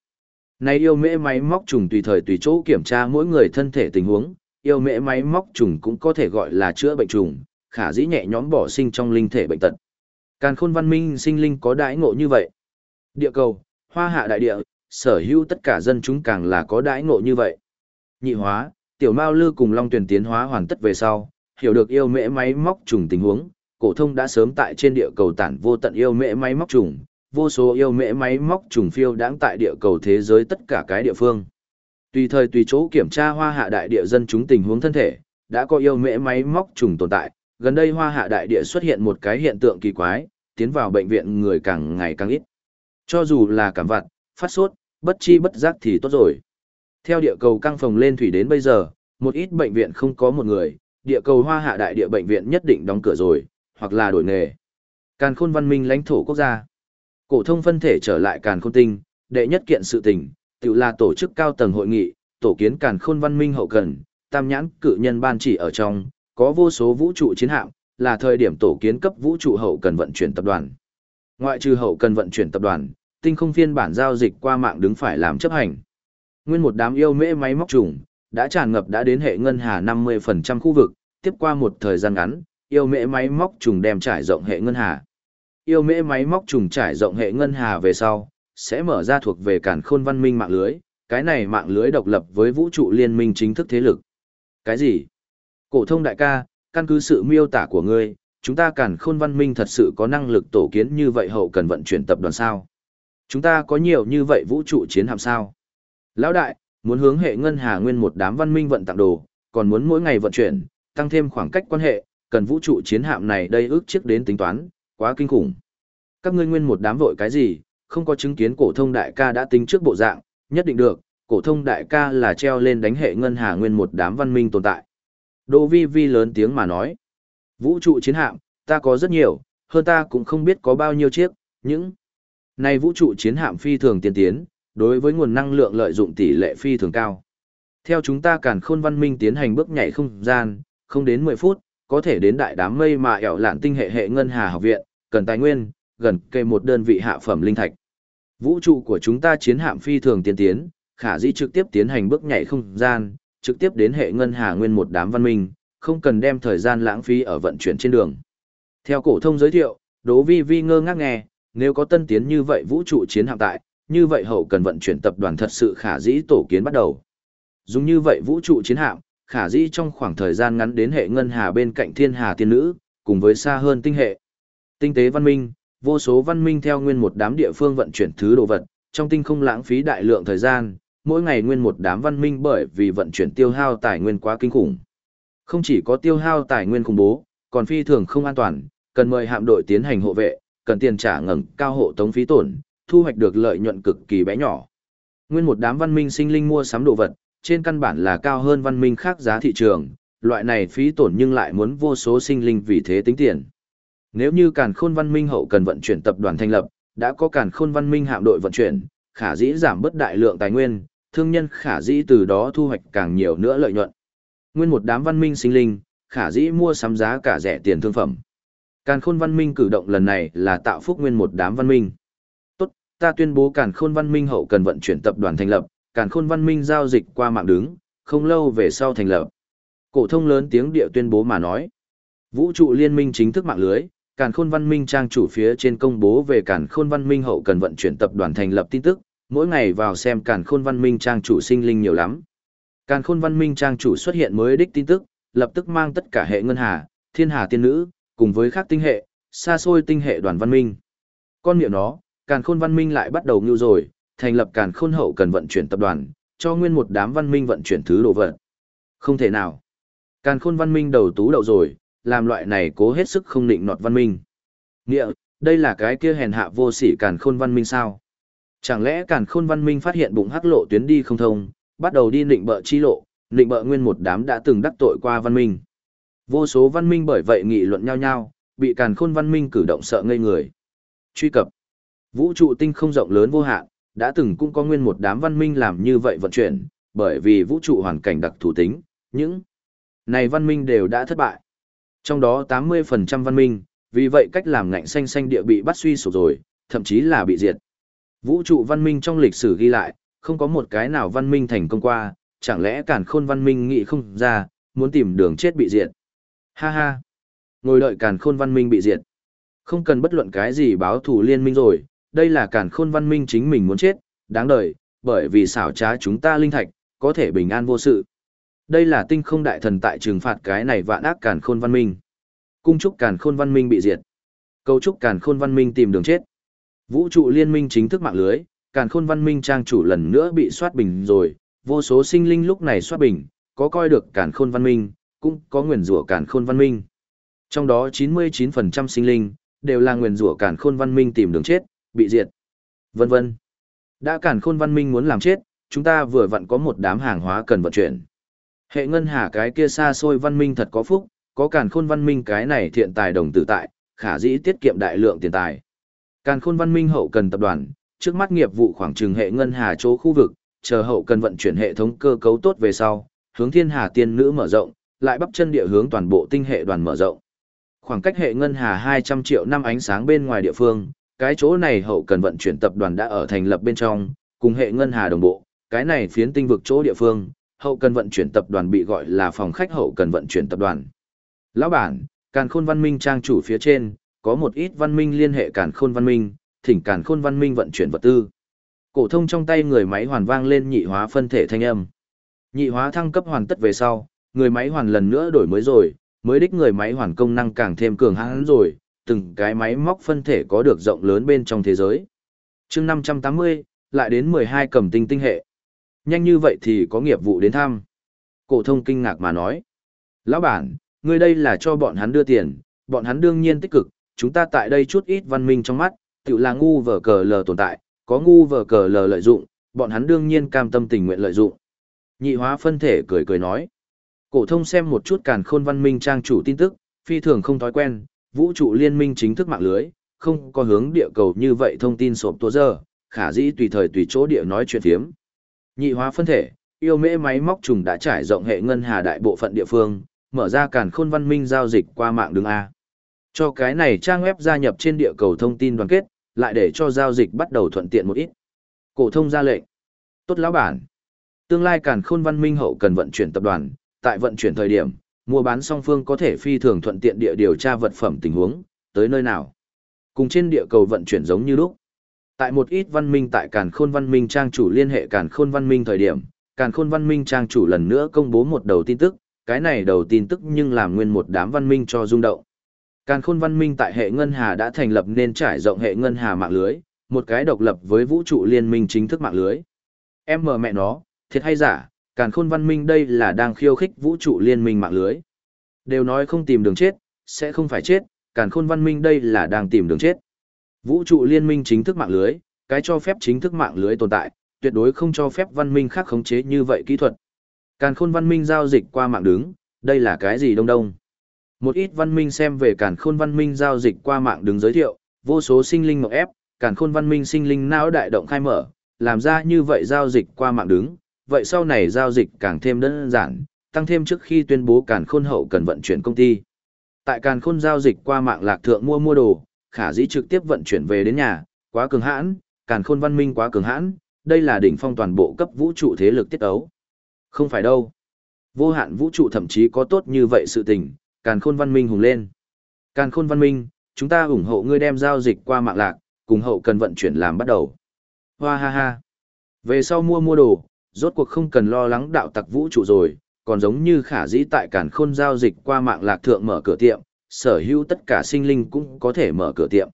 này yêu mễ máy móc trùng tùy thời tùy chỗ kiểm tra mỗi người thân thể tình huống, yêu mễ máy móc trùng cũng có thể gọi là chữa bệnh trùng, khả dĩ nhẹ nhõm bỏ sinh trong linh thể bệnh tật. Càn khôn văn minh sinh linh có đãi ngộ như vậy. Địa cầu, hoa hạ đại địa, sở hữu tất cả dân chúng càng là có đãi ngộ như vậy. Nhị hóa, tiểu mao lư cùng long tuyển tiến hóa hoàn tất về sau, hiểu được yêu mễ máy móc trùng tình huống, cổ thông đã sớm tại trên địa cầu tản vô tận yêu mễ máy móc trùng, vô số yêu mễ máy móc trùng phiêu đãng tại địa cầu thế giới tất cả cái địa phương. Tùy thời tùy chỗ kiểm tra hoa hạ đại địa dân chúng tình huống thân thể, đã có yêu mễ máy móc trùng tồn tại, gần đây hoa hạ đại địa xuất hiện một cái hiện tượng kỳ quái, tiến vào bệnh viện người càng ngày càng ít. Cho dù là cảm vặt, phát sốt, bất chi bất giác thì tốt rồi. Theo địa cầu căng phòng lên thủy đến bây giờ, một ít bệnh viện không có một người, địa cầu hoa hạ đại địa bệnh viện nhất định đóng cửa rồi, hoặc là đổi nghề. Càn khôn văn minh lãnh thổ quốc gia. Cổ thông phân thể trở lại càn khôn tinh, đệ nhất kiện sự tình, tự là tổ chức cao tầng hội nghị, tổ kiến càn khôn văn minh hậu cần, tam nhãn cự nhân ban chỉ ở trong, có vô số vũ trụ chiến hạm, là thời điểm tổ kiến cấp vũ trụ hậu cần vận chuyển tập đoàn. Ngoại trừ hậu cần vận chuyển tập đoàn, tinh không phiên bản giao dịch qua mạng đứng phải làm chấp hành. Nguyên một đám yêu mễ máy móc trùng, đã tràn ngập đã đến hệ ngân hà 50% khu vực, tiếp qua một thời gian ngắn, yêu mễ máy móc trùng đem trải rộng hệ ngân hà. Yêu mễ máy móc trùng trải rộng hệ ngân hà về sau, sẽ mở ra thuộc về cản khôn văn minh mạng lưới, cái này mạng lưới độc lập với vũ trụ liên minh chính thức thế lực. Cái gì? Cổ thông đại ca, căn cứ sự miêu tả của ngươi, chúng ta cản khôn văn minh thật sự có năng lực tổ kiến như vậy hậu cần vận chuyển tập đoàn sao? Chúng ta có nhiều như vậy vũ trụ chiến hạm sao? Lão đại, muốn hướng hệ ngân hà nguyên một đám văn minh vận tặng đồ, còn muốn mỗi ngày vận chuyển, tăng thêm khoảng cách quan hệ, cần vũ trụ chiến hạm này đây ước trước đến tính toán, quá kinh khủng. Các ngươi nguyên một đám vội cái gì, không có chứng kiến cổ thông đại ca đã tính trước bộ dạng, nhất định được, cổ thông đại ca là treo lên đánh hệ ngân hà nguyên một đám văn minh tồn tại. Đỗ vi vi lớn tiếng mà nói. Vũ trụ chiến hạm, ta có rất nhiều, hơn ta cũng không biết có bao nhiêu chiếc, những này vũ trụ chiến hạm phi thường tiên tiến, đối với nguồn năng lượng lợi dụng tỷ lệ phi thường cao. Theo chúng ta càn khôn văn minh tiến hành bước nhảy không gian, không đến 10 phút, có thể đến đại đám mây mà ẻo lạn tinh hệ hệ ngân hà học viện, cần tài nguyên, gần kề một đơn vị hạ phẩm linh thạch. Vũ trụ của chúng ta chiến hạm phi thường tiên tiến, khả dĩ trực tiếp tiến hành bước nhảy không gian, trực tiếp đến hệ ngân hà nguyên một đám văn minh, không cần đem thời gian lãng phí ở vận chuyển trên đường. Theo cổ thông giới thiệu, Đỗ Vi Vi ngơ ngác nghe, nếu có tân tiến như vậy vũ trụ chiến hạm tại, như vậy hậu cần vận chuyển tập đoàn thật sự khả dĩ tổ kiến bắt đầu. Dùng như vậy vũ trụ chiến hạm, khả dĩ trong khoảng thời gian ngắn đến hệ ngân hà bên cạnh thiên hà tiên nữ, cùng với xa hơn tinh hệ. Tinh tế văn minh, vô số văn minh theo nguyên một đám địa phương vận chuyển thứ đồ vật, trong tinh không lãng phí đại lượng thời gian, mỗi ngày nguyên một đám văn minh bởi vì vận chuyển tiêu hao tài nguyên quá kinh khủng. Không chỉ có tiêu hao tài nguyên khủng bố, còn phi thường không an toàn, cần mời hạm đội tiến hành hộ vệ, cần tiền trả ngẩng cao hộ tống phí tổn, thu hoạch được lợi nhuận cực kỳ bé nhỏ. Nguyên một đám văn minh sinh linh mua sắm đồ vật, trên căn bản là cao hơn văn minh khác giá thị trường, loại này phí tổn nhưng lại muốn vô số sinh linh vì thế tính tiền. Nếu như càn khôn văn minh hậu cần vận chuyển tập đoàn thành lập, đã có càn khôn văn minh hạm đội vận chuyển, khả dĩ giảm bớt đại lượng tài nguyên, thương nhân khả dĩ từ đó thu hoạch càng nhiều nữa lợi nhuận. Nguyên một đám văn minh sinh linh, khả dĩ mua sắm giá cả rẻ tiền thương phẩm. Càn khôn văn minh cử động lần này là tạo phúc nguyên một đám văn minh. Ta tuyên bố càn khôn văn minh hậu cần vận chuyển tập đoàn thành lập, càn khôn văn minh giao dịch qua mạng đứng, không lâu về sau thành lập. Cổ thông lớn tiếng địa tuyên bố mà nói. Vũ trụ liên minh chính thức mạng lưới, càn khôn văn minh trang chủ phía trên công bố về càn khôn văn minh hậu cần vận chuyển tập đoàn thành lập tin tức, mỗi ngày vào xem càn khôn văn minh trang chủ sinh linh nhiều lắm. Càn khôn văn minh trang chủ xuất hiện mới đích tin tức, lập tức mang tất cả hệ ngân hà, thiên hà tiên nữ, cùng với các tinh hệ, xa xôi tinh hệ đoàn văn minh. Con miệng nó, càn khôn văn minh lại bắt đầu ngưu rồi, thành lập càn khôn hậu cần vận chuyển tập đoàn, cho nguyên một đám văn minh vận chuyển thứ đồ vật. Không thể nào. Càn khôn văn minh đầu tú đậu rồi, làm loại này cố hết sức không định nọt văn minh. Nghĩa, đây là cái kia hèn hạ vô sỉ càn khôn văn minh sao? Chẳng lẽ càn khôn văn minh phát hiện bụng hắc lộ tuyến đi không thông, bắt đầu đi nịnh bợ chi lộ, nịnh bợ nguyên một đám đã từng đắc tội qua văn minh. Vô số văn minh bởi vậy nghị luận nhau nhau, bị càn khôn văn minh cử động sợ ngây người. Truy cập. Vũ trụ tinh không rộng lớn vô hạn, đã từng cũng có nguyên một đám văn minh làm như vậy vận chuyển, bởi vì vũ trụ hoàn cảnh đặc thù tính, những này văn minh đều đã thất bại. Trong đó 80% văn minh, vì vậy cách làm ngạnh xanh xanh địa bị bắt suy sụp rồi, thậm chí là bị diệt. Vũ trụ văn minh trong lịch sử ghi lại, không có một cái nào văn minh thành công qua, chẳng lẽ cản khôn văn minh nghĩ không ra, muốn tìm đường chết bị diệt. Ha ha! Ngồi đợi cản khôn văn minh bị diệt. Không cần bất luận cái gì báo thù liên minh rồi, đây là càn khôn văn minh chính mình muốn chết, đáng đời, bởi vì xảo trá chúng ta linh thạch, có thể bình an vô sự. Đây là tinh không đại thần tại trừng phạt cái này vạn ác càn khôn văn minh. Cung chúc càn khôn văn minh bị diệt. Cầu chúc càn khôn văn minh tìm đường chết. Vũ trụ liên minh chính thức mạng lưới, càn khôn văn minh trang chủ lần nữa bị soát bình rồi, vô số sinh linh lúc này soát bình, có coi được càn khôn văn minh, cũng có nguyền rủa càn khôn văn minh. Trong đó 99% sinh linh, đều là nguyền rủa càn khôn văn minh tìm đường chết, bị diệt, vân vân. Đã cản khôn văn minh muốn làm chết, chúng ta vừa vặn có một đám hàng hóa cần vận chuyển. Hệ ngân hà cái kia xa xôi văn minh thật có phúc, có cản khôn văn minh cái này thiện tài đồng tử tại, khả dĩ tiết kiệm đại lượng tiền tài. Càn khôn văn minh hậu cần tập đoàn, trước mắt nghiệp vụ khoảng trừng hệ ngân hà chỗ khu vực, chờ hậu cần vận chuyển hệ thống cơ cấu tốt về sau, hướng thiên hà tiên nữ mở rộng, lại bắp chân địa hướng toàn bộ tinh hệ đoàn mở rộng. Khoảng cách hệ ngân hà 200 triệu năm ánh sáng bên ngoài địa phương, cái chỗ này hậu cần vận chuyển tập đoàn đã ở thành lập bên trong, cùng hệ ngân hà đồng bộ, cái này phiến tinh vực chỗ địa phương, hậu cần vận chuyển tập đoàn bị gọi là phòng khách hậu cần vận chuyển tập đoàn. Lão bản, Càn Khôn Văn Minh trang chủ phía trên, có một ít văn minh liên hệ Càn Khôn Văn Minh, thỉnh Càn Khôn Văn Minh vận chuyển vật tư. Cổ thông trong tay người máy hoàn vang lên nhị hóa phân thể thanh âm. Nhị hóa thăng cấp hoàn tất về sau, người máy hoàn lần nữa đổi mới rồi, mới đích người máy hoàn công năng càng thêm cường hãn rồi, từng cái máy móc phân thể có được rộng lớn bên trong thế giới. Chương 580, lại đến 12 cầm tinh tinh hệ. Nhanh như vậy thì có nghiệp vụ đến thăm. Cổ thông kinh ngạc mà nói. Lão bản, ngươi đây là cho bọn hắn đưa tiền, bọn hắn đương nhiên tích cực, chúng ta tại đây chút ít văn minh trong mắt, tự là ngu vờ cờ lờ tồn tại, có ngu vờ cờ lờ lợi dụng, bọn hắn đương nhiên cam tâm tình nguyện lợi dụng. Nhị hóa phân thể cười cười nói. Cổ thông xem một chút càn khôn văn minh trang chủ tin tức, phi thường không thói quen, vũ trụ liên minh chính thức mạng lưới, không có hướng địa cầu như vậy thông tin sộp tố giờ, khả dĩ tùy thời tùy chỗ địa nói chuyện phiếm. Nhị hóa phân thể, yêu mễ máy móc trùng đã trải rộng hệ ngân hà đại bộ phận địa phương, mở ra càn khôn văn minh giao dịch qua mạng đường A. Cho cái này trang web gia nhập trên địa cầu thông tin đoàn kết, lại để cho giao dịch bắt đầu thuận tiện một ít. Cổ thông ra lệnh. Tốt lão bản. Tương lai càn khôn văn minh hậu cần vận chuyển tập đoàn, tại vận chuyển thời điểm, mua bán song phương có thể phi thường thuận tiện địa điều tra vật phẩm tình huống, tới nơi nào. Cùng trên địa cầu vận chuyển giống như lúc. Tại một ít văn minh tại Càn Khôn Văn Minh trang chủ liên hệ Càn Khôn Văn Minh thời điểm, Càn Khôn Văn Minh trang chủ lần nữa công bố một đầu tin tức, cái này đầu tin tức nhưng làm nguyên một đám văn minh cho rung động. Càn Khôn Văn Minh tại hệ ngân hà đã thành lập nên trải rộng hệ ngân hà mạng lưới, một cái độc lập với vũ trụ liên minh chính thức mạng lưới. Em mờ mẹ nó, thiệt hay giả, Càn Khôn Văn Minh đây là đang khiêu khích vũ trụ liên minh mạng lưới. Đều nói không tìm đường chết, sẽ không phải chết, Càn Khôn Văn Minh đây là đang tìm đường chết. Vũ trụ liên minh chính thức mạng lưới, cái cho phép chính thức mạng lưới tồn tại, tuyệt đối không cho phép văn minh khác khống chế như vậy kỹ thuật. Càn khôn văn minh giao dịch qua mạng đứng, đây là cái gì đông đông? Một ít văn minh xem về càn khôn văn minh giao dịch qua mạng đứng giới thiệu, vô số sinh linh ngọc ép, càn khôn văn minh sinh linh não đại động khai mở, làm ra như vậy giao dịch qua mạng đứng, vậy sau này giao dịch càng thêm đơn giản, tăng thêm trước khi tuyên bố càn khôn hậu cần vận chuyển công ty. Tại càn khôn giao dịch qua mạng lạc thượng mua mua đồ, khả dĩ trực tiếp vận chuyển về đến nhà, quá cường hãn, càn khôn văn minh quá cường hãn, đây là đỉnh phong toàn bộ cấp vũ trụ thế lực tiết ấu. Không phải đâu. Vô hạn vũ trụ thậm chí có tốt như vậy sự tình, càn khôn văn minh hùng lên. Càn khôn văn minh, chúng ta ủng hộ ngươi đem giao dịch qua mạng lạc, cùng hậu cần vận chuyển làm bắt đầu. Hoa ha ha. Về sau mua mua đồ, rốt cuộc không cần lo lắng đạo tặc vũ trụ rồi, còn giống như khả dĩ tại càn khôn giao dịch qua mạng lạc thượng mở cửa tiệm, sở hữu tất cả sinh linh cũng có thể mở cửa tiệm.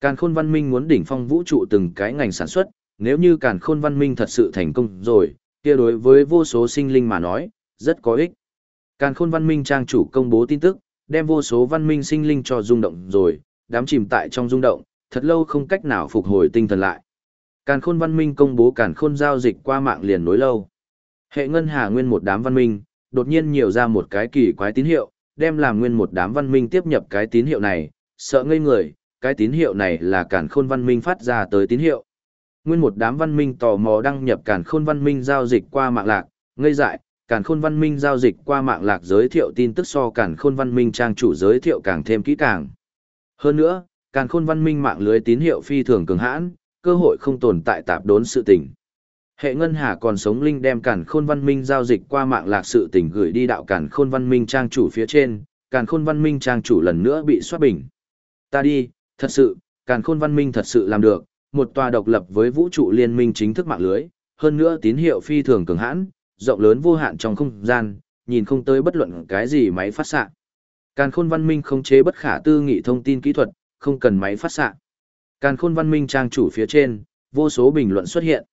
Càn khôn văn minh muốn đỉnh phong vũ trụ từng cái ngành sản xuất, nếu như càn khôn văn minh thật sự thành công rồi, kia đối với vô số sinh linh mà nói, rất có ích. Càn khôn văn minh trang chủ công bố tin tức, đem vô số văn minh sinh linh cho rung động rồi, đám chìm tại trong rung động, thật lâu không cách nào phục hồi tinh thần lại. Càn khôn văn minh công bố càn khôn giao dịch qua mạng liền nối lâu. Hệ ngân hà nguyên một đám văn minh, đột nhiên nhiều ra một cái kỳ quái tín hiệu, đem làm nguyên một đám văn minh tiếp nhập cái tín hiệu này, sợ ngây người, cái tín hiệu này là càn khôn văn minh phát ra tới tín hiệu. Nguyên một đám văn minh tò mò đăng nhập càn khôn văn minh giao dịch qua mạng lạc, ngây dại, càn khôn văn minh giao dịch qua mạng lạc giới thiệu tin tức so càn khôn văn minh trang chủ giới thiệu càng thêm kỹ càng. Hơn nữa, càn khôn văn minh mạng lưới tín hiệu phi thường cường hãn, cơ hội không tồn tại tạp đốn sự tình. Hệ ngân hà còn sống linh đem càn khôn văn minh giao dịch qua mạng lạc sự tình gửi đi đạo càn khôn văn minh trang chủ phía trên, càn khôn văn minh trang chủ lần nữa bị xoát bình. Ta đi, thật sự, càn khôn văn minh thật sự làm được, một tòa độc lập với vũ trụ liên minh chính thức mạng lưới, hơn nữa tín hiệu phi thường cường hãn, rộng lớn vô hạn trong không gian, nhìn không tới bất luận cái gì máy phát xạ. Càn khôn văn minh không chế bất khả tư nghị thông tin kỹ thuật, không cần máy phát xạ. Càn khôn văn minh trang chủ phía trên, vô số bình luận xuất hiện.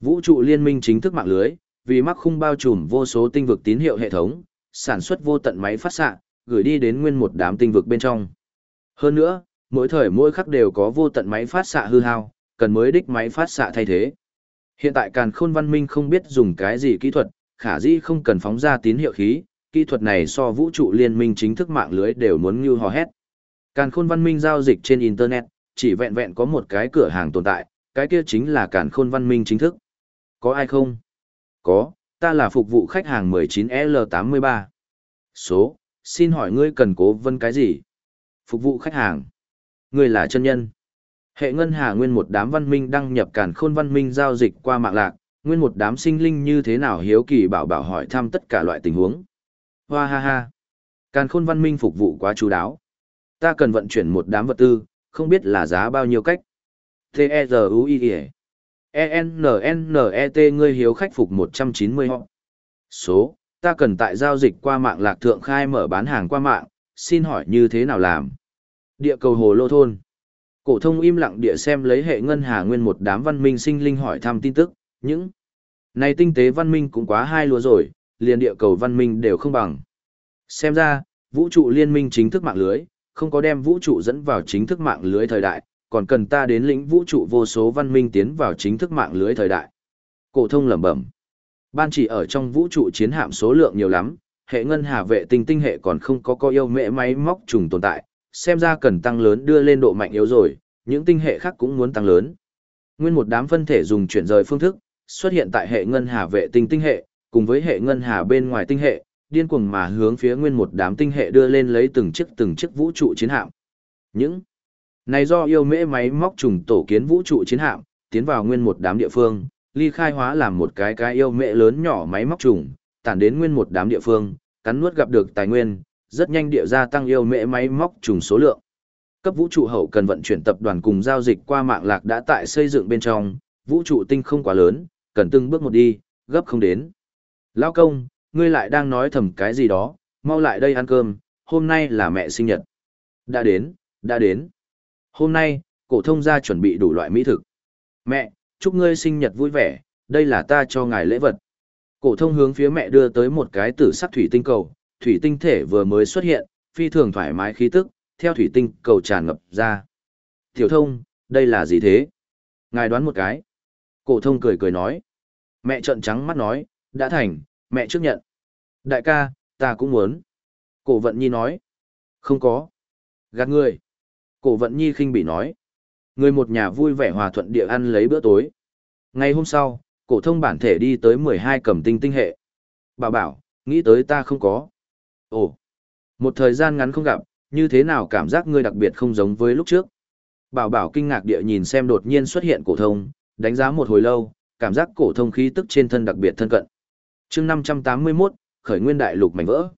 Vũ trụ liên minh chính thức mạng lưới, vì mắc khung bao trùm vô số tinh vực tín hiệu hệ thống, sản xuất vô tận máy phát xạ, gửi đi đến nguyên một đám tinh vực bên trong. Hơn nữa, mỗi thời mỗi khắc đều có vô tận máy phát xạ hư hao, cần mới đích máy phát xạ thay thế. Hiện tại Càn Khôn Văn Minh không biết dùng cái gì kỹ thuật, khả dĩ không cần phóng ra tín hiệu khí, kỹ thuật này so vũ trụ liên minh chính thức mạng lưới đều muốn như hò hét. Càn Khôn Văn Minh giao dịch trên internet, chỉ vẹn vẹn có một cái cửa hàng tồn tại, cái kia chính là cản Khôn Văn Minh chính thức. Có ai không? Có, ta là phục vụ khách hàng 19L83. Số, xin hỏi ngươi cần cố vân cái gì? Phục vụ khách hàng. Ngươi là chân nhân. Hệ ngân hà nguyên một đám văn minh đăng nhập cản khôn văn minh giao dịch qua mạng lạc, nguyên một đám sinh linh như thế nào hiếu kỳ bảo bảo hỏi thăm tất cả loại tình huống. Hoa ha ha. Càn khôn văn minh phục vụ quá chú đáo. Ta cần vận chuyển một đám vật tư, không biết là giá bao nhiêu cách. T-E-Z-U-I-E. E-N-N-N-E-T ngươi hiếu khách phục 190 họ. Số, ta cần tại giao dịch qua mạng lạc thượng khai mở bán hàng qua mạng, xin hỏi như thế nào làm? Địa cầu hồ lô thôn. Cổ thông im lặng địa xem lấy hệ ngân hà nguyên một đám văn minh sinh linh hỏi thăm tin tức, những này tinh tế văn minh cũng quá hai lúa rồi, liền địa cầu văn minh đều không bằng. Xem ra, vũ trụ liên minh chính thức mạng lưới, không có đem vũ trụ dẫn vào chính thức mạng lưới thời đại, còn cần ta đến lĩnh vũ trụ vô số văn minh tiến vào chính thức mạng lưới thời đại. Cổ thông lẩm bẩm. Ban chỉ ở trong vũ trụ chiến hạm số lượng nhiều lắm, hệ ngân hà vệ tinh tinh hệ còn không có có yêu mẹ máy móc trùng tồn tại, xem ra cần tăng lớn đưa lên độ mạnh yếu rồi, những tinh hệ khác cũng muốn tăng lớn. Nguyên một đám phân thể dùng chuyển rời phương thức, xuất hiện tại hệ ngân hà vệ tinh tinh hệ, cùng với hệ ngân hà bên ngoài tinh hệ, điên cuồng mà hướng phía nguyên một đám tinh hệ đưa lên lấy từng chiếc từng chiếc vũ trụ chiến hạm. Những này do yêu mễ máy móc trùng tổ kiến vũ trụ chiến hạm, tiến vào nguyên một đám địa phương, ly khai hóa làm một cái cái yêu mễ lớn nhỏ máy móc trùng, tản đến nguyên một đám địa phương, cắn nuốt gặp được tài nguyên, rất nhanh địa gia tăng yêu mễ máy móc trùng số lượng. Cấp vũ trụ hậu cần vận chuyển tập đoàn cùng giao dịch qua mạng lạc đã tại xây dựng bên trong, vũ trụ tinh không quá lớn, cần từng bước một đi, gấp không đến. Lao công, ngươi lại đang nói thầm cái gì đó, mau lại đây ăn cơm, hôm nay là mẹ sinh nhật. Đã đến, đã đến. Hôm nay, cổ thông gia chuẩn bị đủ loại mỹ thực. Mẹ, chúc ngươi sinh nhật vui vẻ, đây là ta cho ngài lễ vật. Cổ thông hướng phía mẹ đưa tới một cái tử sắc thủy tinh cầu, thủy tinh thể vừa mới xuất hiện, phi thường thoải mái khí tức, theo thủy tinh cầu tràn ngập ra. Tiểu thông, đây là gì thế? Ngài đoán một cái. Cổ thông cười cười nói. Mẹ trợn trắng mắt nói, đã thành, mẹ trước nhận. Đại ca, ta cũng muốn. Cổ vận nhi nói. Không có. Gạt người. Cổ vận nhi khinh bị nói. Người một nhà vui vẻ hòa thuận địa ăn lấy bữa tối. Ngày hôm sau, cổ thông bản thể đi tới 12 cầm tinh tinh hệ. Bảo bảo, nghĩ tới ta không có. Ồ, một thời gian ngắn không gặp, như thế nào cảm giác ngươi đặc biệt không giống với lúc trước. Bảo bảo kinh ngạc địa nhìn xem đột nhiên xuất hiện cổ thông, đánh giá một hồi lâu, cảm giác cổ thông khí tức trên thân đặc biệt thân cận. Chương 581, khởi nguyên đại lục mảnh vỡ.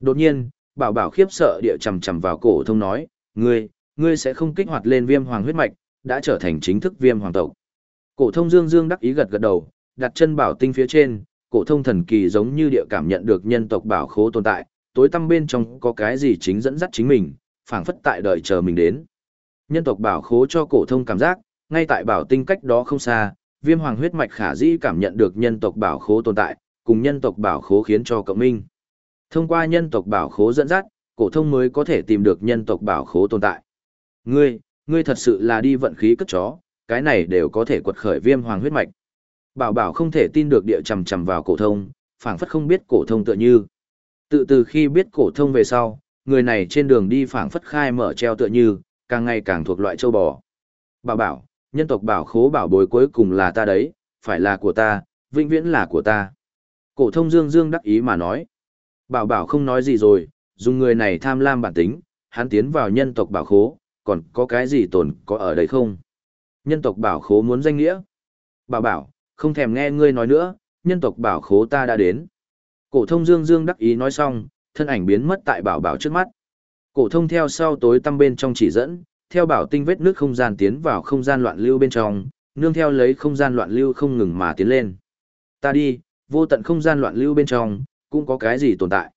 Đột nhiên, bảo bảo khiếp sợ địa chầm chầm vào cổ thông nói, ngươi, ngươi sẽ không kích hoạt lên viêm hoàng huyết mạch, đã trở thành chính thức viêm hoàng tộc. Cổ thông dương dương đắc ý gật gật đầu, đặt chân bảo tinh phía trên, cổ thông thần kỳ giống như địa cảm nhận được nhân tộc bảo khố tồn tại, tối tăm bên trong có cái gì chính dẫn dắt chính mình, phảng phất tại đợi chờ mình đến. Nhân tộc bảo khố cho cổ thông cảm giác, ngay tại bảo tinh cách đó không xa, viêm hoàng huyết mạch khả dĩ cảm nhận được nhân tộc bảo khố tồn tại, cùng nhân tộc bảo khố khiến cho cộng minh. Thông qua nhân tộc bảo khố dẫn dắt, cổ thông mới có thể tìm được nhân tộc bảo khố tồn tại. Ngươi, ngươi thật sự là đi vận khí cất chó, cái này đều có thể quật khởi viêm hoàng huyết mạch. Bảo bảo không thể tin được địa chầm chầm vào cổ thông, phảng phất không biết cổ thông tựa như. Tự từ khi biết cổ thông về sau, người này trên đường đi phảng phất khai mở treo tựa như, càng ngày càng thuộc loại châu bò. Bảo bảo, nhân tộc bảo khố bảo bối cuối cùng là ta đấy, phải là của ta, vĩnh viễn là của ta. Cổ thông dương dương đắc ý mà nói. Bảo bảo không nói gì rồi, dùng người này tham lam bản tính, hắn tiến vào nhân tộc bảo khố, còn có cái gì tồn có ở đây không? Nhân tộc bảo khố muốn danh nghĩa. Bảo bảo, không thèm nghe ngươi nói nữa, nhân tộc bảo khố ta đã đến. Cổ thông dương dương đắc ý nói xong, thân ảnh biến mất tại bảo bảo trước mắt. Cổ thông theo sau tối tăm bên trong chỉ dẫn, theo bảo tinh vết nước không gian tiến vào không gian loạn lưu bên trong, nương theo lấy không gian loạn lưu không ngừng mà tiến lên. Ta đi, vô tận không gian loạn lưu bên trong, cũng có cái gì tồn tại.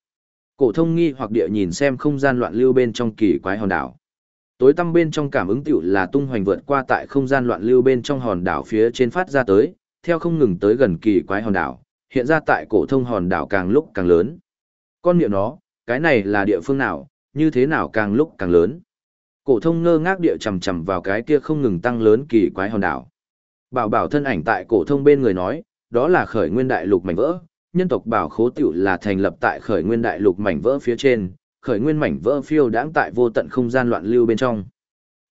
Cổ thông nghi hoặc địa nhìn xem không gian loạn lưu bên trong kỳ quái hòn đảo. Tối tăm bên trong cảm ứng tiểu là tung hoành vượt qua tại không gian loạn lưu bên trong hòn đảo phía trên phát ra tới, theo không ngừng tới gần kỳ quái hòn đảo, hiện ra tại cổ thông hòn đảo càng lúc càng lớn. Con miệng nó, cái này là địa phương nào, như thế nào càng lúc càng lớn. Cổ thông ngơ ngác địa chầm chầm vào cái kia không ngừng tăng lớn kỳ quái hòn đảo. Bảo bảo thân ảnh tại cổ thông bên người nói, đó là khởi nguyên đại lục mảnh vỡ, nhân tộc bảo khố tiểu là thành lập tại khởi nguyên đại lục mảnh vỡ phía trên, khởi nguyên mảnh vỡ phiêu đãng tại vô tận không gian loạn lưu bên trong.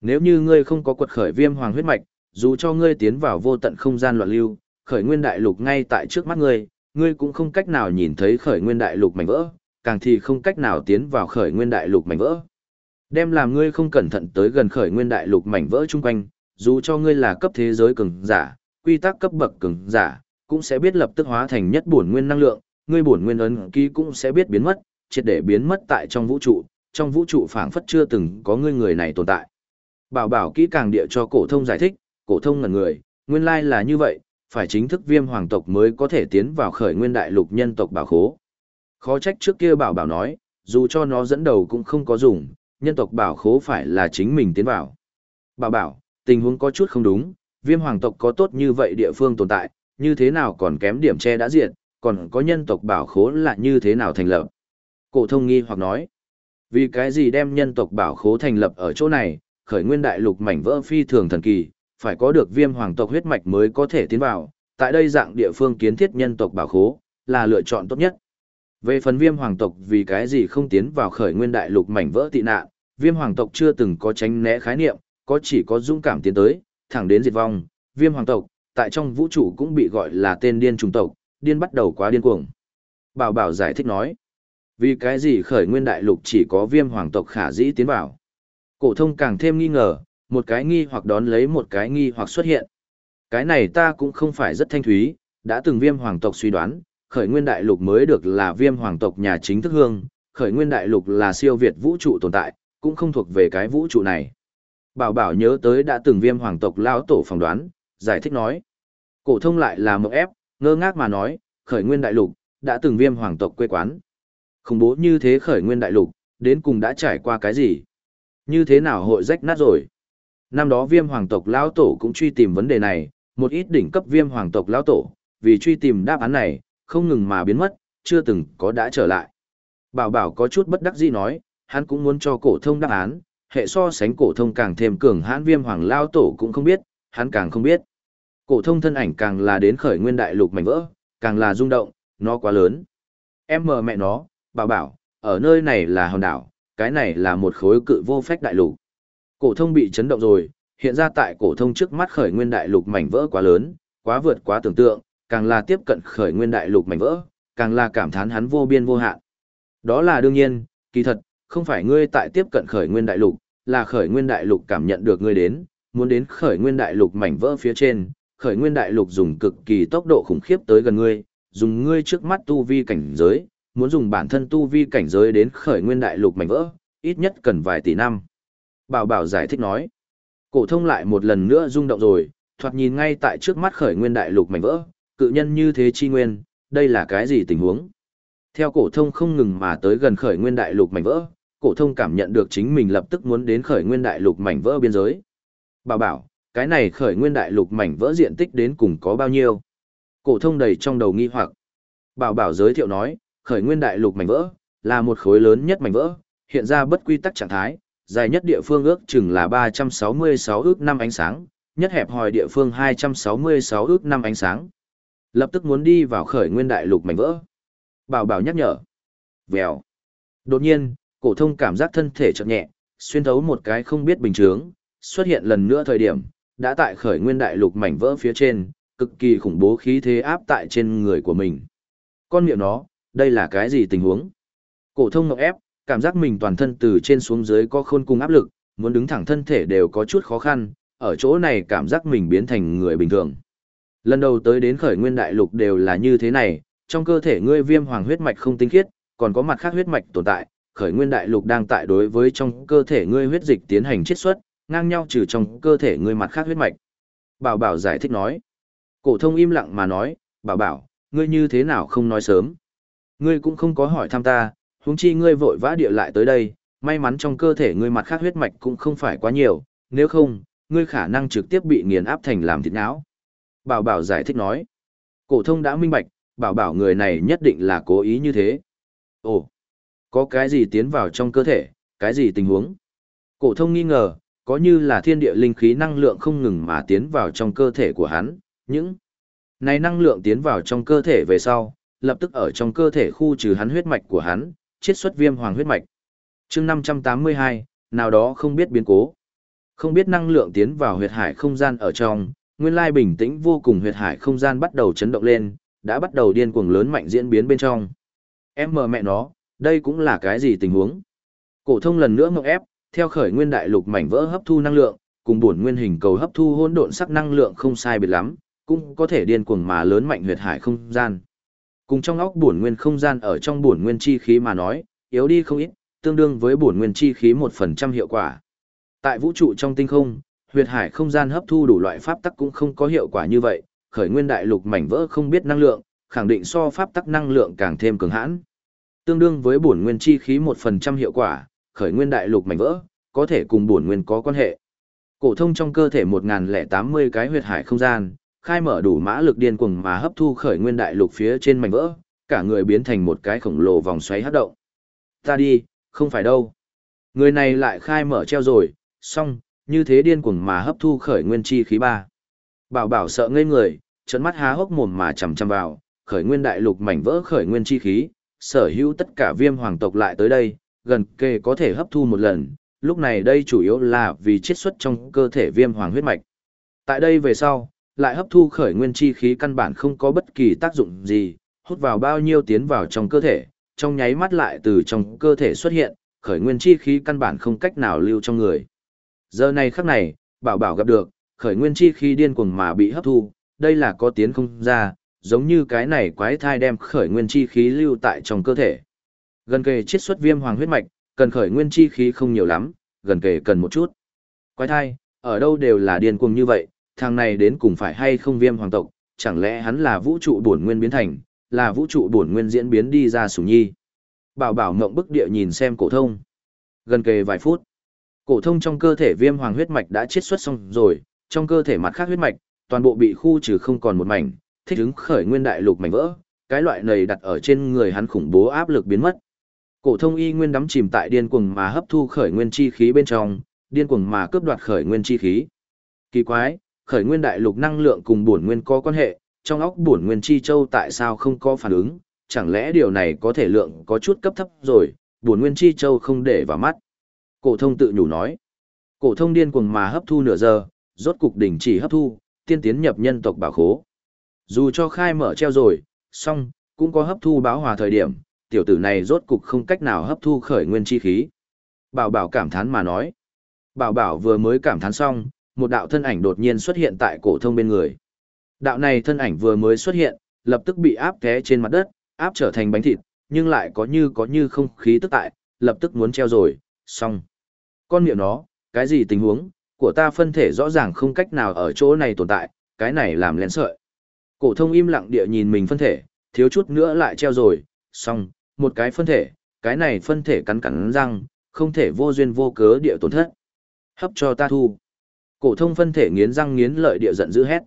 Nếu như ngươi không có quật khởi viêm hoàng huyết mạch, dù cho ngươi tiến vào vô tận không gian loạn lưu, khởi nguyên đại lục ngay tại trước mắt ngươi, ngươi cũng không cách nào nhìn thấy khởi nguyên đại lục mảnh vỡ, càng thì không cách nào tiến vào khởi nguyên đại lục mảnh vỡ. Đem làm ngươi không cẩn thận tới gần khởi nguyên đại lục mảnh vỡ chung quanh, dù cho ngươi là cấp thế giới cường giả, quy tắc cấp bậc cường giả, cũng sẽ biết lập tức hóa thành nhất bổn nguyên năng lượng, ngươi bổn nguyên ấn ký cũng sẽ biết biến mất, triệt để biến mất tại trong vũ trụ, trong vũ trụ phảng phất chưa từng có ngươi người này tồn tại. Bảo bảo kỹ càng địa cho cổ thông giải thích, cổ thông ngẩn người, nguyên lai là như vậy, phải chính thức viêm hoàng tộc mới có thể tiến vào khởi nguyên đại lục nhân tộc bảo khố. Khó trách trước kia bảo bảo nói, dù cho nó dẫn đầu cũng không có dùng, nhân tộc bảo khố phải là chính mình tiến vào. Bảo bảo, tình huống có chút không đúng, viêm hoàng tộc có tốt như vậy địa phương tồn tại, như thế nào còn kém điểm che đã diệt, còn có nhân tộc bảo khố là như thế nào thành lập. Cổ thông nghi hoặc nói, vì cái gì đem nhân tộc bảo khố thành lập ở chỗ này, khởi nguyên đại lục mảnh vỡ phi thường thần kỳ, phải có được viêm hoàng tộc huyết mạch mới có thể tiến vào, tại đây dạng địa phương kiến thiết nhân tộc bảo khố, là lựa chọn tốt nhất. Về phần viêm hoàng tộc vì cái gì không tiến vào khởi nguyên đại lục mảnh vỡ tị nạn, viêm hoàng tộc chưa từng có tránh né khái niệm, có chỉ có dũng cảm tiến tới, thẳng đến diệt vong, viêm hoàng tộc, tại trong vũ trụ cũng bị gọi là tên điên trùng tộc, điên bắt đầu quá điên cuồng. Bảo bảo giải thích nói, vì cái gì khởi nguyên đại lục chỉ có viêm hoàng tộc khả dĩ tiến vào. Cổ thông càng thêm nghi ngờ, một cái nghi hoặc đón lấy một cái nghi hoặc xuất hiện. Cái này ta cũng không phải rất thanh thúy, đã từng viêm hoàng tộc suy đoán, khởi nguyên đại lục mới được là viêm hoàng tộc nhà chính thức hương, khởi nguyên đại lục là siêu việt vũ trụ tồn tại, cũng không thuộc về cái vũ trụ này. Bảo bảo nhớ tới đã từng viêm hoàng tộc lão tổ phỏng đoán, giải thích nói. Cổ thông lại là mộng ép, ngơ ngác mà nói, khởi nguyên đại lục, đã từng viêm hoàng tộc quê quán. Khủng bố như thế khởi nguyên đại lục, đến cùng đã trải qua cái gì? Như thế nào hội rách nát rồi? Năm đó viêm hoàng tộc lão tổ cũng truy tìm vấn đề này, một ít đỉnh cấp viêm hoàng tộc lão tổ, vì truy tìm đáp án này, không ngừng mà biến mất, chưa từng có đã trở lại. Bảo bảo có chút bất đắc dĩ nói, hắn cũng muốn cho cổ thông đáp án, hệ so sánh cổ thông càng thêm cường hãn viêm hoàng lão tổ cũng không biết, hắn càng không biết. Cổ thông thân ảnh càng là đến khởi nguyên đại lục mảnh vỡ, càng là rung động, nó quá lớn. Em mờ mẹ nó, bảo bảo, ở nơi này là hòn đảo, cái này là một khối cự vô phách đại lục. Cổ thông bị chấn động rồi, hiện ra tại cổ thông trước mắt khởi nguyên đại lục mảnh vỡ quá lớn, quá vượt quá tưởng tượng, càng là tiếp cận khởi nguyên đại lục mảnh vỡ, càng là cảm thán hắn vô biên vô hạn. Đó là đương nhiên, kỳ thật, không phải ngươi tại tiếp cận khởi nguyên đại lục, là khởi nguyên đại lục cảm nhận được ngươi đến, muốn đến khởi nguyên đại lục mảnh vỡ phía trên, khởi nguyên đại lục dùng cực kỳ tốc độ khủng khiếp tới gần ngươi, dùng ngươi trước mắt tu vi cảnh giới, muốn dùng bản thân tu vi cảnh giới đến khởi nguyên đại lục mảnh vỡ, ít nhất cần vài tỷ năm. Bảo bảo giải thích nói, cổ thông lại một lần nữa rung động rồi, thoạt nhìn ngay tại trước mắt khởi nguyên đại lục mảnh vỡ, cự nhân như thế chi nguyên, đây là cái gì tình huống? Theo cổ thông không ngừng mà tới gần khởi nguyên đại lục mảnh vỡ, cổ thông cảm nhận được chính mình lập tức muốn đến khởi nguyên đại lục mảnh vỡ biên giới. Bảo bảo, cái này khởi nguyên đại lục mảnh vỡ diện tích đến cùng có bao nhiêu? Cổ thông đầy trong đầu nghi hoặc. Bảo bảo giới thiệu nói, khởi nguyên đại lục mảnh vỡ là một khối lớn nhất mảnh vỡ, hiện ra bất quy tắc trạng thái, dài nhất địa phương ước chừng là 366 ước năm ánh sáng, nhất hẹp hòi địa phương 266 ước năm ánh sáng. Lập tức muốn đi vào khởi nguyên đại lục mảnh vỡ. Bảo bảo nhắc nhở. Vèo. Đột nhiên, cổ thông cảm giác thân thể chợt nhẹ, xuyên thấu một cái không biết bình thường, xuất hiện lần nữa thời điểm, đã tại khởi nguyên đại lục mảnh vỡ phía trên, cực kỳ khủng bố khí thế áp tại trên người của mình. Con miệng nó, đây là cái gì tình huống? Cổ thông ngọc ép, cảm giác mình toàn thân từ trên xuống dưới có khôn cùng áp lực, muốn đứng thẳng thân thể đều có chút khó khăn, ở chỗ này cảm giác mình biến thành người bình thường. Lần đầu tới đến khởi nguyên đại lục đều là như thế này, trong cơ thể ngươi viêm hoàng huyết mạch không tinh khiết, còn có mặt khác huyết mạch tồn tại, khởi nguyên đại lục đang tại đối với trong cơ thể ngươi huyết dịch tiến hành chiết xuất, ngang nhau trừ trong cơ thể ngươi mặt khác huyết mạch. Bảo bảo giải thích nói. Cổ thông im lặng mà nói, bảo bảo, ngươi như thế nào không nói sớm. Ngươi cũng không có hỏi thăm ta, huống chi ngươi vội vã địa lại tới đây, may mắn trong cơ thể ngươi mặt khác huyết mạch cũng không phải quá nhiều, nếu không, ngươi khả năng trực tiếp bị nghiền áp thành làm thịt não. Bảo bảo giải thích nói. Cổ thông đã minh bạch, bảo bảo người này nhất định là cố ý như thế. Ồ, có cái gì tiến vào trong cơ thể, cái gì tình huống? Cổ thông nghi ngờ, có như là thiên địa linh khí năng lượng không ngừng mà tiến vào trong cơ thể của hắn, những này năng lượng tiến vào trong cơ thể về sau, lập tức ở trong cơ thể khu trừ hắn huyết mạch của hắn, chiết xuất viêm hoàng huyết mạch. Chương 582, nào đó không biết biến cố. Không biết năng lượng tiến vào huyệt hải không gian ở trong, nguyên lai bình tĩnh vô cùng huyệt hải không gian bắt đầu chấn động lên, đã bắt đầu điên cuồng lớn mạnh diễn biến bên trong. Em mờ mẹ nó, đây cũng là cái gì tình huống? Cổ thông lần nữa ngọc ép, theo khởi nguyên đại lục mảnh vỡ hấp thu năng lượng, cùng bổn nguyên hình cầu hấp thu hỗn độn sắc năng lượng không sai biệt lắm, cũng có thể điên cuồng mà lớn mạnh huyệt hải không gian. Cùng trong óc bổn nguyên không gian ở trong bổn nguyên chi khí mà nói, yếu đi không ít, tương đương với bổn nguyên chi khí 1% hiệu quả. Tại vũ trụ trong tinh không, huyệt hải không gian hấp thu đủ loại pháp tắc cũng không có hiệu quả như vậy, khởi nguyên đại lục mảnh vỡ không biết năng lượng, khẳng định so pháp tắc năng lượng càng thêm cường hãn. Tương đương với bổn nguyên chi khí 1% hiệu quả, khởi nguyên đại lục mảnh vỡ, có thể cùng bổn nguyên có quan hệ. Cổ thông trong cơ thể 1080 cái huyệt hải không gian, khai mở đủ mã lực điên cuồng mà hấp thu khởi nguyên đại lục phía trên mảnh vỡ, cả người biến thành một cái khổng lồ vòng xoáy hấp động. Ta đi, không phải đâu. Người này lại khai mở treo rồi, xong, như thế điên cuồng mà hấp thu khởi nguyên chi khí ba. Bảo bảo sợ ngây người, trợn mắt há hốc mồm mà chằm chằm vào, khởi nguyên đại lục mảnh vỡ khởi nguyên chi khí, sở hữu tất cả viêm hoàng tộc lại tới đây, gần kề có thể hấp thu một lần, lúc này đây chủ yếu là vì chiết xuất trong cơ thể viêm hoàng huyết mạch. Tại đây về sau, lại hấp thu khởi nguyên chi khí căn bản không có bất kỳ tác dụng gì, hút vào bao nhiêu tiến vào trong cơ thể, trong nháy mắt lại từ trong cơ thể xuất hiện, khởi nguyên chi khí căn bản không cách nào lưu trong người. Giờ này khắc này, bảo bảo gặp được, khởi nguyên chi khí điên cuồng mà bị hấp thu, đây là có tiến không ra, giống như cái này quái thai đem khởi nguyên chi khí lưu tại trong cơ thể. Gần kề chiết xuất viêm hoàng huyết mạch, cần khởi nguyên chi khí không nhiều lắm, gần kề cần một chút. Quái thai, ở đâu đều là điên cuồng như vậy, thằng này đến cùng phải hay không viêm hoàng tộc, chẳng lẽ hắn là vũ trụ bổn nguyên biến thành, là vũ trụ bổn nguyên diễn biến đi ra sủng nhi. Bảo bảo ngộng bức địa nhìn xem cổ thông. Gần kề vài phút, cổ thông trong cơ thể viêm hoàng huyết mạch đã chiết xuất xong rồi, trong cơ thể mặt khác huyết mạch, toàn bộ bị khu trừ không còn một mảnh, thích ứng khởi nguyên đại lục mảnh vỡ, cái loại này đặt ở trên người hắn khủng bố áp lực biến mất. Cổ thông y nguyên đắm chìm tại điên cuồng mà hấp thu khởi nguyên chi khí bên trong, điên cuồng mà cướp đoạt khởi nguyên chi khí. Kỳ quái, khởi nguyên đại lục năng lượng cùng bổn nguyên có quan hệ, trong óc bổn nguyên chi châu tại sao không có phản ứng, chẳng lẽ điều này có thể lượng có chút cấp thấp rồi, bổn nguyên chi châu không để vào mắt. Cổ thông tự nhủ nói. Cổ thông điên cuồng mà hấp thu nửa giờ, rốt cục đỉnh chỉ hấp thu, tiên tiến nhập nhân tộc bảo khố. Dù cho khai mở treo rồi, song cũng có hấp thu báo hòa thời điểm, tiểu tử này rốt cục không cách nào hấp thu khởi nguyên chi khí. Bảo bảo cảm thán mà nói. Bảo bảo vừa mới cảm thán xong, một đạo thân ảnh đột nhiên xuất hiện tại cổ thông bên người. Đạo này thân ảnh vừa mới xuất hiện, lập tức bị áp té trên mặt đất, áp trở thành bánh thịt, nhưng lại có như có như không khí tức tại, lập tức muốn treo rồi, xong. Con miệng nó, cái gì tình huống, của ta phân thể rõ ràng không cách nào ở chỗ này tồn tại, cái này làm lén sợi. Cổ thông im lặng địa nhìn mình phân thể, thiếu chút nữa lại treo rồi, xong, một cái phân thể, cái này phân thể cắn cắn răng, không thể vô duyên vô cớ địa tổn thất. Hấp cho ta thu. Cổ thông phân thể nghiến răng nghiến lợi địa giận dữ hét.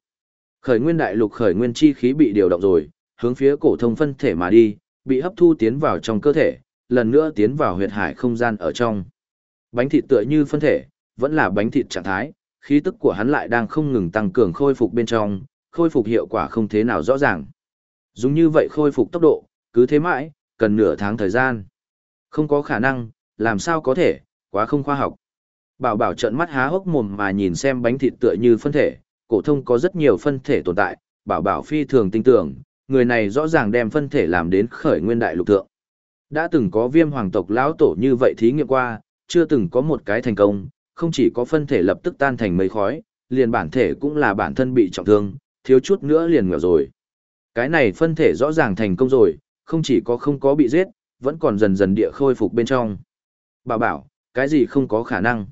Khởi nguyên đại lục khởi nguyên chi khí bị điều động rồi, hướng phía cổ thông phân thể mà đi, bị hấp thu tiến vào trong cơ thể, lần nữa tiến vào huyệt hải không gian ở trong. Bánh thịt tựa như phân thể, vẫn là bánh thịt trạng thái, khí tức của hắn lại đang không ngừng tăng cường khôi phục bên trong, khôi phục hiệu quả không thế nào rõ ràng. Dùng như vậy khôi phục tốc độ, cứ thế mãi, cần nửa tháng thời gian. Không có khả năng, làm sao có thể, quá không khoa học. Bảo bảo trợn mắt há hốc mồm mà nhìn xem bánh thịt tựa như phân thể, cổ thông có rất nhiều phân thể tồn tại, bảo bảo phi thường tin tưởng, người này rõ ràng đem phân thể làm đến khởi nguyên đại lục thượng. Đã từng có viêm hoàng tộc lão tổ như vậy thí nghiệm qua, chưa từng có một cái thành công, không chỉ có phân thể lập tức tan thành mây khói, liền bản thể cũng là bản thân bị trọng thương, thiếu chút nữa liền ngửa rồi. Cái này phân thể rõ ràng thành công rồi, không chỉ có không có bị giết, vẫn còn dần dần địa khôi phục bên trong. Bảo bảo, cái gì không có khả năng.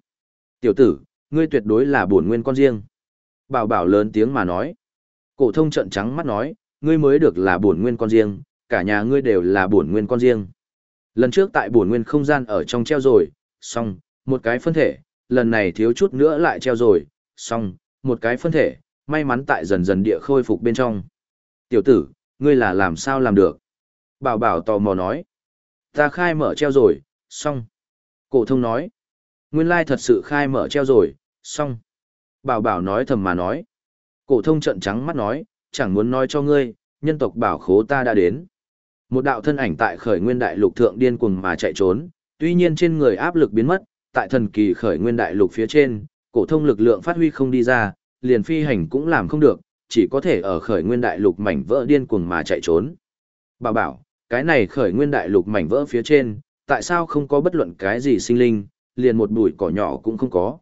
Tiểu tử, ngươi tuyệt đối là bổn nguyên con riêng. Bảo bảo lớn tiếng mà nói. Cổ thông trận trắng mắt nói, ngươi mới được là bổn nguyên con riêng, cả nhà ngươi đều là bổn nguyên con riêng. Lần trước tại bổn nguyên không gian ở trong treo rồi, xong, một cái phân thể, lần này thiếu chút nữa lại treo rồi, xong, một cái phân thể, may mắn tại dần dần địa khôi phục bên trong. Tiểu tử, ngươi là làm sao làm được? Bảo bảo tò mò nói. Ta khai mở treo rồi, xong. Cổ thông nói. Nguyên lai thật sự khai mở treo rồi, xong. Bảo bảo nói thầm mà nói. Cổ thông trận trắng mắt nói, chẳng muốn nói cho ngươi, nhân tộc bảo khố ta đã đến. Một đạo thân ảnh tại khởi nguyên đại lục thượng điên cuồng mà chạy trốn, tuy nhiên trên người áp lực biến mất, tại thần kỳ khởi nguyên đại lục phía trên, cổ thông lực lượng phát huy không đi ra, liền phi hành cũng làm không được, chỉ có thể ở khởi nguyên đại lục mảnh vỡ điên cuồng mà chạy trốn. Bảo bảo, cái này khởi nguyên đại lục mảnh vỡ phía trên, tại sao không có bất luận cái gì sinh linh, liền một bụi cỏ nhỏ cũng không có.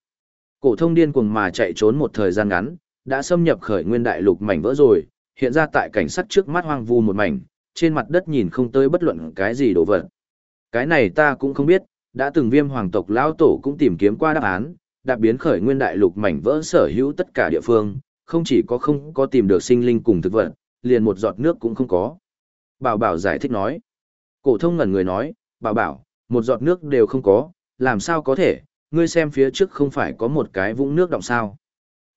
Cổ thông điên cuồng mà chạy trốn một thời gian ngắn, đã xâm nhập khởi nguyên đại lục mảnh vỡ rồi, hiện ra tại cảnh sát trước mắt hoang vu một mảnh, trên mặt đất nhìn không tới bất luận cái gì đồ vật. Cái này ta cũng không biết, đã từng viêm hoàng tộc lão tổ cũng tìm kiếm qua đáp án, đạp biến khởi nguyên đại lục mảnh vỡ sở hữu tất cả địa phương, không chỉ có không có tìm được sinh linh cùng thực vật, liền một giọt nước cũng không có. Bảo bảo giải thích nói. Cổ thông ngẩn người nói, bảo bảo, một giọt nước đều không có, làm sao có thể, ngươi xem phía trước không phải có một cái vũng nước động sao.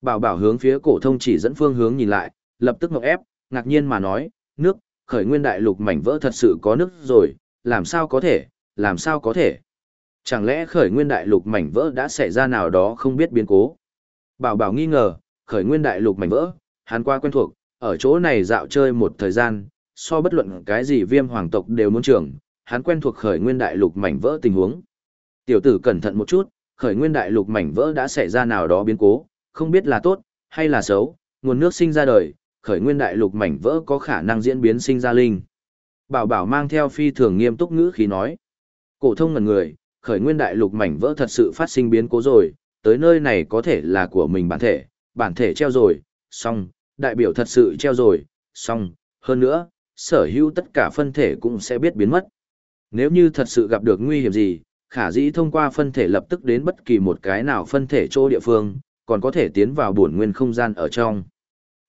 Bảo bảo hướng phía cổ thông chỉ dẫn phương hướng nhìn lại, lập tức ngọc ép, ngạc nhiên mà nói, nước, khởi nguyên đại lục mảnh vỡ thật sự có nước rồi, làm sao có thể, làm sao có thể. Chẳng lẽ khởi nguyên đại lục mảnh vỡ đã xảy ra nào đó không biết biến cố. Bảo bảo nghi ngờ, khởi nguyên đại lục mảnh vỡ, hắn qua quen thuộc, ở chỗ này dạo chơi một thời gian, so bất luận cái gì viêm hoàng tộc đều muốn trưởng, hắn quen thuộc khởi nguyên đại lục mảnh vỡ tình huống. Tiểu tử cẩn thận một chút, khởi nguyên đại lục mảnh vỡ đã xảy ra nào đó biến cố, không biết là tốt hay là xấu, nguồn nước sinh ra đời, khởi nguyên đại lục mảnh vỡ có khả năng diễn biến sinh ra linh. Bảo bảo mang theo phi thường nghiêm túc ngữ khí nói. Cổ thông ngần người, khởi nguyên đại lục mảnh vỡ thật sự phát sinh biến cố rồi, tới nơi này có thể là của mình bản thể, bản thể treo rồi, xong, đại biểu thật sự treo rồi, xong, hơn nữa, sở hữu tất cả phân thể cũng sẽ biết biến mất. Nếu như thật sự gặp được nguy hiểm gì, khả dĩ thông qua phân thể lập tức đến bất kỳ một cái nào phân thể chỗ địa phương, còn có thể tiến vào buồn nguyên không gian ở trong.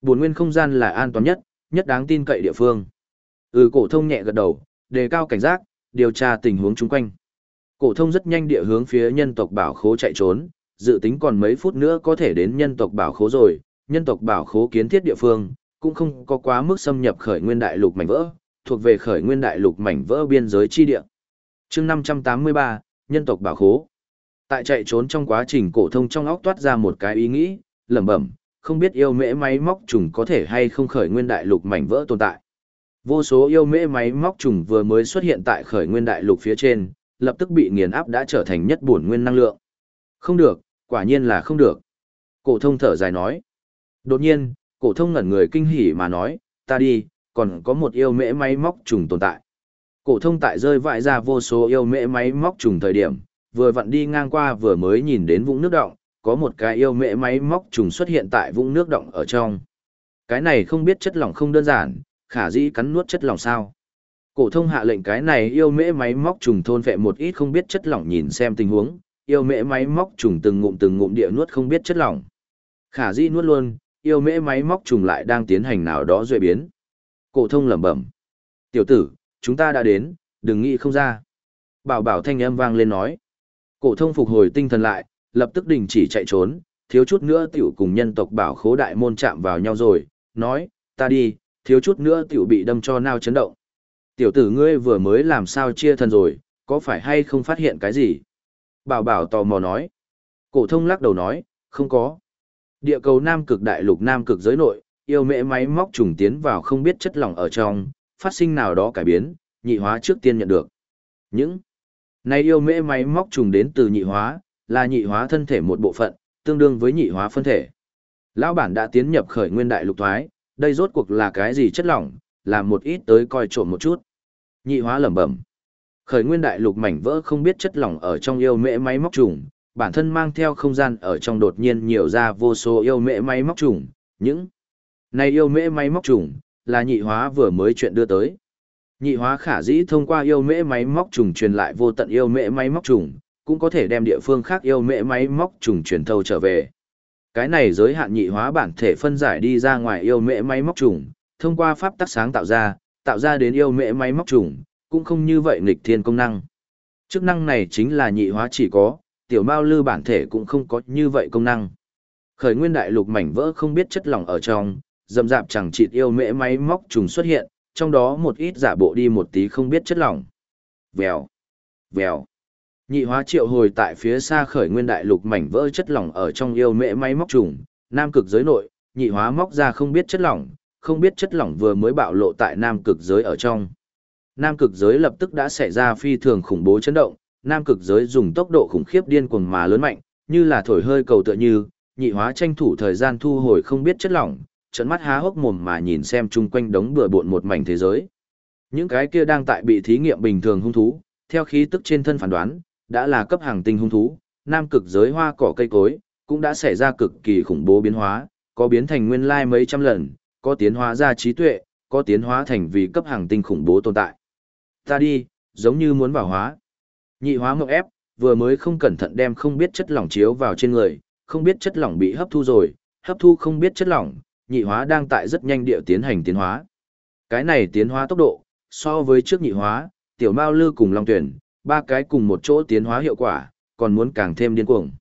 Buồn nguyên không gian là an toàn nhất, nhất đáng tin cậy địa phương. Ừ cổ thông nhẹ gật đầu, đề cao cảnh giác, điều tra tình huống chung quanh. Cổ thông rất nhanh địa hướng phía nhân tộc bảo khố chạy trốn, dự tính còn mấy phút nữa có thể đến nhân tộc bảo khố rồi, nhân tộc bảo khố kiến thiết địa phương, cũng không có quá mức xâm nhập khởi nguyên đại lục mảnh vỡ, thuộc về khởi nguyên đại lục mảnh vỡ biên giới chi địa. Chương 583, nhân tộc bảo khố. Tại chạy trốn trong quá trình cổ thông trong óc toát ra một cái ý nghĩ, lẩm bẩm, không biết yêu mễ máy móc trùng có thể hay không khởi nguyên đại lục mảnh vỡ tồn tại. Vô số yêu mễ máy móc trùng vừa mới xuất hiện tại khởi nguyên đại lục phía trên, lập tức bị nghiền áp đã trở thành nhất bổn nguyên năng lượng. Không được, quả nhiên là không được. Cổ thông thở dài nói. Đột nhiên, cổ thông ngẩn người kinh hỉ mà nói, ta đi, còn có một yêu mễ máy móc trùng tồn tại. Cổ thông tại rơi vãi ra vô số yêu mễ máy móc trùng thời điểm, vừa vặn đi ngang qua vừa mới nhìn đến vũng nước động, có một cái yêu mễ máy móc trùng xuất hiện tại vũng nước động ở trong. Cái này không biết chất lỏng không đơn giản, khả dĩ cắn nuốt chất lỏng sao. Cổ thông hạ lệnh cái này yêu mễ máy móc trùng thôn phệ một ít không biết chất lỏng nhìn xem tình huống, yêu mễ máy móc trùng từng ngụm từng ngụm địa nuốt không biết chất lỏng. Khả dĩ nuốt luôn, yêu mễ máy móc trùng lại đang tiến hành nào đó duệ biến. Cổ thông lẩm bẩm. Tiểu tử, chúng ta đã đến, đừng nghĩ không ra. Bảo bảo thanh âm vang lên nói. Cổ thông phục hồi tinh thần lại, lập tức đình chỉ chạy trốn, thiếu chút nữa tiểu cùng nhân tộc bảo khố đại môn chạm vào nhau rồi, nói, ta đi, thiếu chút nữa tiểu bị đâm cho nao chấn động. Tiểu tử ngươi vừa mới làm sao chia thần rồi, có phải hay không phát hiện cái gì? Bảo bảo tò mò nói. Cổ thông lắc đầu nói, không có. Địa cầu Nam cực đại lục Nam cực giới nội, yêu mẹ máy móc trùng tiến vào không biết chất lỏng ở trong, phát sinh nào đó cải biến, nhị hóa trước tiên nhận được. Những này yêu mẹ máy móc trùng đến từ nhị hóa, là nhị hóa thân thể một bộ phận, tương đương với nhị hóa phân thể. Lão bản đã tiến nhập khởi nguyên đại lục thoái, đây rốt cuộc là cái gì chất lỏng, làm một ít tới coi trộm một chút. Nhị hóa lẩm bẩm. Khởi nguyên đại lục mảnh vỡ không biết chất lỏng ở trong yêu mẹ máy móc trùng, bản thân mang theo không gian ở trong đột nhiên nhiều ra vô số yêu mễ máy móc trùng, những này yêu mễ máy móc trùng là nhị hóa vừa mới chuyện đưa tới. Nhị hóa khả dĩ thông qua yêu mễ máy móc trùng truyền lại vô tận yêu mễ máy móc trùng, cũng có thể đem địa phương khác yêu mễ máy móc trùng truyền thâu trở về. Cái này giới hạn nhị hóa bản thể phân giải đi ra ngoài yêu mễ máy móc trùng, thông qua pháp tắc sáng tạo ra, tạo ra đến yêu mễ máy móc trùng, cũng không như vậy nghịch thiên công năng. Chức năng này chính là nhị hóa chỉ có, tiểu mao lư bản thể cũng không có như vậy công năng. Khởi nguyên đại lục mảnh vỡ không biết chất lỏng ở trong, dầm dạp chẳng chịt yêu mễ máy móc trùng xuất hiện, trong đó một ít giả bộ đi một tí không biết chất lỏng. Vèo, vèo. Nhị hóa triệu hồi tại phía xa khởi nguyên đại lục mảnh vỡ chất lỏng ở trong yêu mễ máy móc trùng, nam cực giới nội, nhị hóa móc ra không biết chất lỏng, không biết chất lỏng vừa mới bạo lộ tại nam cực giới ở trong. Nam cực giới lập tức đã xảy ra phi thường khủng bố chấn động, nam cực giới dùng tốc độ khủng khiếp điên cuồng mà lớn mạnh, như là thổi hơi cầu tựa như, nhị hóa tranh thủ thời gian thu hồi không biết chất lỏng, trận mắt há hốc mồm mà nhìn xem chung quanh đống bừa bộn một mảnh thế giới. Những cái kia đang tại bị thí nghiệm bình thường hung thú, theo khí tức trên thân phán đoán, đã là cấp hàng tinh hung thú, nam cực giới hoa cỏ cây cối, cũng đã xảy ra cực kỳ khủng bố biến hóa, có biến thành nguyên lai mấy trăm lần, có tiến hóa ra trí tuệ, có tiến hóa thành vì cấp hàng tinh khủng bố tồn tại. Ta đi, giống như muốn vào hóa. Nhị hóa mộng ép, vừa mới không cẩn thận đem không biết chất lỏng chiếu vào trên người, không biết chất lỏng bị hấp thu rồi, hấp thu không biết chất lỏng, nhị hóa đang tại rất nhanh địa tiến hành tiến hóa. Cái này tiến hóa tốc độ, so với trước nhị hóa, tiểu mao lư cùng long tuyển, ba cái cùng một chỗ tiến hóa hiệu quả, còn muốn càng thêm điên cuồng.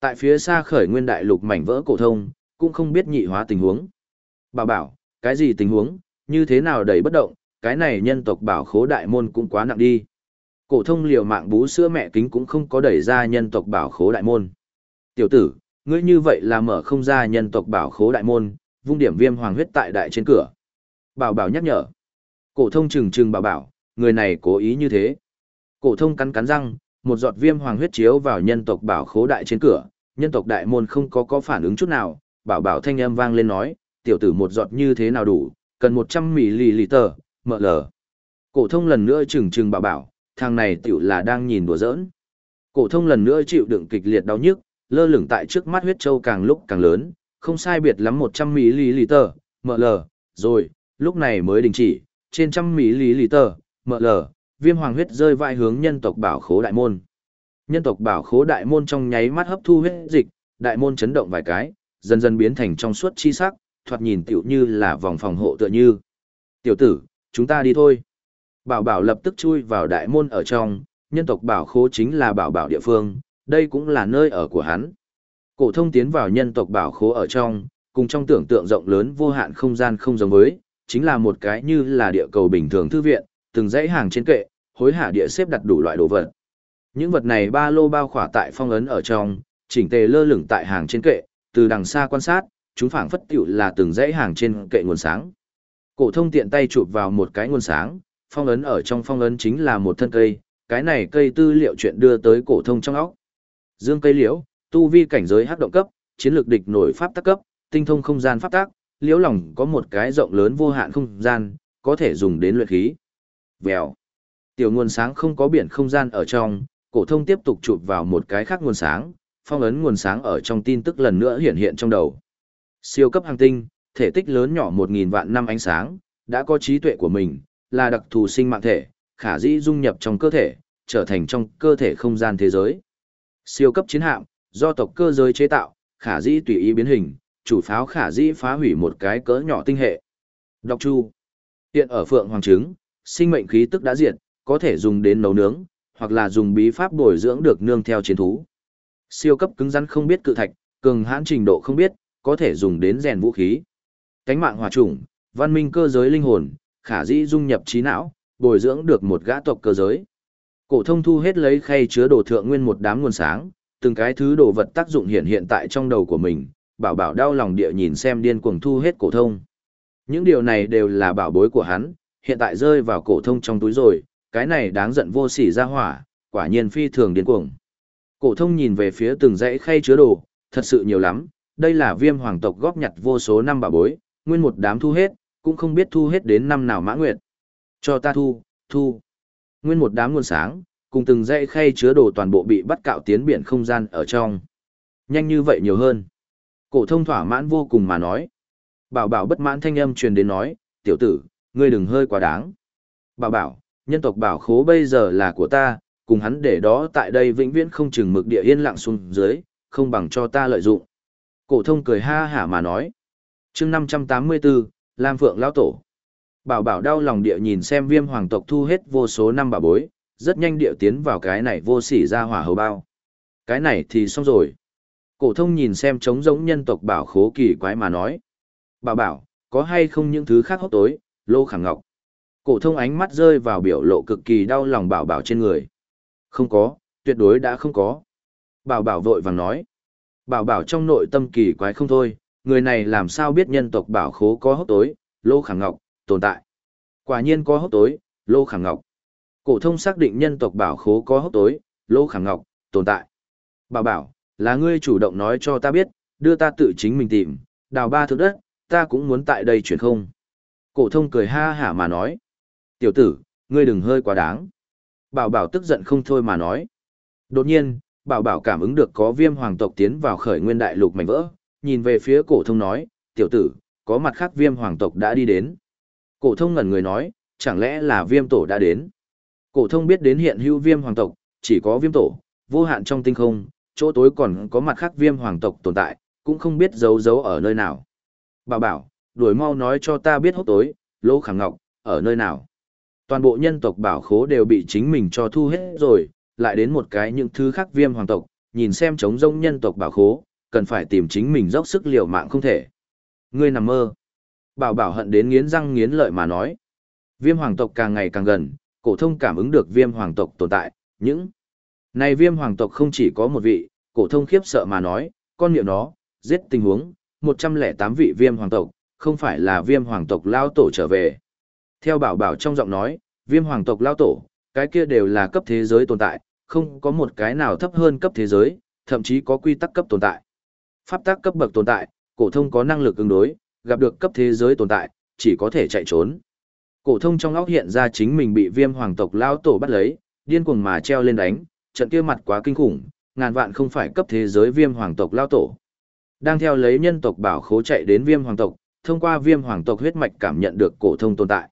Tại phía xa khởi nguyên đại lục mảnh vỡ cổ thông, cũng không biết nhị hóa tình huống. bà bảo, cái gì tình huống, như thế nào đầy bất động, cái này nhân tộc bảo khố đại môn cũng quá nặng đi. Cổ thông liều mạng bú sữa mẹ kính cũng không có đẩy ra nhân tộc bảo khố đại môn. Tiểu tử, ngươi như vậy là mở không ra nhân tộc bảo khố đại môn, vung điểm viêm hoàng huyết tại đại trên cửa. Bảo bảo nhắc nhở. Cổ thông trừng trừng bảo bảo, người này cố ý như thế. Cổ thông cắn cắn răng, một giọt viêm hoàng huyết chiếu vào nhân tộc bảo khố đại trên cửa, nhân tộc đại môn không có có phản ứng chút nào, bảo bảo thanh âm vang lên nói, tiểu tử một giọt như thế nào đủ, cần 100ml, ml. Cổ thông lần nữa trừng trừng bảo bảo, thằng này tiểu là đang nhìn đùa giỡn. Cổ thông lần nữa chịu đựng kịch liệt đau nhức, lơ lửng tại trước mắt huyết châu càng lúc càng lớn, không sai biệt lắm 100ml, ml, rồi, lúc này mới đình chỉ, trên trăm ml, ml, viêm hoàng huyết rơi vai hướng nhân tộc bảo khố đại môn. Nhân tộc bảo khố đại môn trong nháy mắt hấp thu huyết dịch, đại môn chấn động vài cái, dần dần biến thành trong suốt chi sắc, thoạt nhìn tiểu như là vòng phòng hộ tựa như. Tiểu tử, chúng ta đi thôi. Bảo bảo lập tức chui vào đại môn ở trong, nhân tộc bảo khố chính là bảo bảo địa phương, đây cũng là nơi ở của hắn. Cổ thông tiến vào nhân tộc bảo khố ở trong, cùng trong tưởng tượng rộng lớn vô hạn không gian không giống với, chính là một cái như là địa cầu bình thường thư viện, từng dãy hàng trên kệ, hối hả địa xếp đặt đủ loại đồ vật. Những vật này ba lô bao khỏa tại phong ấn ở trong, chỉnh tề lơ lửng tại hàng trên kệ, từ đằng xa quan sát, chúng phảng phất tiểu là từng dãy hàng trên kệ nguồn sáng. Cổ thông tiện tay chụp vào một cái nguồn sáng, phong ấn ở trong phong ấn chính là một thân cây, cái này cây tư liệu chuyện đưa tới cổ thông trong óc. Dương cây liễu, tu vi cảnh giới hắc động cấp, chiến lược địch nổi pháp tắc cấp, tinh thông không gian pháp tắc, liễu lòng có một cái rộng lớn vô hạn không gian, có thể dùng đến luyện khí. Vèo. Tiểu nguồn sáng không có biển không gian ở trong, cổ thông tiếp tục chụp vào một cái khác nguồn sáng, phong ấn nguồn sáng ở trong tin tức lần nữa hiện hiện trong đầu. Siêu cấp hành tinh, thể tích lớn nhỏ 1000 vạn năm ánh sáng, đã có trí tuệ của mình, là đặc thù sinh mạng thể, khả dĩ dung nhập trong cơ thể, trở thành trong cơ thể không gian thế giới. Siêu cấp chiến hạm, do tộc cơ giới chế tạo, khả dĩ tùy ý biến hình, chủ pháo khả dĩ phá hủy một cái cỡ nhỏ tinh hệ. Độc Chu. Hiện ở Phượng Hoàng Trứng, sinh mệnh khí tức đã diệt, có thể dùng đến nấu nướng, hoặc là dùng bí pháp bồi dưỡng được nương theo chiến thú. Siêu cấp cứng rắn không biết cự thạch, cường hãn trình độ không biết, có thể dùng đến rèn vũ khí. Cánh mạng hòa trùng, văn minh cơ giới linh hồn, khả dĩ dung nhập trí não, bồi dưỡng được một gã tộc cơ giới. Cổ thông thu hết lấy khay chứa đồ thượng nguyên một đám nguồn sáng, từng cái thứ đồ vật tác dụng hiện hiện tại trong đầu của mình, bảo bảo đau lòng địa nhìn xem điên cuồng thu hết cổ thông. Những điều này đều là bảo bối của hắn, hiện tại rơi vào cổ thông trong túi rồi, cái này đáng giận vô sỉ ra hỏa, quả nhiên phi thường điên cuồng. Cổ thông nhìn về phía từng dãy khay chứa đồ, thật sự nhiều lắm, đây là viêm hoàng tộc góp nhặt vô số năm bảo bối, nguyên một đám thu hết, cũng không biết thu hết đến năm nào mã nguyệt. Cho ta thu, thu. Nguyên một đám nguồn sáng, cùng từng dãy khay chứa đồ toàn bộ bị bắt cạo tiến biển không gian ở trong. Nhanh như vậy nhiều hơn. Cổ thông thỏa mãn vô cùng mà nói. Bảo bảo bất mãn thanh âm truyền đến nói, tiểu tử, ngươi đừng hơi quá đáng. Bảo bảo, nhân tộc bảo khố bây giờ là của ta, cùng hắn để đó tại đây vĩnh viễn không chừng mực địa yên lặng xuống dưới, không bằng cho ta lợi dụng. Cổ thông cười ha hả mà nói. chương 584, Lam Phượng Lão Tổ. Bảo bảo đau lòng địa nhìn xem viêm hoàng tộc thu hết vô số năm bà bối, rất nhanh địa tiến vào cái này vô sỉ ra hỏa hầu bao. Cái này thì xong rồi. Cổ thông nhìn xem trống giống nhân tộc bảo khố kỳ quái mà nói. Bảo bảo, có hay không những thứ khác hốc tối, lô khẳng ngọc. Cổ thông ánh mắt rơi vào biểu lộ cực kỳ đau lòng bảo bảo trên người. Không có, tuyệt đối đã không có. Bảo bảo vội vàng nói. Bảo bảo trong nội tâm kỳ quái không thôi, người này làm sao biết nhân tộc bảo khố có hốc tối, lô khẳng ngọc, tồn tại. Quả nhiên có hốc tối, lô khẳng ngọc. Cổ thông xác định nhân tộc bảo khố có hốc tối, lô khẳng ngọc, tồn tại. Bảo bảo, là ngươi chủ động nói cho ta biết, đưa ta tự chính mình tìm, đào ba thước đất, ta cũng muốn tại đây chuyển không. Cổ thông cười ha hả mà nói. Tiểu tử, ngươi đừng hơi quá đáng. Bảo bảo tức giận không thôi mà nói. Đột nhiên, bảo bảo cảm ứng được có viêm hoàng tộc tiến vào khởi nguyên đại lục mảnh vỡ, nhìn về phía cổ thông nói, tiểu tử, có mặt khác viêm hoàng tộc đã đi đến. Cổ thông ngẩn người nói, chẳng lẽ là viêm tổ đã đến. Cổ thông biết đến hiện hữu viêm hoàng tộc, chỉ có viêm tổ, vô hạn trong tinh không, chỗ tối còn có mặt khác viêm hoàng tộc tồn tại, cũng không biết giấu giấu ở nơi nào. Bảo bảo, đuổi mau nói cho ta biết hốc tối, lỗ khẳng ngọc, ở nơi nào. Toàn bộ nhân tộc bảo khố đều bị chính mình cho thu hết rồi, lại đến một cái những thứ khác viêm hoàng tộc, nhìn xem chống rông nhân tộc bảo khố, cần phải tìm chính mình dốc sức liều mạng không thể. Ngươi nằm mơ. Bảo bảo hận đến nghiến răng nghiến lợi mà nói. Viêm hoàng tộc càng ngày càng gần, cổ thông cảm ứng được viêm hoàng tộc tồn tại, những này viêm hoàng tộc không chỉ có một vị, cổ thông khiếp sợ mà nói, con niệm nó, giết tình huống, 108 vị viêm hoàng tộc, không phải là viêm hoàng tộc lao tổ trở về. Theo bảo bảo trong giọng nói, viêm hoàng tộc lao tổ, cái kia đều là cấp thế giới tồn tại, không có một cái nào thấp hơn cấp thế giới, thậm chí có quy tắc cấp tồn tại. Pháp tắc cấp bậc tồn tại, cổ thông có năng lực ứng đối, gặp được cấp thế giới tồn tại, chỉ có thể chạy trốn. Cổ thông trong óc hiện ra chính mình bị viêm hoàng tộc lao tổ bắt lấy, điên cuồng mà treo lên đánh, trận kia mặt quá kinh khủng, ngàn vạn không phải cấp thế giới viêm hoàng tộc lao tổ. Đang theo lấy nhân tộc bảo khố chạy đến viêm hoàng tộc, thông qua viêm hoàng tộc huyết mạch cảm nhận được cổ thông tồn tại.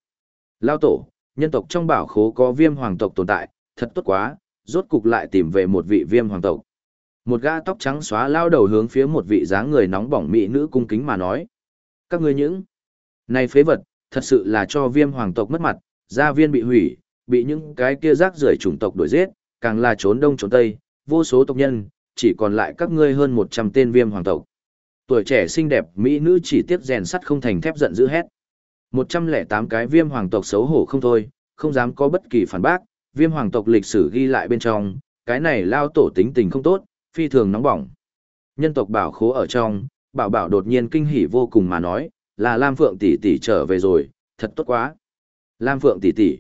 Lao tổ, nhân tộc trong bảo khố có viêm hoàng tộc tồn tại, thật tốt quá, rốt cục lại tìm về một vị viêm hoàng tộc. Một gã tóc trắng xóa lao đầu hướng phía một vị dáng người nóng bỏng mỹ nữ cung kính mà nói. Các ngươi những này phế vật, thật sự là cho viêm hoàng tộc mất mặt, gia viên bị hủy, bị những cái kia rác rưởi chủng tộc đuổi giết, càng là trốn đông trốn tây, vô số tộc nhân, chỉ còn lại các ngươi hơn 100 tên viêm hoàng tộc. Tuổi trẻ xinh đẹp mỹ nữ chỉ tiếc rèn sắt không thành thép giận dữ hét. 108 cái viêm hoàng tộc xấu hổ không thôi, không dám có bất kỳ phản bác, viêm hoàng tộc lịch sử ghi lại bên trong, cái này lao tổ tính tình không tốt, phi thường nóng bỏng. Nhân tộc bảo khố ở trong, bảo bảo đột nhiên kinh hỉ vô cùng mà nói, là Lam Phượng tỷ tỷ trở về rồi, thật tốt quá. Lam Phượng tỷ tỷ.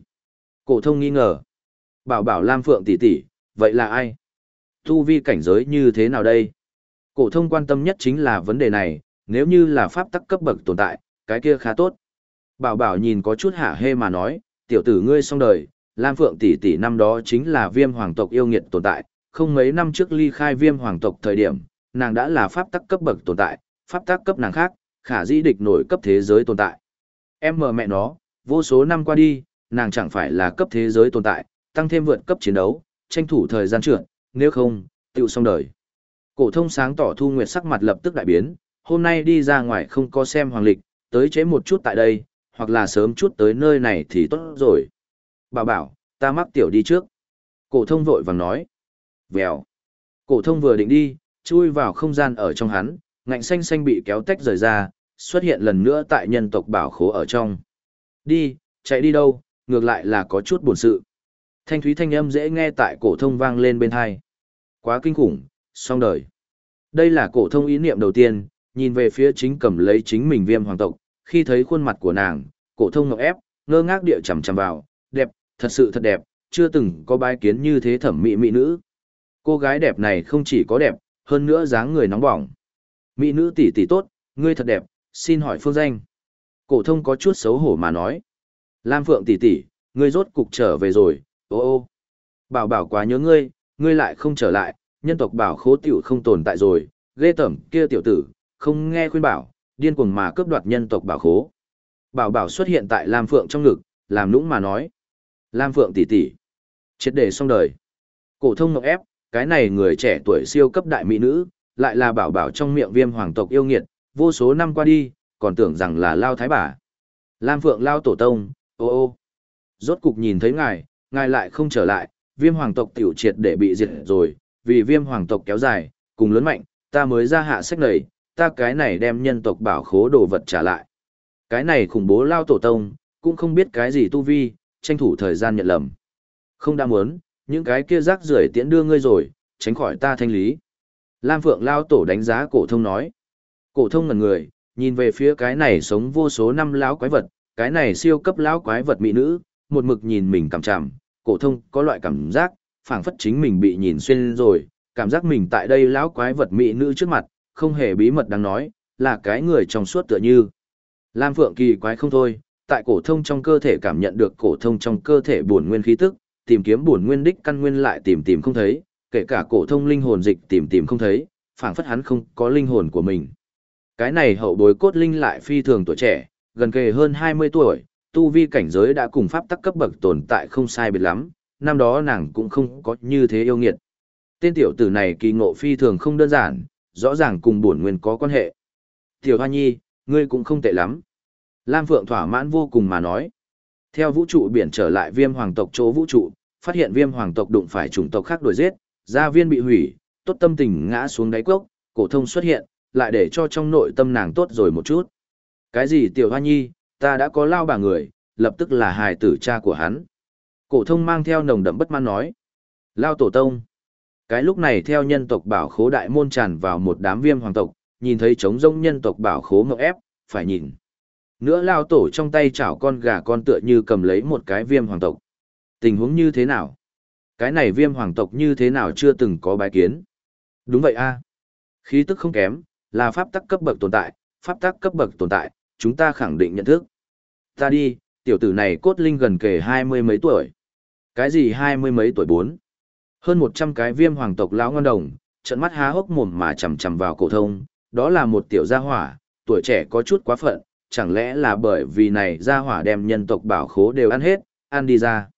Cổ thông nghi ngờ. Bảo bảo Lam Phượng tỷ tỷ, vậy là ai? Tu vi cảnh giới như thế nào đây? Cổ thông quan tâm nhất chính là vấn đề này, nếu như là pháp tắc cấp bậc tồn tại, cái kia khá tốt. Bảo bảo nhìn có chút hả hê mà nói, tiểu tử ngươi xong đời, Lam Phượng tỷ tỷ năm đó chính là viêm hoàng tộc yêu nghiệt tồn tại, không mấy năm trước ly khai viêm hoàng tộc thời điểm, nàng đã là pháp tắc cấp bậc tồn tại, pháp tắc cấp nàng khác, khả dĩ địch nổi cấp thế giới tồn tại. Em mờ mẹ nó, vô số năm qua đi, nàng chẳng phải là cấp thế giới tồn tại, tăng thêm vượt cấp chiến đấu, tranh thủ thời gian trưởng. nếu không, tiêu xong đời. Cổ thông sáng tỏ Thu Nguyệt sắc mặt lập tức đại biến, hôm nay đi ra ngoài không có xem hoàng lịch, tới chế một chút tại đây, hoặc là sớm chút tới nơi này thì tốt rồi. Bảo bảo, ta mắc tiểu đi trước. Cổ thông vội vàng nói. Vèo. Cổ thông vừa định đi, chui vào không gian ở trong hắn, ngạnh xanh xanh bị kéo tách rời ra, xuất hiện lần nữa tại nhân tộc bảo khố ở trong. Đi, chạy đi đâu, ngược lại là có chút buồn sự. Thanh thúy thanh âm dễ nghe tại cổ thông vang lên bên tai. Quá kinh khủng, xong đời. Đây là cổ thông ý niệm đầu tiên, nhìn về phía chính cầm lấy chính mình viêm hoàng tộc, khi thấy khuôn mặt của nàng, cổ thông ngọc ép, ngơ ngác địa chằm chằm vào, đẹp, thật sự thật đẹp, chưa từng có bái kiến như thế thẩm mỹ mỹ nữ. Cô gái đẹp này không chỉ có đẹp, hơn nữa dáng người nóng bỏng. Mỹ nữ tỷ tỷ tốt, ngươi thật đẹp, xin hỏi phương danh. Cổ thông có chút xấu hổ mà nói. Lam Phượng tỷ tỷ, ngươi rốt cục trở về rồi, ô ô. Bảo bảo quá nhớ ngươi, ngươi lại không trở lại, nhân tộc bảo khố tiểu không tồn tại rồi, ghê tởm kia tiểu tử, không nghe khuyên bảo, điên cuồng mà cướp đoạt nhân tộc bảo khố. Bảo bảo xuất hiện tại Lam Phượng trong ngực, làm nũng mà nói. Lam Phượng tỷ tỷ, chết để xong đời. Cổ thông ngọc ép, cái này người trẻ tuổi siêu cấp đại mỹ nữ, lại là bảo bảo trong miệng viêm hoàng tộc yêu nghiệt, vô số năm qua đi, còn tưởng rằng là lao thái bà. Lam Phượng lao tổ tông, ô ô. Rốt cục nhìn thấy ngài, ngài lại không trở lại, viêm hoàng tộc tiểu triệt để bị diệt rồi, vì viêm hoàng tộc kéo dài, cùng lớn mạnh, ta mới ra hạ sách này, ta cái này đem nhân tộc bảo khố đồ vật trả lại. Cái này khủng bố lao tổ tông, cũng không biết cái gì tu vi, tranh thủ thời gian nhận lầm. Không đã muốn, những cái kia rác rưởi tiễn đưa ngươi rồi, tránh khỏi ta thanh lý. Lam Phượng lao tổ đánh giá cổ thông nói. Cổ thông ngẩn người, nhìn về phía cái này sống vô số năm lão quái vật, cái này siêu cấp lão quái vật mỹ nữ, một mực nhìn mình cằm chằm, cổ thông có loại cảm giác, phảng phất chính mình bị nhìn xuyên rồi, cảm giác mình tại đây lão quái vật mỹ nữ trước mặt, không hề bí mật đang nói, là cái người trong suốt tựa như. Lam Phượng kỳ quái không thôi, tại cổ thông trong cơ thể cảm nhận được cổ thông trong cơ thể buồn nguyên khí tức, tìm kiếm bổn nguyên đích căn nguyên lại tìm tìm không thấy, kể cả cổ thông linh hồn dịch tìm tìm không thấy, phảng phất hắn không có linh hồn của mình. Cái này hậu bối cốt linh lại phi thường tuổi trẻ, gần kề hơn 20 tuổi, tu vi cảnh giới đã cùng pháp tắc cấp bậc tồn tại không sai biệt lắm, năm đó nàng cũng không có như thế yêu nghiệt. Tên tiểu tử này kỳ ngộ phi thường không đơn giản, rõ ràng cùng bổn nguyên có quan hệ. Tiểu Hoa Nhi, ngươi cũng không tệ lắm. Lam Phượng thỏa mãn vô cùng mà nói. Theo vũ trụ biển trở lại viêm hoàng tộc chỗ vũ trụ, phát hiện viêm hoàng tộc đụng phải chủng tộc khác đuổi giết, gia viên bị hủy, tốt tâm tình ngã xuống đáy cốc, cổ thông xuất hiện, lại để cho trong nội tâm nàng tốt rồi một chút. Cái gì tiểu hoa nhi, ta đã có lao bà người, lập tức là hài tử cha của hắn. Cổ thông mang theo nồng đậm bất mãn nói. Lao tổ tông. Cái lúc này theo nhân tộc bảo khố đại môn tràn vào một đám viêm hoàng tộc, nhìn thấy trống rông nhân tộc bảo khố ngọc ép, phải nhìn. Nữa lao tổ trong tay chảo con gà con tựa như cầm lấy một cái viêm hoàng tộc. Tình huống như thế nào? Cái này viêm hoàng tộc như thế nào chưa từng có bái kiến? Đúng vậy a Khí tức không kém, là pháp tắc cấp bậc tồn tại, pháp tắc cấp bậc tồn tại, chúng ta khẳng định nhận thức. Ta đi, tiểu tử này cốt linh gần kề hai mươi mấy tuổi. Cái gì hai mươi mấy tuổi bốn? Hơn một trăm cái viêm hoàng tộc lão ngon đồng, trận mắt há hốc mồm mà chầm chầm vào cổ thông, đó là một tiểu gia hỏa, tuổi trẻ có chút quá phận, chẳng lẽ là bởi vì này gia hỏa đem nhân tộc bảo khố đều ăn hết, ăn đi ra.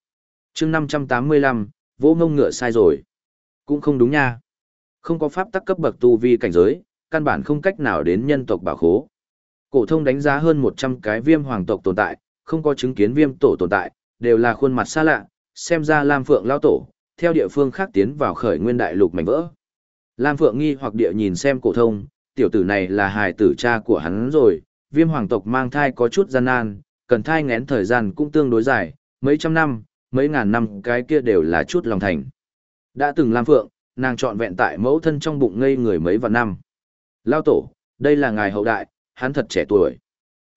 chương năm trăm tám mươi lăm vô ngông ngựa sai rồi. Cũng không đúng nha. Không có pháp tắc cấp bậc tu vi cảnh giới, căn bản không cách nào đến nhân tộc bảo khố. Cổ thông đánh giá hơn một trăm cái viêm hoàng tộc tồn tại, không có chứng kiến viêm tổ tồn tại, đều là khuôn mặt xa lạ, xem ra Lam Phượng lao tổ, theo địa phương khác tiến vào khởi nguyên đại lục mảnh vỡ. Lam Phượng nghi hoặc địa nhìn xem cổ thông, tiểu tử này là hài tử cha của hắn rồi, viêm hoàng tộc mang thai có chút gian nan, cần thai ngén thời gian cũng tương đối dài, mấy trăm năm, mấy ngàn năm cái kia đều là chút lòng thành. Đã từng làm Phượng, nàng chọn vẹn tại mẫu thân trong bụng ngây người mấy vạn năm. Lao tổ, đây là ngài hậu đại, hắn thật trẻ tuổi.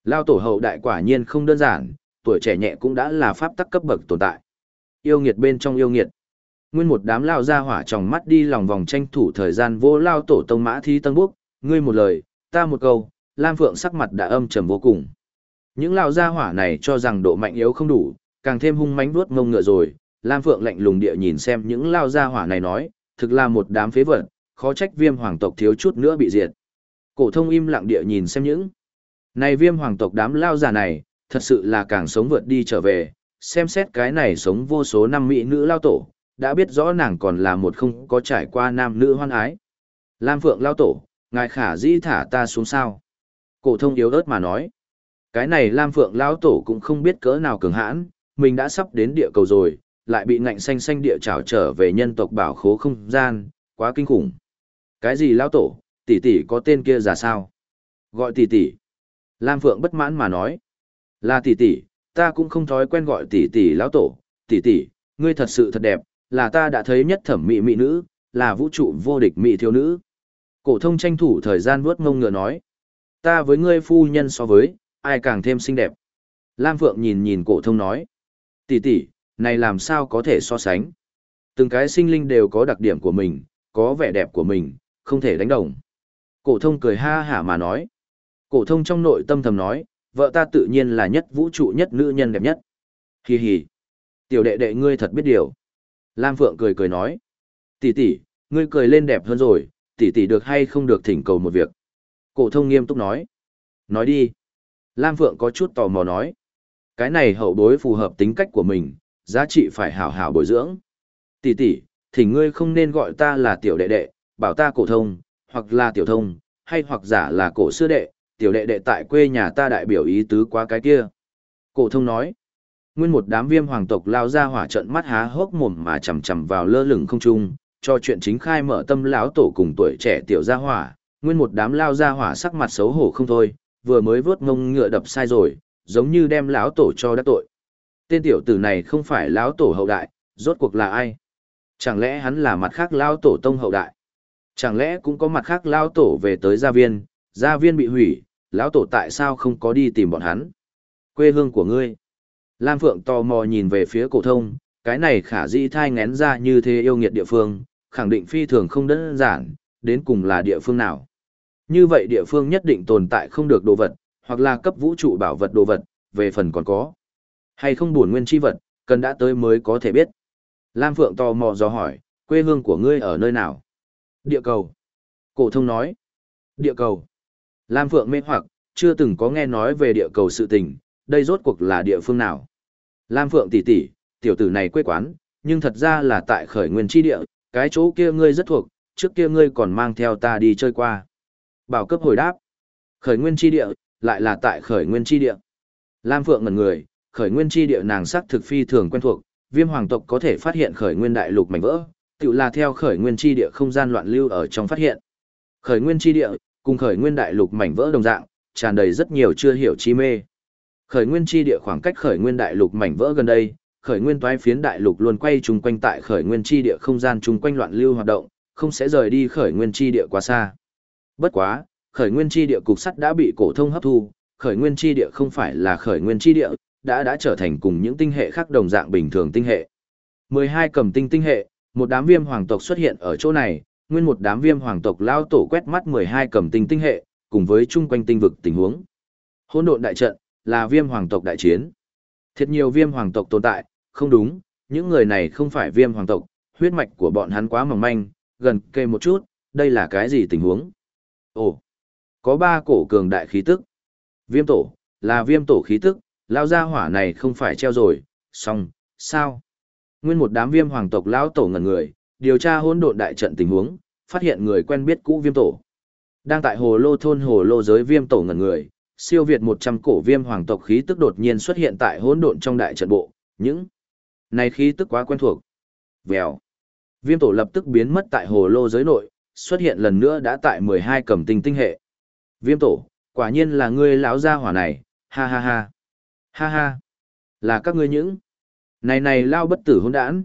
Lao tổ hậu đại quả nhiên không đơn giản, tuổi trẻ nhẹ cũng đã là pháp tắc cấp bậc tồn tại. Yêu nghiệt bên trong yêu nghiệt. Nguyên một đám lao ra hỏa tròng mắt đi lòng vòng tranh thủ thời gian vô lao tổ tông mã thi tân bước, ngươi một lời, ta một câu, Lam Phượng sắc mặt đã âm trầm vô cùng. Những lão gia hỏa này cho rằng độ mạnh yếu không đủ, càng thêm hung mãnh vuốt ngông ngựa rồi, Lam Phượng lạnh lùng địa nhìn xem những lão gia hỏa này nói, thực là một đám phế vật, khó trách viêm hoàng tộc thiếu chút nữa bị diệt. Cổ thông im lặng địa nhìn xem những này viêm hoàng tộc đám lão già này, thật sự là càng sống vượt đi trở về, xem xét cái này sống vô số năm mỹ nữ lao tổ, đã biết rõ nàng còn là một không có trải qua nam nữ hoan ái. Lam Phượng lao tổ, ngài khả dĩ thả ta xuống sao. Cổ thông yếu ớt mà nói. Cái này Lam Phượng Lão tổ cũng không biết cỡ nào cường hãn, mình đã sắp đến địa cầu rồi, lại bị ngạnh xanh xanh địa trảo trở về nhân tộc bảo khố không gian, quá kinh khủng. Cái gì Lão tổ, tỷ tỷ có tên kia giả sao? Gọi tỷ tỷ. Lam Phượng bất mãn mà nói. Là tỷ tỷ, ta cũng không thói quen gọi tỷ tỷ lão tổ, tỷ tỷ, ngươi thật sự thật đẹp, là ta đã thấy nhất thẩm mỹ mỹ nữ, là vũ trụ vô địch mỹ thiếu nữ. Cổ thông tranh thủ thời gian vuốt ngông ngựa nói. Ta với ngươi phu nhân so với, ai càng thêm xinh đẹp. Lam Phượng nhìn nhìn cổ thông nói. Tỷ tỷ, này làm sao có thể so sánh. Từng cái sinh linh đều có đặc điểm của mình, có vẻ đẹp của mình, không thể đánh đồng. Cổ thông cười ha hả mà nói. Cổ thông trong nội tâm thầm nói, vợ ta tự nhiên là nhất vũ trụ nhất nữ nhân đẹp nhất. Hi hi. Tiểu đệ đệ ngươi thật biết điều. Lam Phượng cười cười nói. Tỷ tỷ, ngươi cười lên đẹp hơn rồi, tỷ tỷ được hay không được thỉnh cầu một việc. Cổ thông nghiêm túc nói. Nói đi. Lam Phượng có chút tò mò nói. Cái này hậu bối phù hợp tính cách của mình, giá trị phải hảo hảo bồi dưỡng. Tỷ tỷ, thì ngươi không nên gọi ta là tiểu đệ đệ, bảo ta cổ thông, hoặc là tiểu thông, hay hoặc giả là cổ xưa đệ, tiểu đệ đệ tại quê nhà ta đại biểu ý tứ quá cái kia. Cổ thông nói, nguyên một đám viêm hoàng tộc lao ra hỏa trận mắt há hốc mồm mà chầm chầm vào lơ lửng không trung, cho chuyện chính khai mở tâm lão tổ cùng tuổi trẻ tiểu gia hỏa, nguyên một đám lao ra hỏa sắc mặt xấu hổ không thôi, vừa mới vớt ngông ngựa đập sai rồi, giống như đem lão tổ cho đắc tội. Tên tiểu tử này không phải lão tổ hậu đại, rốt cuộc là ai? Chẳng lẽ hắn là mặt khác lao tổ tông hậu đại? Chẳng lẽ cũng có mặt khác lao tổ về tới gia viên, gia viên bị hủy, lão tổ tại sao không có đi tìm bọn hắn? Quê hương của ngươi. Lam Phượng tò mò nhìn về phía cổ thông, cái này khả dĩ thai ngén ra như thế yêu nghiệt địa phương, khẳng định phi thường không đơn giản, đến cùng là địa phương nào. Như vậy địa phương nhất định tồn tại không được đồ vật, hoặc là cấp vũ trụ bảo vật đồ vật, về phần còn có. Hay không buồn nguyên chi vật, cần đã tới mới có thể biết. Lam Phượng tò mò dò hỏi, quê hương của ngươi ở nơi nào? Địa cầu. Cổ thông nói. Địa cầu. Lam Phượng mê hoặc, chưa từng có nghe nói về địa cầu sự tình, đây rốt cuộc là địa phương nào. Lam Phượng tỷ tỷ, tiểu tử này quê quán, nhưng thật ra là tại khởi nguyên chi địa, cái chỗ kia ngươi rất thuộc, trước kia ngươi còn mang theo ta đi chơi qua. Bảo cấp hồi đáp. Khởi nguyên chi địa, lại là tại khởi nguyên chi địa. Lam Phượng ngẩn người, khởi nguyên chi địa nàng sắc thực phi thường quen thuộc, viêm hoàng tộc có thể phát hiện khởi nguyên đại lục mảnh vỡ, tự là theo khởi nguyên chi địa không gian loạn lưu ở trong phát hiện. Khởi nguyên chi địa, cùng khởi nguyên đại lục mảnh vỡ đồng dạng, tràn đầy rất nhiều chưa hiểu chi mê. Khởi nguyên chi địa khoảng cách khởi nguyên đại lục mảnh vỡ gần đây, khởi nguyên toái phiến đại lục luôn quay chung quanh tại khởi nguyên chi địa không gian chung quanh loạn lưu hoạt động, không sẽ rời đi khởi nguyên chi địa quá xa. Bất quá, khởi nguyên chi địa cục sắt đã bị cổ thông hấp thu, khởi nguyên chi địa không phải là khởi nguyên chi địa, đã đã trở thành cùng những tinh hệ khác đồng dạng bình thường tinh hệ. 12 cầm tinh tinh hệ, một đám viêm hoàng tộc xuất hiện ở chỗ này, nguyên một đám viêm hoàng tộc lao tổ quét mắt 12 cầm tinh tinh hệ, cùng với chung quanh tinh vực tình huống. Hỗn độn đại trận là viêm hoàng tộc đại chiến. Thiệt nhiều viêm hoàng tộc tồn tại, không đúng, những người này không phải viêm hoàng tộc, huyết mạch của bọn hắn quá mỏng manh, gần kề một chút, đây là cái gì tình huống? Ồ, có ba cổ cường đại khí tức. Viêm tổ, là viêm tổ khí tức, lao ra hỏa này không phải treo rồi, xong, sao? Nguyên một đám viêm hoàng tộc lão tổ ngẩn người, điều tra hỗn độn đại trận tình huống, phát hiện người quen biết cũ viêm tổ. Đang tại hồ lô thôn hồ lô giới viêm tổ ngẩn người, siêu việt 100 cổ viêm hoàng tộc khí tức đột nhiên xuất hiện tại hỗn độn trong đại trận bộ, những này khí tức quá quen thuộc. Vèo. Viêm tổ lập tức biến mất tại hồ lô giới nội, xuất hiện lần nữa đã tại 12 cầm tinh tinh hệ. Viêm tổ, quả nhiên là ngươi lão gia hỏa này, ha ha ha. Ha ha. Là các ngươi những. Này này lao bất tử hỗn đản.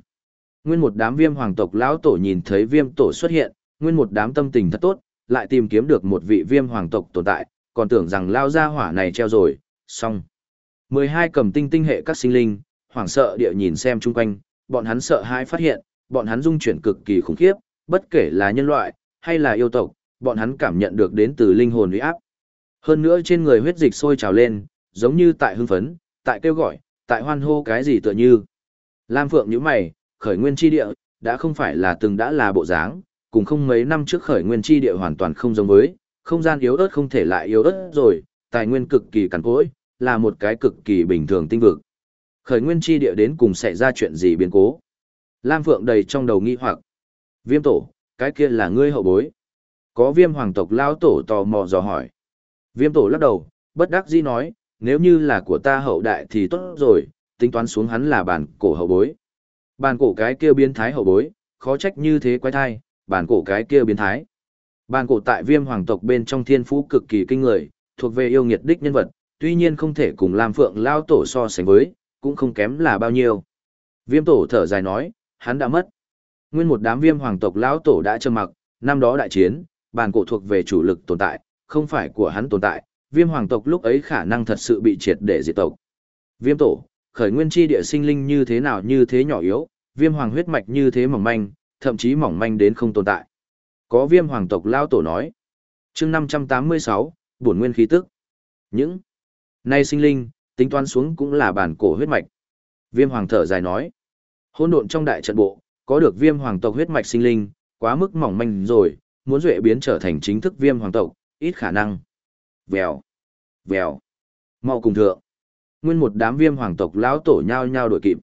Nguyên một đám viêm hoàng tộc lão tổ nhìn thấy viêm tổ xuất hiện, nguyên một đám tâm tình thật tốt, lại tìm kiếm được một vị viêm hoàng tộc tồn tại, còn tưởng rằng lao gia hỏa này treo rồi, xong. 12 cầm tinh tinh hệ các sinh linh, hoảng sợ địa nhìn xem chung quanh, bọn hắn sợ hãi phát hiện, bọn hắn dung chuyển cực kỳ khủng khiếp, bất kể là nhân loại, hay là yêu tộc, bọn hắn cảm nhận được đến từ linh hồn uy áp. Hơn nữa trên người huyết dịch sôi trào lên, giống như tại hưng phấn, tại kêu gọi, tại hoan hô cái gì tựa như. Lam Phượng nhíu mày, khởi nguyên chi địa, đã không phải là từng đã là bộ dáng, cùng không mấy năm trước khởi nguyên chi địa hoàn toàn không giống với, không gian yếu ớt không thể lại yếu ớt rồi, tài nguyên cực kỳ cằn cỗi, là một cái cực kỳ bình thường tinh vực. Khởi nguyên chi địa đến cùng xảy ra chuyện gì biến cố. Lam Phượng đầy trong đầu nghi hoặc. Viêm tổ, cái kia là ngươi hậu bối. Có viêm hoàng tộc lao tổ tò mò dò hỏi. Viêm tổ lắc đầu, bất đắc dĩ nói, nếu như là của ta hậu đại thì tốt rồi, tính toán xuống hắn là bản cổ hậu bối. Bản cổ cái kia biến thái hậu bối, khó trách như thế quái thai, bản cổ cái kia biến thái. Bản cổ tại viêm hoàng tộc bên trong thiên phú cực kỳ kinh người, thuộc về yêu nghiệt đích nhân vật, tuy nhiên không thể cùng Lam Phượng lao tổ so sánh với, cũng không kém là bao nhiêu. Viêm tổ thở dài nói, hắn đã mất. Nguyên một đám viêm hoàng tộc lão tổ đã trầm mặc, năm đó đại chiến, bản cổ thuộc về chủ lực tồn tại, không phải của hắn tồn tại, viêm hoàng tộc lúc ấy khả năng thật sự bị triệt để diệt tộc. Viêm tổ, khởi nguyên chi địa sinh linh như thế nào như thế nhỏ yếu, viêm hoàng huyết mạch như thế mỏng manh, thậm chí mỏng manh đến không tồn tại. Có viêm hoàng tộc lao tổ nói. chương 586, bổn nguyên khí tức. Những nay sinh linh, tính toán xuống cũng là bản cổ huyết mạch. Viêm hoàng thở dài nói. Hôn độn trong đại trận bộ, có được viêm hoàng tộc huyết mạch sinh linh, quá mức mỏng manh rồi, muốn duệ biến trở thành chính thức viêm hoàng tộc, ít khả năng. Vèo, vèo, mau cùng thượng. Nguyên một đám viêm hoàng tộc lão tổ nhao nhao đội kịp.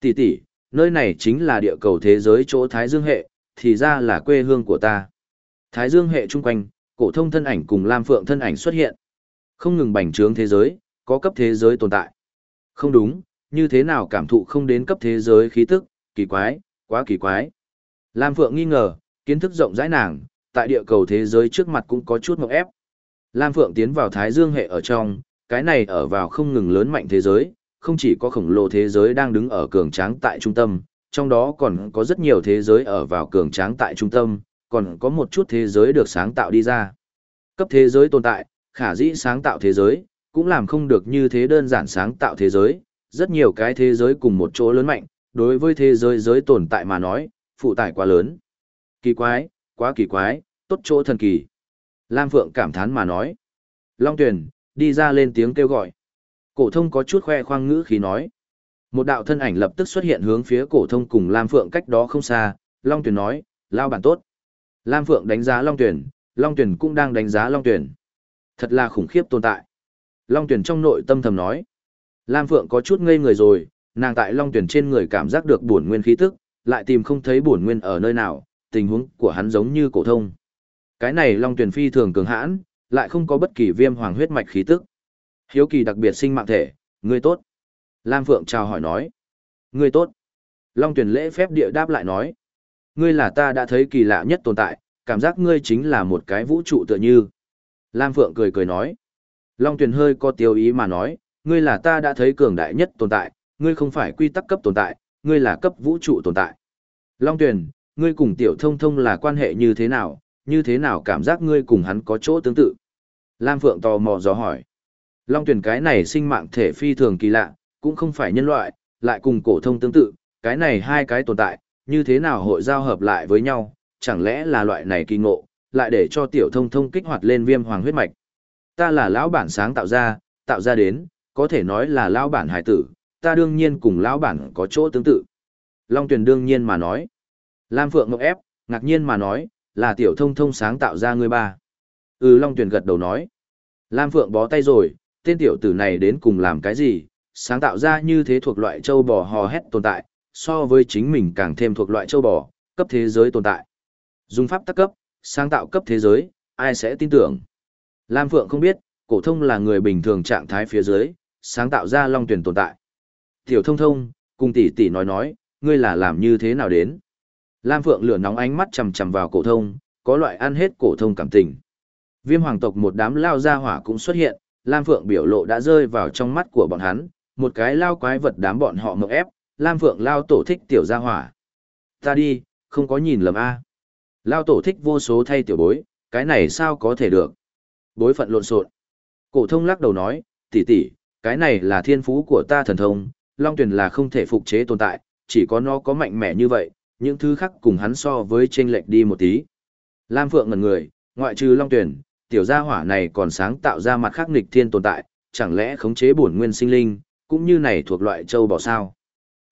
Tỷ tỷ, nơi này chính là địa cầu thế giới chỗ Thái Dương hệ, thì ra là quê hương của ta. Thái Dương hệ chung quanh, cổ thông thân ảnh cùng Lam Phượng thân ảnh xuất hiện. Không ngừng bành trướng thế giới, có cấp thế giới tồn tại. Không đúng, như thế nào cảm thụ không đến cấp thế giới khí tức, kỳ quái, quá kỳ quái. Lam Phượng nghi ngờ, kiến thức rộng rãi nàng, tại địa cầu thế giới trước mặt cũng có chút ngọc ép. Lam Phượng tiến vào Thái Dương hệ ở trong, cái này ở vào không ngừng lớn mạnh thế giới, không chỉ có khổng lồ thế giới đang đứng ở cường tráng tại trung tâm, trong đó còn có rất nhiều thế giới ở vào cường tráng tại trung tâm, còn có một chút thế giới được sáng tạo đi ra. Cấp thế giới tồn tại, khả dĩ sáng tạo thế giới, cũng làm không được như thế đơn giản sáng tạo thế giới, rất nhiều cái thế giới cùng một chỗ lớn mạnh, đối với thế giới giới tồn tại mà nói, phụ tải quá lớn. Kỳ quái, quá kỳ quái, tốt chỗ thần kỳ. Lam Phượng cảm thán mà nói. Long Tuyền, đi ra lên tiếng kêu gọi. Cổ thông có chút khoe khoang ngữ khí nói. Một đạo thân ảnh lập tức xuất hiện hướng phía cổ thông cùng Lam Phượng cách đó không xa, Long Tuyền nói, lao bản tốt. Lam Phượng đánh giá Long Tuyền, Long Tuyền cũng đang đánh giá Long Tuyền. Thật là khủng khiếp tồn tại. Long Tuyền trong nội tâm thầm nói. Lam Phượng có chút ngây người rồi, nàng tại Long tuyển trên người cảm giác được bổn nguyên khí tức, lại tìm không thấy bổn nguyên ở nơi nào, tình huống của hắn giống như cổ thông. Cái này Long tuyển phi thường cường hãn, lại không có bất kỳ viêm hoàng huyết mạch khí tức. Hiếu kỳ đặc biệt sinh mạng thể, ngươi tốt. Lam Phượng chào hỏi nói. Ngươi tốt. Long tuyển lễ phép địa đáp lại nói. Ngươi là ta đã thấy kỳ lạ nhất tồn tại, cảm giác ngươi chính là một cái vũ trụ tựa như. Lam Phượng cười cười nói. Long tuyển hơi có tiêu ý mà nói, ngươi là ta đã thấy cường đại nhất tồn tại, ngươi không phải quy tắc cấp tồn tại, ngươi là cấp vũ trụ tồn tại. Long Tuyền, ngươi cùng tiểu thông thông là quan hệ như thế nào, như thế nào cảm giác ngươi cùng hắn có chỗ tương tự? Lam Phượng tò mò dò hỏi. Long Tuyền cái này sinh mạng thể phi thường kỳ lạ, cũng không phải nhân loại, lại cùng cổ thông tương tự, cái này hai cái tồn tại, như thế nào hội giao hợp lại với nhau, chẳng lẽ là loại này kỳ ngộ, lại để cho tiểu thông thông kích hoạt lên viêm hoàng huyết mạch. Ta là lão bản sáng tạo ra, tạo ra đến, có thể nói là lão bản hải tử, ta đương nhiên cùng lão bản có chỗ tương tự. Long Tuyền đương nhiên mà nói. Lam Phượng ngọc ép, ngạc nhiên mà nói, là tiểu thông thông sáng tạo ra ngươi ba. Ừ Long Tuyền gật đầu nói. Lam Phượng bó tay rồi, tên tiểu tử này đến cùng làm cái gì, sáng tạo ra như thế thuộc loại châu bò hò hét tồn tại, so với chính mình càng thêm thuộc loại châu bò, cấp thế giới tồn tại. Dùng pháp tắc cấp, sáng tạo cấp thế giới, ai sẽ tin tưởng. Lam Phượng không biết, cổ thông là người bình thường trạng thái phía dưới, sáng tạo ra long tuyển tồn tại. Tiểu thông thông, cùng tỷ tỷ nói nói, ngươi là làm như thế nào đến. Lam Phượng lửa nóng ánh mắt chầm chầm vào cổ thông, có loại ăn hết cổ thông cảm tình. Viêm hoàng tộc một đám lao ra hỏa cũng xuất hiện, Lam Phượng biểu lộ đã rơi vào trong mắt của bọn hắn, một cái lao quái vật đám bọn họ ngợp ép, Lam Phượng lao tổ thích tiểu gia hỏa. Ta đi, không có nhìn lầm a. Lao tổ thích vô số thay tiểu bối, cái này sao có thể được. Bối phận lộn xộn. Cổ thông lắc đầu nói, tỷ tỷ, cái này là thiên phú của ta thần thông, Long Tuyền là không thể phục chế tồn tại, chỉ có nó có mạnh mẽ như vậy, những thứ khác cùng hắn so với chênh lệch đi một tí. Lam Phượng ngẩn người, ngoại trừ Long Tuyền, tiểu gia hỏa này còn sáng tạo ra mặt khác nghịch thiên tồn tại, chẳng lẽ khống chế bổn nguyên sinh linh, cũng như này thuộc loại châu bò sao?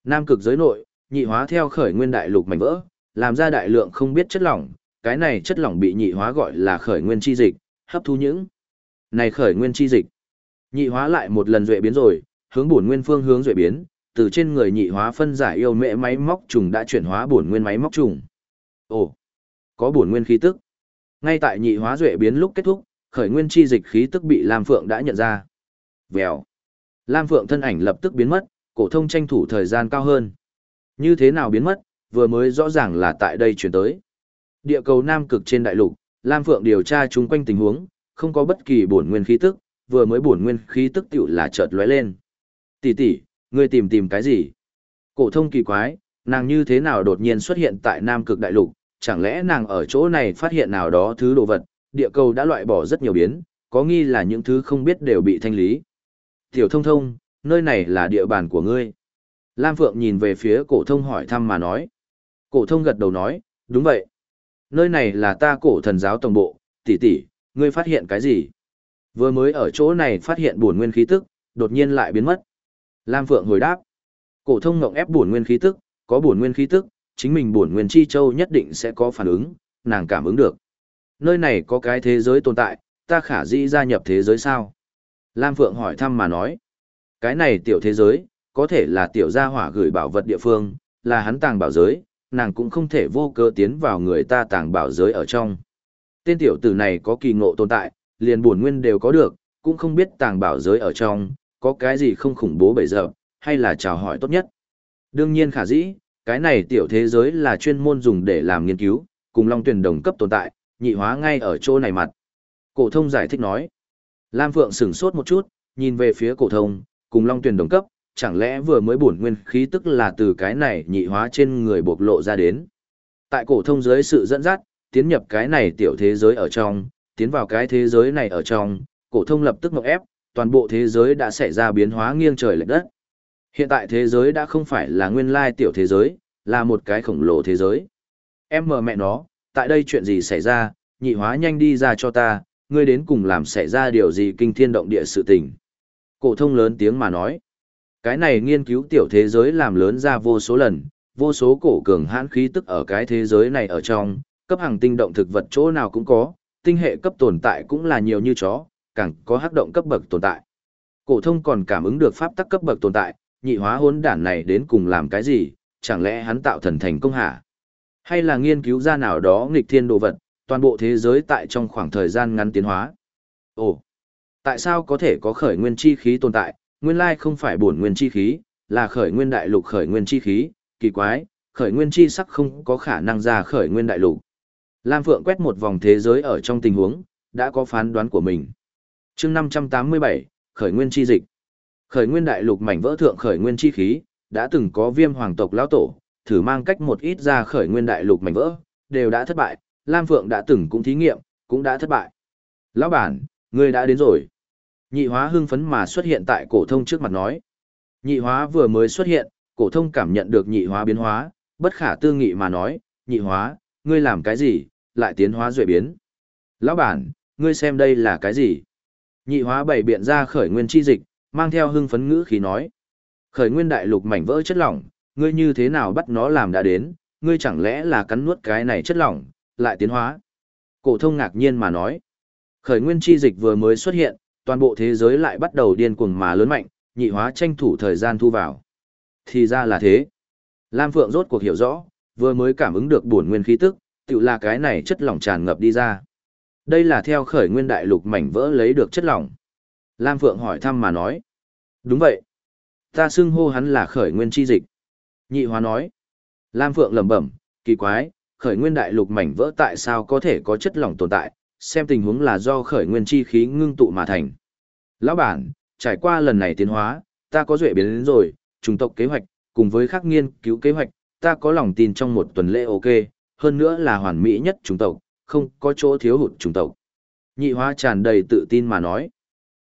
Nam cực giới nội, nhị hóa theo khởi nguyên đại lục mảnh vỡ, làm ra đại lượng không biết chất lỏng, cái này chất lỏng bị nhị hóa gọi là khởi nguyên chi dịch, hấp thu những này khởi nguyên chi dịch. Nhị hóa lại một lần duệ biến rồi, hướng bổn nguyên phương hướng duệ biến, từ trên người nhị hóa phân giải yêu mẹ máy móc trùng đã chuyển hóa bổn nguyên máy móc trùng. Ồ, có bổn nguyên khí tức. Ngay tại nhị hóa duệ biến lúc kết thúc, khởi nguyên chi dịch khí tức bị Lam Phượng đã nhận ra. Vèo. Lam Phượng thân ảnh lập tức biến mất, cổ thông tranh thủ thời gian cao hơn. Như thế nào biến mất, vừa mới rõ ràng là tại đây chuyển tới. Địa cầu Nam cực trên đại lục, Lam Phượng điều tra chúng quanh tình huống, không có bất kỳ bổn nguyên khí tức, vừa mới bổn nguyên khí tức tiểu là chợt lóe lên. Tỷ tỷ, ngươi tìm tìm cái gì? Cổ thông kỳ quái, nàng như thế nào đột nhiên xuất hiện tại Nam cực đại lục, chẳng lẽ nàng ở chỗ này phát hiện nào đó thứ đồ vật, địa cầu đã loại bỏ rất nhiều biến, có nghi là những thứ không biết đều bị thanh lý. Tiểu thông thông, nơi này là địa bàn của ngươi. Lam Phượng nhìn về phía cổ thông hỏi thăm mà nói. Cổ thông gật đầu nói, đúng vậy. Nơi này là ta cổ thần giáo tổng bộ, tỷ tỷ, ngươi phát hiện cái gì? Vừa mới ở chỗ này phát hiện bổn nguyên khí tức, đột nhiên lại biến mất. Lam Phượng hồi đáp. Cổ thông ngậm ép bổn nguyên khí tức, có bổn nguyên khí tức, chính mình bổn nguyên chi châu nhất định sẽ có phản ứng, nàng cảm ứng được. Nơi này có cái thế giới tồn tại, ta khả dĩ gia nhập thế giới sao? Lam Phượng hỏi thăm mà nói. Cái này tiểu thế giới, có thể là tiểu gia hỏa gửi bảo vật địa phương, là hắn tàng bảo giới, nàng cũng không thể vô cơ tiến vào người ta tàng bảo giới ở trong. Tên tiểu tử này có kỳ ngộ tồn tại, liền bổn nguyên đều có được, cũng không biết tàng bảo giới ở trong, có cái gì không khủng bố bấy giờ, hay là chào hỏi tốt nhất. Đương nhiên khả dĩ, cái này tiểu thế giới là chuyên môn dùng để làm nghiên cứu, cùng Long Tuyền đồng cấp tồn tại, nhị hóa ngay ở chỗ này mặt. Cổ thông giải thích nói. Lam Phượng sửng sốt một chút, nhìn về phía cổ thông, cùng Long Tuyền đồng cấp, chẳng lẽ vừa mới bổn nguyên khí tức là từ cái này nhị hóa trên người bộc lộ ra đến. Tại cổ thông dưới sự dẫn dắt, tiến nhập cái này tiểu thế giới ở trong, tiến vào cái thế giới này ở trong, cổ thông lập tức ngộp ép, toàn bộ thế giới đã xảy ra biến hóa nghiêng trời lệch đất. Hiện tại thế giới đã không phải là nguyên lai tiểu thế giới, là một cái khổng lồ thế giới. Em mờ mẹ nó, tại đây chuyện gì xảy ra, nhị hóa nhanh đi ra cho ta, ngươi đến cùng làm xảy ra điều gì kinh thiên động địa sự tình. Cổ thông lớn tiếng mà nói. Cái này nghiên cứu tiểu thế giới làm lớn ra vô số lần, vô số cổ cường hãn khí tức ở cái thế giới này ở trong, cấp hàng tinh động thực vật chỗ nào cũng có, tinh hệ cấp tồn tại cũng là nhiều như chó, càng có hắc động cấp bậc tồn tại. Cổ thông còn cảm ứng được pháp tắc cấp bậc tồn tại, nhị hóa hỗn đản này đến cùng làm cái gì, chẳng lẽ hắn tạo thần thành công hả? Hay là nghiên cứu ra nào đó nghịch thiên đồ vật, toàn bộ thế giới tại trong khoảng thời gian ngắn tiến hóa? Ồ, tại sao có thể có khởi nguyên chi khí tồn tại, nguyên lai không phải bổn nguyên chi khí, là khởi nguyên đại lục khởi nguyên chi khí, kỳ quái, khởi nguyên chi sắc không có khả năng ra khởi nguyên đại lục. Lam Phượng quét một vòng thế giới ở trong tình huống, đã có phán đoán của mình. chương 587, khởi nguyên chi dịch. Khởi nguyên đại lục mảnh vỡ thượng khởi nguyên chi khí, đã từng có viêm hoàng tộc lão tổ, thử mang cách một ít ra khởi nguyên đại lục mảnh vỡ, đều đã thất bại, Lam Phượng đã từng cũng thí nghiệm, cũng đã thất bại. Lão bản, ngươi đã đến rồi. Nhị hóa hưng phấn mà xuất hiện tại cổ thông trước mặt nói. Nhị hóa vừa mới xuất hiện, cổ thông cảm nhận được nhị hóa biến hóa, bất khả tư nghị mà nói, nhị hóa, ngươi làm cái gì, lại tiến hóa duệ biến. Lão bản, ngươi xem đây là cái gì? Nhị hóa bảy biện ra khởi nguyên chi dịch, mang theo hưng phấn ngữ khí nói. Khởi nguyên đại lục mảnh vỡ chất lỏng, ngươi như thế nào bắt nó làm đã đến, ngươi chẳng lẽ là cắn nuốt cái này chất lỏng, lại tiến hóa. Cổ thông ngạc nhiên mà nói. Khởi nguyên chi dịch vừa mới xuất hiện, toàn bộ thế giới lại bắt đầu điên cuồng mà lớn mạnh, nhị hóa tranh thủ thời gian thu vào. Thì ra là thế. Lam Phượng rốt cuộc hiểu rõ, vừa mới cảm ứng được bổn nguyên khí tức, tự là cái này chất lỏng tràn ngập đi ra. Đây là theo khởi nguyên đại lục mảnh vỡ lấy được chất lỏng. Lam Phượng hỏi thăm mà nói. Đúng vậy. Ta xưng hô hắn là khởi nguyên chi dịch. Nhị hóa nói. Lam Phượng lẩm bẩm, kỳ quái, khởi nguyên đại lục mảnh vỡ tại sao có thể có chất lỏng tồn tại, xem tình huống là do khởi nguyên chi khí ngưng tụ mà thành. Lão bản, trải qua lần này tiến hóa, ta có duệ biến đến rồi, trùng tộc kế hoạch, cùng với khắc nghiên cứu kế hoạch, ta có lòng tin trong một tuần lễ ok, hơn nữa là hoàn mỹ nhất chủng tộc, không có chỗ thiếu hụt chủng tộc. Nhị hóa tràn đầy tự tin mà nói.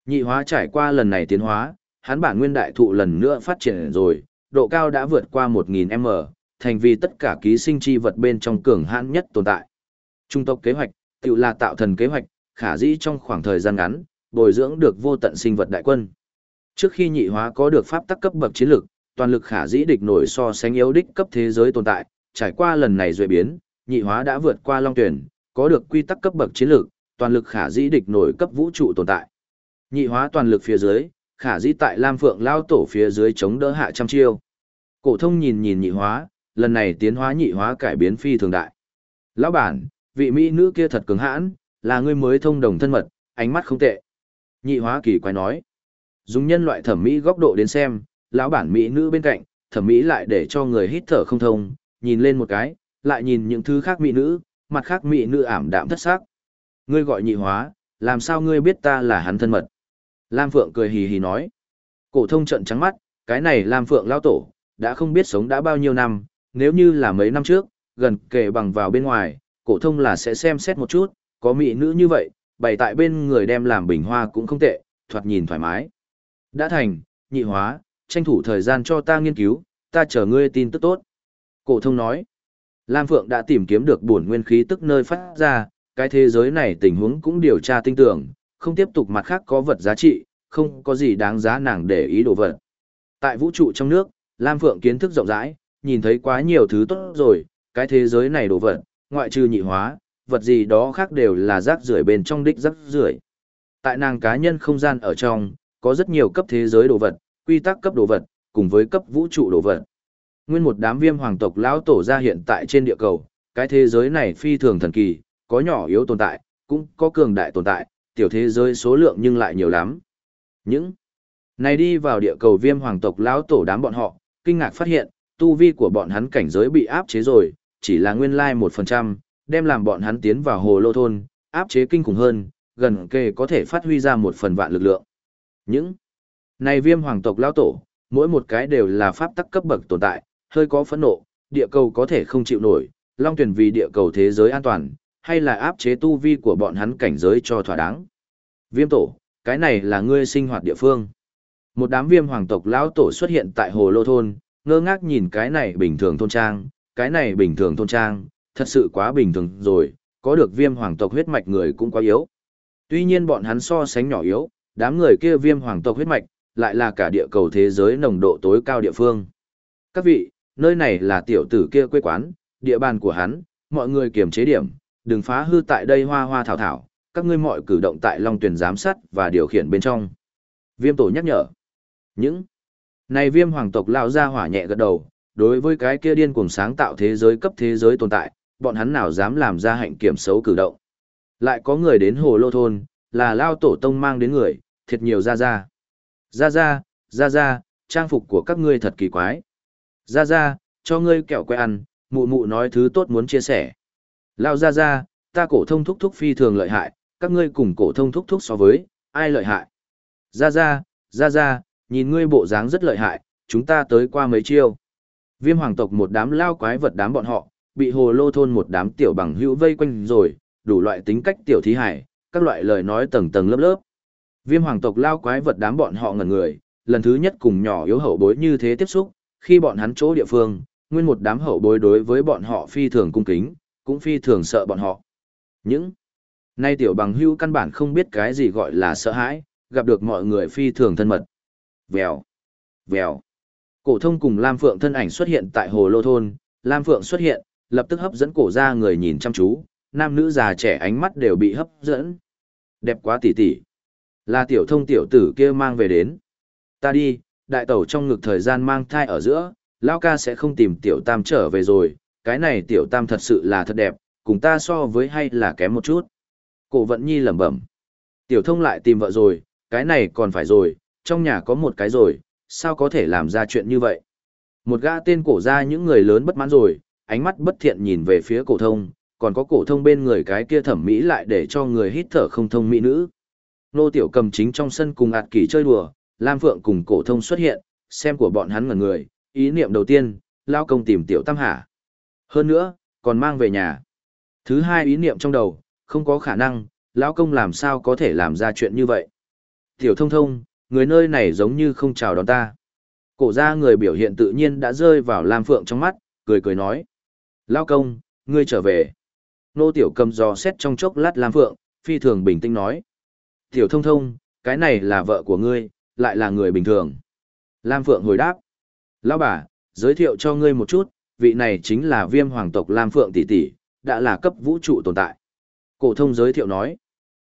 Nhị hóa trải qua lần này tiến hóa, hắn bản nguyên đại thụ lần nữa phát triển rồi, độ cao đã vượt qua 1000m, thành vì tất cả ký sinh chi vật bên trong cường hãn nhất tồn tại. Trung tộc kế hoạch, tự là tạo thần kế hoạch, khả dĩ trong khoảng thời gian ngắn, bồi dưỡng được vô tận sinh vật đại quân. Trước khi nhị hóa có được pháp tắc cấp bậc chiến lược, toàn lực khả dĩ địch nổi so sánh yếu đích cấp thế giới tồn tại, trải qua lần này duệ biến, nhị hóa đã vượt qua long tuyển, có được quy tắc cấp bậc chiến lược, toàn lực khả dĩ địch nổi cấp vũ trụ tồn tại. Nhị hóa toàn lực phía dưới, khả dĩ tại Lam Phượng lao tổ phía dưới chống đỡ hạ trăm chiêu. Cổ thông nhìn nhìn nhị hóa, lần này tiến hóa nhị hóa cải biến phi thường đại. Lão bản, vị mỹ nữ kia thật cứng hãn, là ngươi mới thông đồng thân mật, ánh mắt không tệ. Nhị hóa kỳ quái nói. Dùng nhân loại thẩm mỹ góc độ đến xem, lão bản mỹ nữ bên cạnh, thẩm mỹ lại để cho người hít thở không thông, nhìn lên một cái, lại nhìn những thứ khác mỹ nữ, mặt khác mỹ nữ ảm đạm thất sắc. Ngươi gọi nhị hóa, làm sao ngươi biết ta là hắn thân mật? Lam Phượng cười hì hì nói. Cổ thông trận trắng mắt, cái này Lam Phượng lao tổ, đã không biết sống đã bao nhiêu năm, nếu như là mấy năm trước, gần kề bằng vào bên ngoài, cổ thông là sẽ xem xét một chút, có mỹ nữ như vậy, bày tại bên người đem làm bình hoa cũng không tệ, thoạt nhìn thoải mái. Đã thành, nhị hóa, tranh thủ thời gian cho ta nghiên cứu, ta chờ ngươi tin tức tốt. Cổ thông nói, Lam Phượng đã tìm kiếm được bổn nguyên khí tức nơi phát ra, cái thế giới này tình huống cũng điều tra tinh tưởng, không tiếp tục mặt khác có vật giá trị, không có gì đáng giá nàng để ý đồ vật. Tại vũ trụ trong nước, Lam Phượng kiến thức rộng rãi, nhìn thấy quá nhiều thứ tốt rồi, cái thế giới này đồ vật, ngoại trừ nhị hóa, vật gì đó khác đều là rác rưởi bên trong đích rác rưởi. Tại nàng cá nhân không gian ở trong, có rất nhiều cấp thế giới đồ vật, quy tắc cấp đồ vật, cùng với cấp vũ trụ đồ vật. Nguyên một đám viêm hoàng tộc lão tổ ra hiện tại trên địa cầu, cái thế giới này phi thường thần kỳ, có nhỏ yếu tồn tại, cũng có cường đại tồn tại, tiểu thế giới số lượng nhưng lại nhiều lắm. Những này đi vào địa cầu viêm hoàng tộc lão tổ đám bọn họ, kinh ngạc phát hiện, tu vi của bọn hắn cảnh giới bị áp chế rồi, chỉ là nguyên lai 1%, đem làm bọn hắn tiến vào hồ lô thôn, áp chế kinh khủng hơn, gần kề có thể phát huy ra một phần vạn lực lượng. Những này viêm hoàng tộc lão tổ, mỗi một cái đều là pháp tắc cấp bậc tồn tại, hơi có phẫn nộ, địa cầu có thể không chịu nổi, long tuyển vì địa cầu thế giới an toàn, hay là áp chế tu vi của bọn hắn cảnh giới cho thỏa đáng. Viêm tổ, cái này là ngươi sinh hoạt địa phương. Một đám viêm hoàng tộc lão tổ xuất hiện tại hồ lô thôn, ngơ ngác nhìn cái này bình thường thôn trang, cái này bình thường thôn trang, thật sự quá bình thường rồi, có được viêm hoàng tộc huyết mạch người cũng quá yếu. Tuy nhiên bọn hắn so sánh nhỏ yếu, đám người kia viêm hoàng tộc huyết mạch, lại là cả địa cầu thế giới nồng độ tối cao địa phương. Các vị, nơi này là tiểu tử kia quê quán, địa bàn của hắn, mọi người kiềm chế điểm, đừng phá hư tại đây hoa hoa thảo thảo, các ngươi mọi cử động tại Long Tuyền giám sát và điều khiển bên trong. Viêm tổ nhắc nhở. Những này viêm hoàng tộc lao ra hỏa nhẹ gật đầu, đối với cái kia điên cuồng sáng tạo thế giới cấp thế giới tồn tại, bọn hắn nào dám làm ra hạnh kiểm xấu cử động. Lại có người đến hồ lô thôn, là lao tổ tông mang đến người, thiệt nhiều ra ra. Ra ra, ra ra, trang phục của các ngươi thật kỳ quái. Ra ra, cho ngươi kẹo que ăn, mụ mụ nói thứ tốt muốn chia sẻ. Lao ra ra, ta cổ thông thúc thúc phi thường lợi hại, các ngươi cùng cổ thông thúc thúc so với, ai lợi hại. Ra ra, ra ra, nhìn ngươi bộ dáng rất lợi hại, chúng ta tới qua mấy chiêu. Viêm hoàng tộc một đám lao quái vật đám bọn họ, bị hồ lô thôn một đám tiểu bằng hữu vây quanh rồi, đủ loại tính cách tiểu thí hải, các loại lời nói tầng tầng lớp lớp. Viêm hoàng tộc lao quái vật đám bọn họ ngẩn người, lần thứ nhất cùng nhỏ yếu hậu bối như thế tiếp xúc, khi bọn hắn chỗ địa phương, nguyên một đám hậu bối đối với bọn họ phi thường cung kính, cũng phi thường sợ bọn họ. Những nay tiểu bằng hưu căn bản không biết cái gì gọi là sợ hãi, gặp được mọi người phi thường thân mật. Vèo, vèo. Cổ thông cùng Lam Phượng thân ảnh xuất hiện tại hồ lô thôn, Lam Phượng xuất hiện, lập tức hấp dẫn cổ ra người nhìn chăm chú, nam nữ già trẻ ánh mắt đều bị hấp dẫn. Đẹp quá tỉ tỉ. Là tiểu thông tiểu tử kia mang về đến. Ta đi, đại tẩu trong ngực thời gian mang thai ở giữa, Lão ca sẽ không tìm tiểu tam trở về rồi, cái này tiểu tam thật sự là thật đẹp, cùng ta so với hay là kém một chút. Cổ vận nhi lẩm bẩm. Tiểu thông lại tìm vợ rồi, cái này còn phải rồi, trong nhà có một cái rồi, sao có thể làm ra chuyện như vậy? Một gã tên cổ ra những người lớn bất mãn rồi, ánh mắt bất thiện nhìn về phía cổ thông, còn có cổ thông bên người cái kia thẩm mỹ lại để cho người hít thở không thông mỹ nữ. Nô tiểu cầm chính trong sân cùng ạt kỳ chơi đùa, Lam Phượng cùng cổ thông xuất hiện, xem của bọn hắn ngẩn người, ý niệm đầu tiên, lao công tìm tiểu tam hạ. Hơn nữa, còn mang về nhà. Thứ hai ý niệm trong đầu, không có khả năng, lão công làm sao có thể làm ra chuyện như vậy. Tiểu thông thông, người nơi này giống như không chào đón ta. Cổ ra người biểu hiện tự nhiên đã rơi vào Lam Phượng trong mắt, cười cười nói. Lao công, ngươi trở về. Nô tiểu cầm giò xét trong chốc lát Lam Phượng, phi thường bình tĩnh nói. Tiểu thông thông, cái này là vợ của ngươi, lại là người bình thường. Lam Phượng hồi đáp. Lão bà, giới thiệu cho ngươi một chút, vị này chính là viêm hoàng tộc Lam Phượng tỷ tỷ, đã là cấp vũ trụ tồn tại. Cổ thông giới thiệu nói.